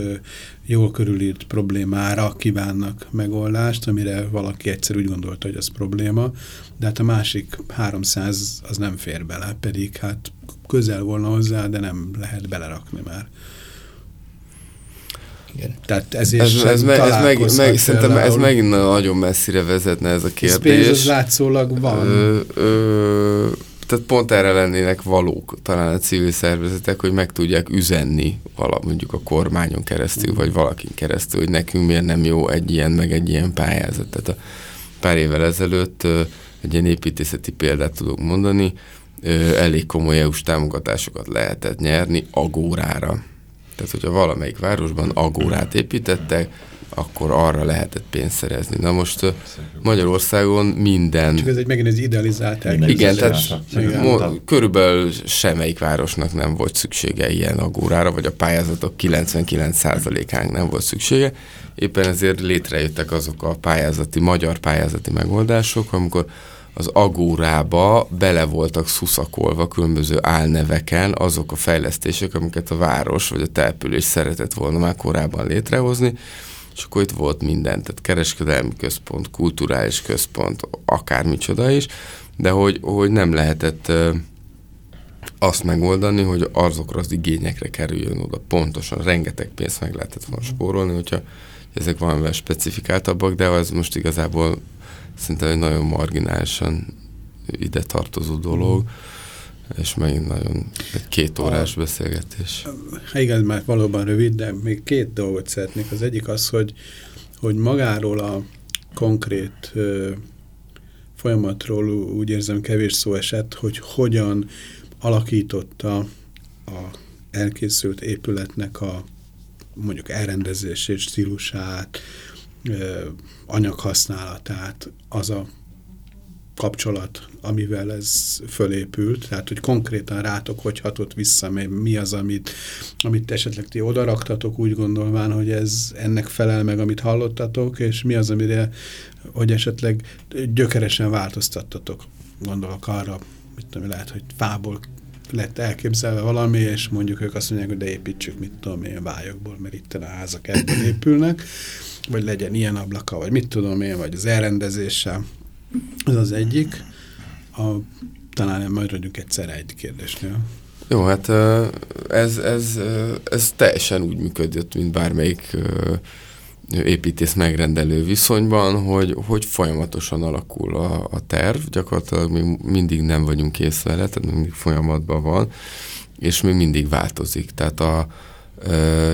jól körülírt problémára kívánnak megoldást, amire valaki egyszer úgy gondolta, hogy az probléma, de hát a másik 300 az nem fér bele, pedig hát közel volna hozzá, de nem lehet belerakni már. Igen. Tehát ez, ez, ez, me, ez meg, meg, szerintem ez megint nagyon messzire vezetne ez a kérdés. Ez pénz az látszólag van. Ö, ö, tehát pont erre lennének valók talán a civil szervezetek, hogy meg tudják üzenni vala, mondjuk a kormányon keresztül, vagy valakin keresztül, hogy nekünk miért nem jó egy ilyen, meg egy ilyen pályázat. Tehát a pár évvel ezelőtt egy ilyen építészeti példát tudok mondani, elég komoly EU-s támogatásokat lehetett nyerni agórára. Tehát, hogyha valamelyik városban agórát építettek, akkor arra lehetett pénzt szerezni. Na most Magyarországon minden... Csak ez egy megint egy idealizált Igen, tehát igen. körülbelül semmelyik városnak nem volt szüksége ilyen agórára, vagy a pályázatok 99%-ának nem volt szüksége. Éppen ezért létrejöttek azok a pályázati, magyar pályázati megoldások, amikor az agórába bele voltak szuszakolva különböző álneveken azok a fejlesztések, amiket a város vagy a település szeretett volna már korábban létrehozni, és akkor itt volt minden, tehát kereskedelmi központ, kulturális központ, akármicsoda is, de hogy, hogy nem lehetett azt megoldani, hogy azokra az igényekre kerüljön oda pontosan, rengeteg pénzt meg lehetett volna spórolni, hogyha ezek valamivel specifikáltabbak, de az most igazából szinte egy nagyon marginálisan ide tartozó dolog. Mm és megint nagyon egy két órás a, beszélgetés. Igen, már valóban rövid, de még két dolgot szeretnék. Az egyik az, hogy, hogy magáról a konkrét ö, folyamatról úgy érzem kevés szó esett, hogy hogyan alakította a elkészült épületnek a mondjuk elrendezését, stílusát, anyaghasználatát, az a kapcsolat, amivel ez fölépült, tehát hogy konkrétan rátok hogy hatott vissza, mi az, amit, amit esetleg ti odaraktatok, úgy gondolván, hogy ez ennek felel meg, amit hallottatok, és mi az, amire, hogy esetleg gyökeresen változtattatok. Gondolok arra, mit tudom, lehet, hogy fából lett elképzelve valami, és mondjuk ők azt mondják, hogy de építsük, mit tudom én, vályokból, mert itt a házak ebből épülnek, vagy legyen ilyen ablaka, vagy mit tudom én, vagy az elrendezéssel. Ez az egyik. A, talán maradjunk egyszer egy kérdésnél. Jó, hát ez, ez, ez teljesen úgy működött, mint bármelyik építész megrendelő viszonyban, hogy, hogy folyamatosan alakul a, a terv, gyakorlatilag mi mindig nem vagyunk kész vele, tehát mindig folyamatban van, és még mindig változik. Tehát a,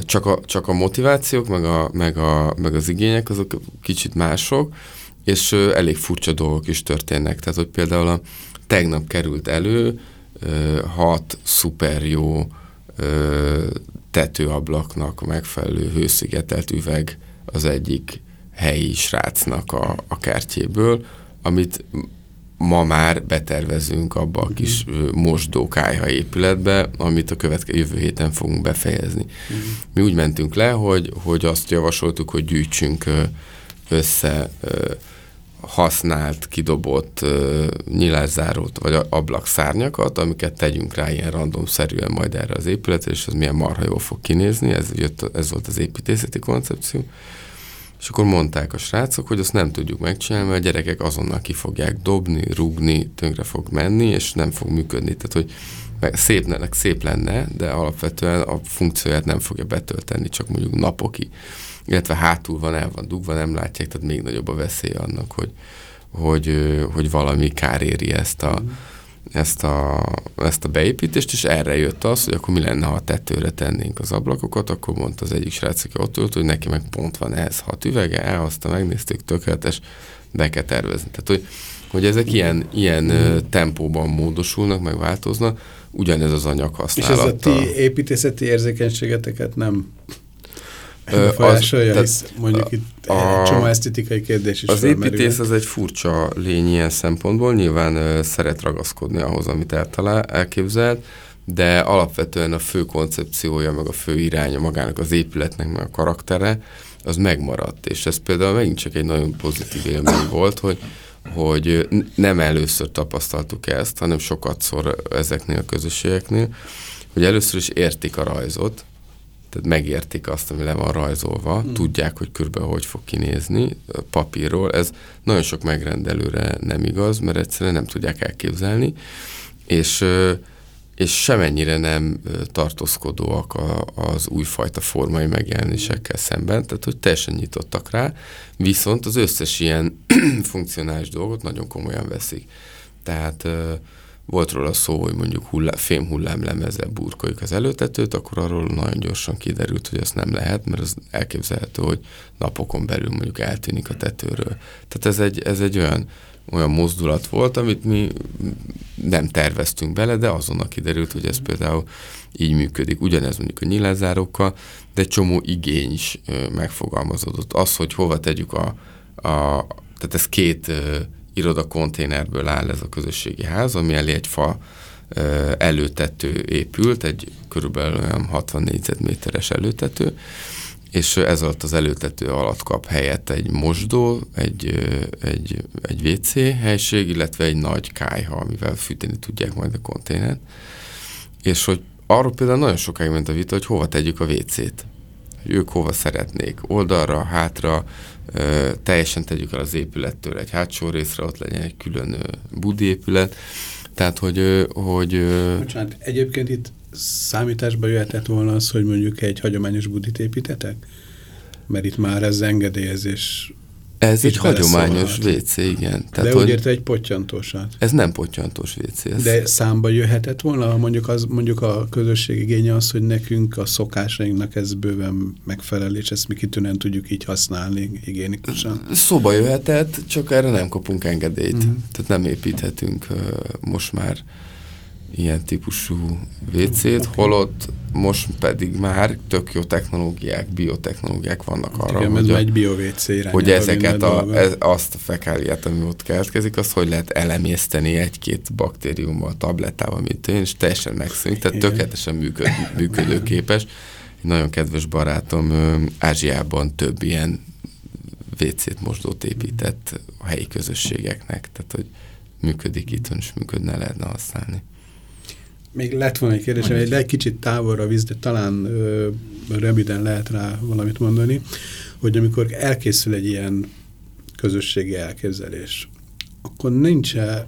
csak a, csak a motivációk, meg, a, meg, a, meg az igények, azok kicsit mások, és elég furcsa dolgok is történnek. Tehát, hogy például a tegnap került elő hat szuper jó tetőablaknak megfelelő hőszigetelt üveg az egyik helyi srácnak a, a kertjéből, amit ma már betervezünk abba a kis uh-huh. mosdókájha épületbe, amit a következő jövő héten fogunk befejezni. Uh-huh. Mi úgy mentünk le, hogy, hogy azt javasoltuk, hogy gyűjtsünk össze használt, kidobott uh, vagy ablakszárnyakat, amiket tegyünk rá ilyen randomszerűen majd erre az épületre, és az milyen marha jól fog kinézni, ez, jött, ez volt az építészeti koncepció. És akkor mondták a srácok, hogy azt nem tudjuk megcsinálni, mert a gyerekek azonnal ki fogják dobni, rugni, tönkre fog menni, és nem fog működni. Tehát, hogy szép, szép lenne, de alapvetően a funkcióját nem fogja betölteni, csak mondjuk napokig illetve hátul van, el van dugva, nem látják, tehát még nagyobb a veszély annak, hogy, hogy, hogy valami kár éri ezt a, mm. ezt, a, ezt a beépítést, és erre jött az, hogy akkor mi lenne, ha a tetőre tennénk az ablakokat, akkor mondta az egyik srác, aki ott ült, hogy neki meg pont van ehhez hat üvege, elhozta, megnézték, tökéletes, be kell tervezni. Tehát, hogy, hogy ezek ilyen, ilyen mm. tempóban módosulnak, meg változnak, ugyanez az anyag használata. És ez a ti építészeti érzékenységeteket nem befolyásolja, az, mondjuk itt a, egy csomó esztetikai kérdés is Az építész az egy furcsa lény ilyen szempontból, nyilván uh, szeret ragaszkodni ahhoz, amit eltalál, elképzelt, de alapvetően a fő koncepciója, meg a fő iránya magának az épületnek, meg a karaktere, az megmaradt, és ez például megint csak egy nagyon pozitív élmény volt, hogy hogy nem először tapasztaltuk ezt, hanem sokat szor ezeknél a közösségeknél, hogy először is értik a rajzot, tehát megértik azt, ami le van rajzolva, mm. tudják, hogy körülbelül hogy fog kinézni papírról. Ez nagyon sok megrendelőre nem igaz, mert egyszerűen nem tudják elképzelni, és, és semennyire nem tartózkodóak a, az újfajta formai megjelenésekkel szemben, tehát hogy teljesen nyitottak rá, viszont az összes ilyen funkcionális dolgot nagyon komolyan veszik. Tehát volt róla szó, hogy mondjuk hullá, fém hullámlemezzel burkoljuk az előtetőt, akkor arról nagyon gyorsan kiderült, hogy ezt nem lehet, mert az elképzelhető, hogy napokon belül mondjuk eltűnik a tetőről. Tehát ez egy, ez egy olyan, olyan mozdulat volt, amit mi nem terveztünk bele, de azonnal kiderült, hogy ez például így működik. Ugyanez mondjuk a nyilázárokkal, de csomó igény is megfogalmazódott. Az, hogy hova tegyük a, a tehát ez két iroda konténerből áll ez a közösségi ház, ami elé egy fa előtető épült, egy körülbelül olyan 60 négyzetméteres előtető, és ez alatt az előtető alatt kap helyet egy mosdó, egy, egy, egy WC helység, illetve egy nagy kájha, amivel fűteni tudják majd a konténert. És hogy arról például nagyon sokáig ment a vita, hogy hova tegyük a WC-t. Hogy ők hova szeretnék, oldalra, hátra, teljesen tegyük el az épülettől egy hátsó részre, ott legyen egy külön budi épület. Tehát, hogy... hogy Bocsánat, egyébként itt számításba jöhetett volna az, hogy mondjuk egy hagyományos budit építetek? Mert itt már ez engedélyezés ez egy hagyományos WC, igen. Tehát, De úgy érte egy pottyantósat. Ez nem pottyantós WC. Ez... De számba jöhetett volna, mondjuk, az, mondjuk a közösség igénye az, hogy nekünk a szokásainknak ez bőven megfelel, és ezt mi kitűnően tudjuk így használni higiénikusan. Szóba jöhetett, csak erre nem kapunk engedélyt. Uh mhm. -huh. Tehát nem építhetünk uh, most már ilyen típusú WC-t, holott most pedig már tök jó technológiák, biotechnológiák vannak arra, Igen, hogy, a, egy bio hogy ezeket a, ez, azt a fekáliát, ami ott keletkezik, azt hogy lehet elemészteni egy-két baktériummal, tablettával, mint én, és teljesen megszűnik, tehát Igen. tökéletesen működ, működőképes. Egy nagyon kedves barátom Ázsiában több ilyen WC-t, mosdót épített a helyi közösségeknek, tehát hogy működik itt, és működne, lehetne használni. Még lett volna egy kérdés, de egy kicsit távolra visz, de talán ö, röviden lehet rá valamit mondani, hogy amikor elkészül egy ilyen közösségi elképzelés, akkor nincs -e,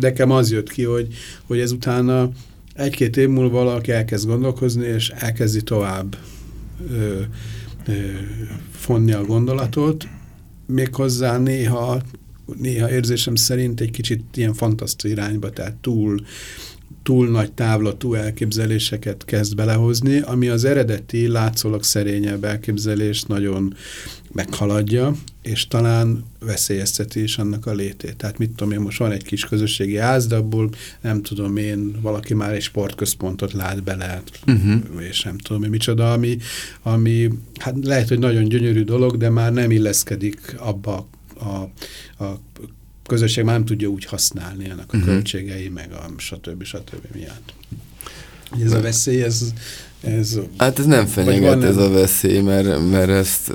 nekem az jött ki, hogy, hogy ezután egy-két év múlva valaki elkezd gondolkozni, és elkezdi tovább ö, ö, fonni a gondolatot, méghozzá néha, néha érzésem szerint egy kicsit ilyen fantasztó irányba, tehát túl túl nagy távlatú elképzeléseket kezd belehozni, ami az eredeti látszólag szerényebb elképzelést nagyon meghaladja, és talán veszélyezteti is annak a létét. Tehát mit tudom én, most van egy kis közösségi ház, de abból nem tudom én, valaki már egy sportközpontot lát bele, uh -huh. és nem tudom én micsoda, ami, ami hát lehet, hogy nagyon gyönyörű dolog, de már nem illeszkedik abba a, a közösség már nem tudja úgy használni ennek a uh mhm. -huh. költségei, meg a stb. stb. miatt. Ez a veszély, ez... ez hát ez nem fenyeget ez a veszély, mert, mert ezt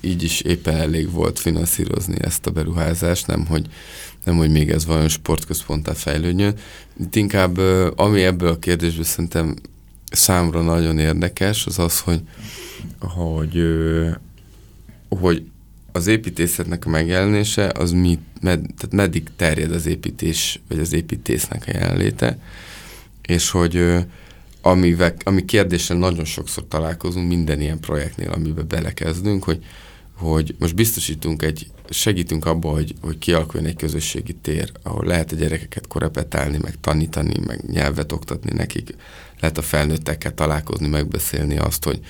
így is éppen elég volt finanszírozni ezt a beruházást, nem hogy, nem, hogy még ez valami sportközponttá fejlődjön. Itt inkább, ami ebből a kérdésből szerintem számra nagyon érdekes, az az, hogy, hogy, hogy az építészetnek a megjelenése, az mit, med, tehát meddig terjed az építés, vagy az építésznek a jelenléte, és hogy amivel, ami kérdéssel nagyon sokszor találkozunk minden ilyen projektnél, amiben belekezdünk, hogy, hogy most biztosítunk egy, segítünk abban, hogy, hogy kialakuljon egy közösségi tér, ahol lehet a gyerekeket korepetálni, meg tanítani, meg nyelvet oktatni nekik, lehet a felnőttekkel találkozni, megbeszélni azt, hogy,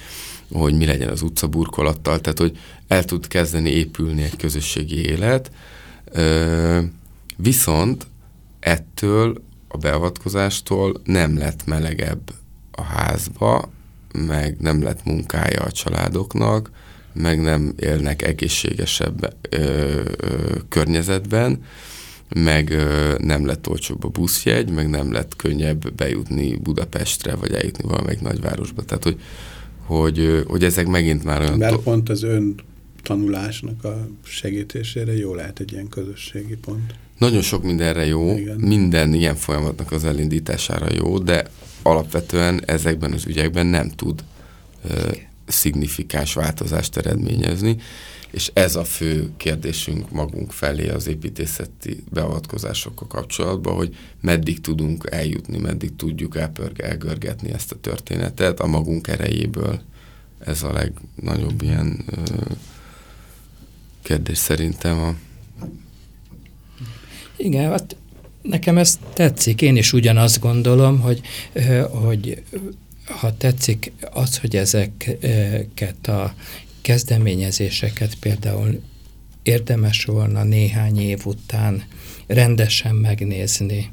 hogy mi legyen az utcaburkolattal, tehát hogy el tud kezdeni épülni egy közösségi élet, viszont ettől a beavatkozástól nem lett melegebb a házba, meg nem lett munkája a családoknak, meg nem élnek egészségesebb ö, ö, környezetben, meg ö, nem lett olcsóbb a buszjegy, meg nem lett könnyebb bejutni Budapestre, vagy eljutni valamelyik nagyvárosba. Tehát, hogy hogy, hogy ezek megint már olyan... Mert pont az ön tanulásnak a segítésére jó lehet egy ilyen közösségi pont. Nagyon sok mindenre jó, Igen. minden ilyen folyamatnak az elindítására jó, de alapvetően ezekben az ügyekben nem tud ö, szignifikáns változást eredményezni, és ez a fő kérdésünk magunk felé az építészeti beavatkozásokkal kapcsolatban, hogy meddig tudunk eljutni, meddig tudjuk elpörge, elgörgetni ezt a történetet a magunk erejéből. Ez a legnagyobb ilyen ö, kérdés szerintem a igen, hát nekem ez tetszik. Én is ugyanazt gondolom, hogy, hogy ha tetszik az, hogy ezeket a kezdeményezéseket például érdemes volna néhány év után rendesen megnézni,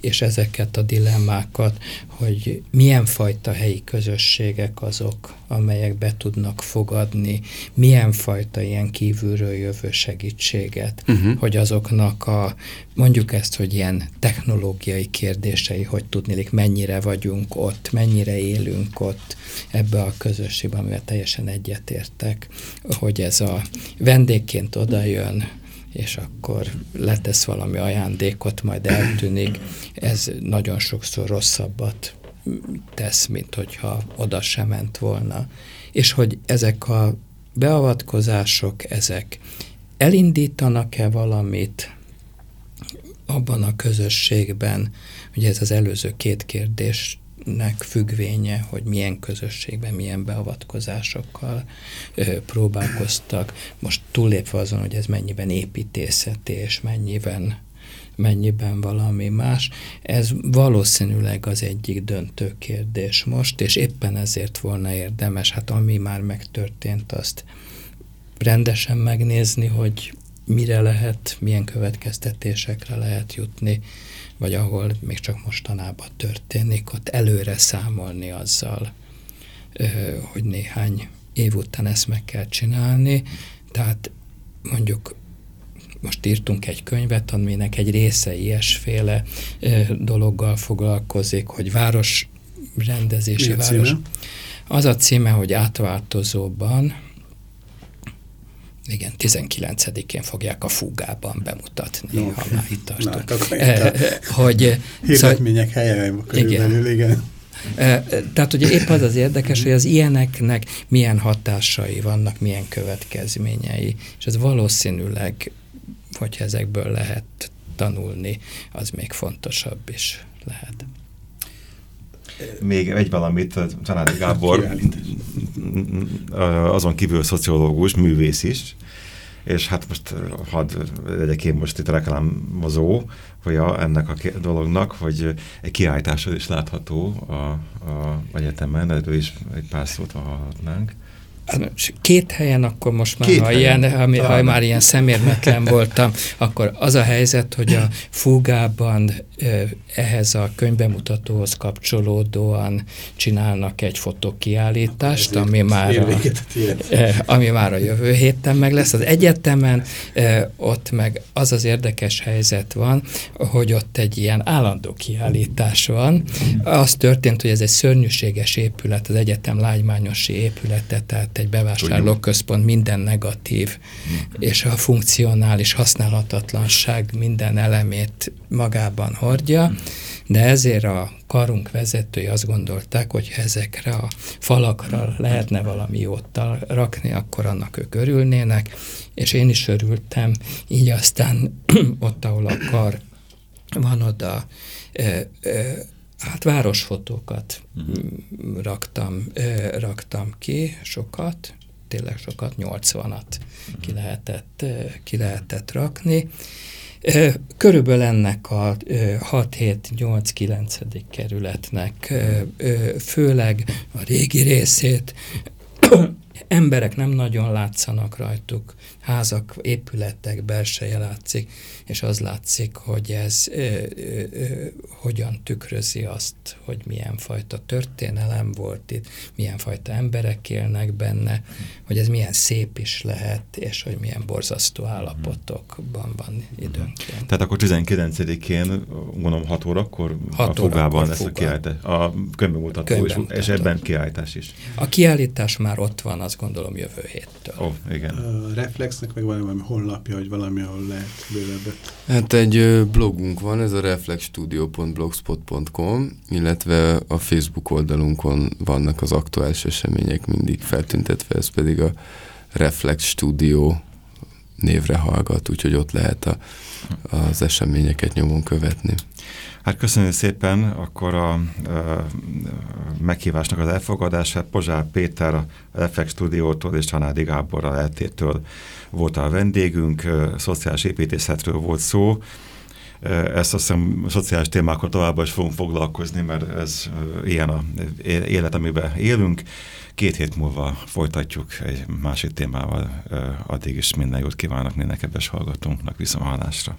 és ezeket a dilemmákat, hogy milyen fajta helyi közösségek azok, amelyek be tudnak fogadni, milyen fajta ilyen kívülről jövő segítséget, uh-huh. hogy azoknak a, mondjuk ezt, hogy ilyen technológiai kérdései, hogy tudnélik, mennyire vagyunk ott, mennyire élünk ott ebbe a közösségbe, amivel teljesen egyetértek, hogy ez a vendégként odajön, és akkor letesz valami ajándékot, majd eltűnik. Ez nagyon sokszor rosszabbat tesz, mint hogyha oda sem ment volna. És hogy ezek a beavatkozások, ezek elindítanak-e valamit abban a közösségben, ugye ez az előző két kérdés nek függvénye, hogy milyen közösségben, milyen beavatkozásokkal ö, próbálkoztak. Most túllépve azon, hogy ez mennyiben építészeti és mennyiben, mennyiben valami más, ez valószínűleg az egyik döntő kérdés most, és éppen ezért volna érdemes, hát ami már megtörtént, azt rendesen megnézni, hogy mire lehet, milyen következtetésekre lehet jutni, vagy ahol még csak mostanában történik, ott előre számolni azzal, hogy néhány év után ezt meg kell csinálni. Tehát mondjuk most írtunk egy könyvet, aminek egy része ilyesféle dologgal foglalkozik, hogy város rendezési város. Az a címe, hogy átváltozóban, igen, 19-én fogják a fúgában bemutatni, no, ha már itt tartunk. Na, eh, hogy, Hirdetmények szóval, helye körülbelül, igen. igen. Eh, tehát ugye épp az az érdekes, hogy az ilyeneknek milyen hatásai vannak, milyen következményei, és ez valószínűleg, hogyha ezekből lehet tanulni, az még fontosabb is lehet. Még egy valamit, Csanádi Gábor. Azon kívül szociológus, művész is, és hát most hadd legyek én most itt reklámozó, hogy a, ennek a dolognak, hogy egy kiállításod is látható a, a egyetemen, erről is egy pár szót hallhatnánk. Két helyen akkor most már, Két ha, helyen, ilyen, ami, ha már ilyen szemérmetlen voltam, akkor az a helyzet, hogy a fúgában ehhez a könyvbemutatóhoz kapcsolódóan csinálnak egy fotókiállítást, ami már, a, ami már a jövő héten meg lesz. Az egyetemen ott meg az az érdekes helyzet van, hogy ott egy ilyen állandó kiállítás van. Az történt, hogy ez egy szörnyűséges épület, az egyetem lágymányosi épülete, tehát egy bevásárlóközpont minden negatív, és a funkcionális használhatatlanság minden elemét magában hordja, de ezért a karunk vezetői azt gondolták, hogy ezekre a falakra lehetne valami jót rakni, akkor annak ők örülnének, és én is örültem, így aztán ott, ahol a kar van oda, ö, ö, hát városfotókat uh-huh. raktam, ö, raktam ki, sokat, tényleg sokat, 80-at uh-huh. ki, lehetett, ki lehetett rakni. Körülbelül ennek a 6-7-8-9. kerületnek főleg a régi részét emberek nem nagyon látszanak rajtuk, házak, épületek belseje látszik, és az látszik, hogy ez ö, ö, ö, hogyan tükrözi azt, hogy milyen fajta történelem volt itt, milyen fajta emberek élnek benne, hogy ez milyen szép is lehet, és hogy milyen borzasztó állapotokban van időnként. Tehát akkor 19-én, gondolom 6 órakor 6 a fogában lesz a kiállítás, a könyvbemutató, és, és ebben kiállítás is. A kiállítás már ott van, azt gondolom jövő héttől. Ó, igen. A Reflexnek meg valami honlapja, hogy valami, ahol lehet bővebbet. Hát egy blogunk van, ez a reflexstudio.blogspot.com, illetve a Facebook oldalunkon vannak az aktuális események mindig feltüntetve, ez pedig a Reflex Studio névre hallgat, úgyhogy ott lehet a, az eseményeket nyomon követni. Hát köszönjük szépen akkor a, a meghívásnak az elfogadását. Pozsár Péter a Reflex Studiótól és Csanádi Gábor a LT-től volt a vendégünk, szociális építészetről volt szó. Ezt azt hiszem szociális témákkal továbbá is fogunk foglalkozni, mert ez ilyen a élet, amiben élünk. Két hét múlva folytatjuk egy másik témával. Addig is minden jót kívánok minden kedves hallgatónknak viszonhallásra.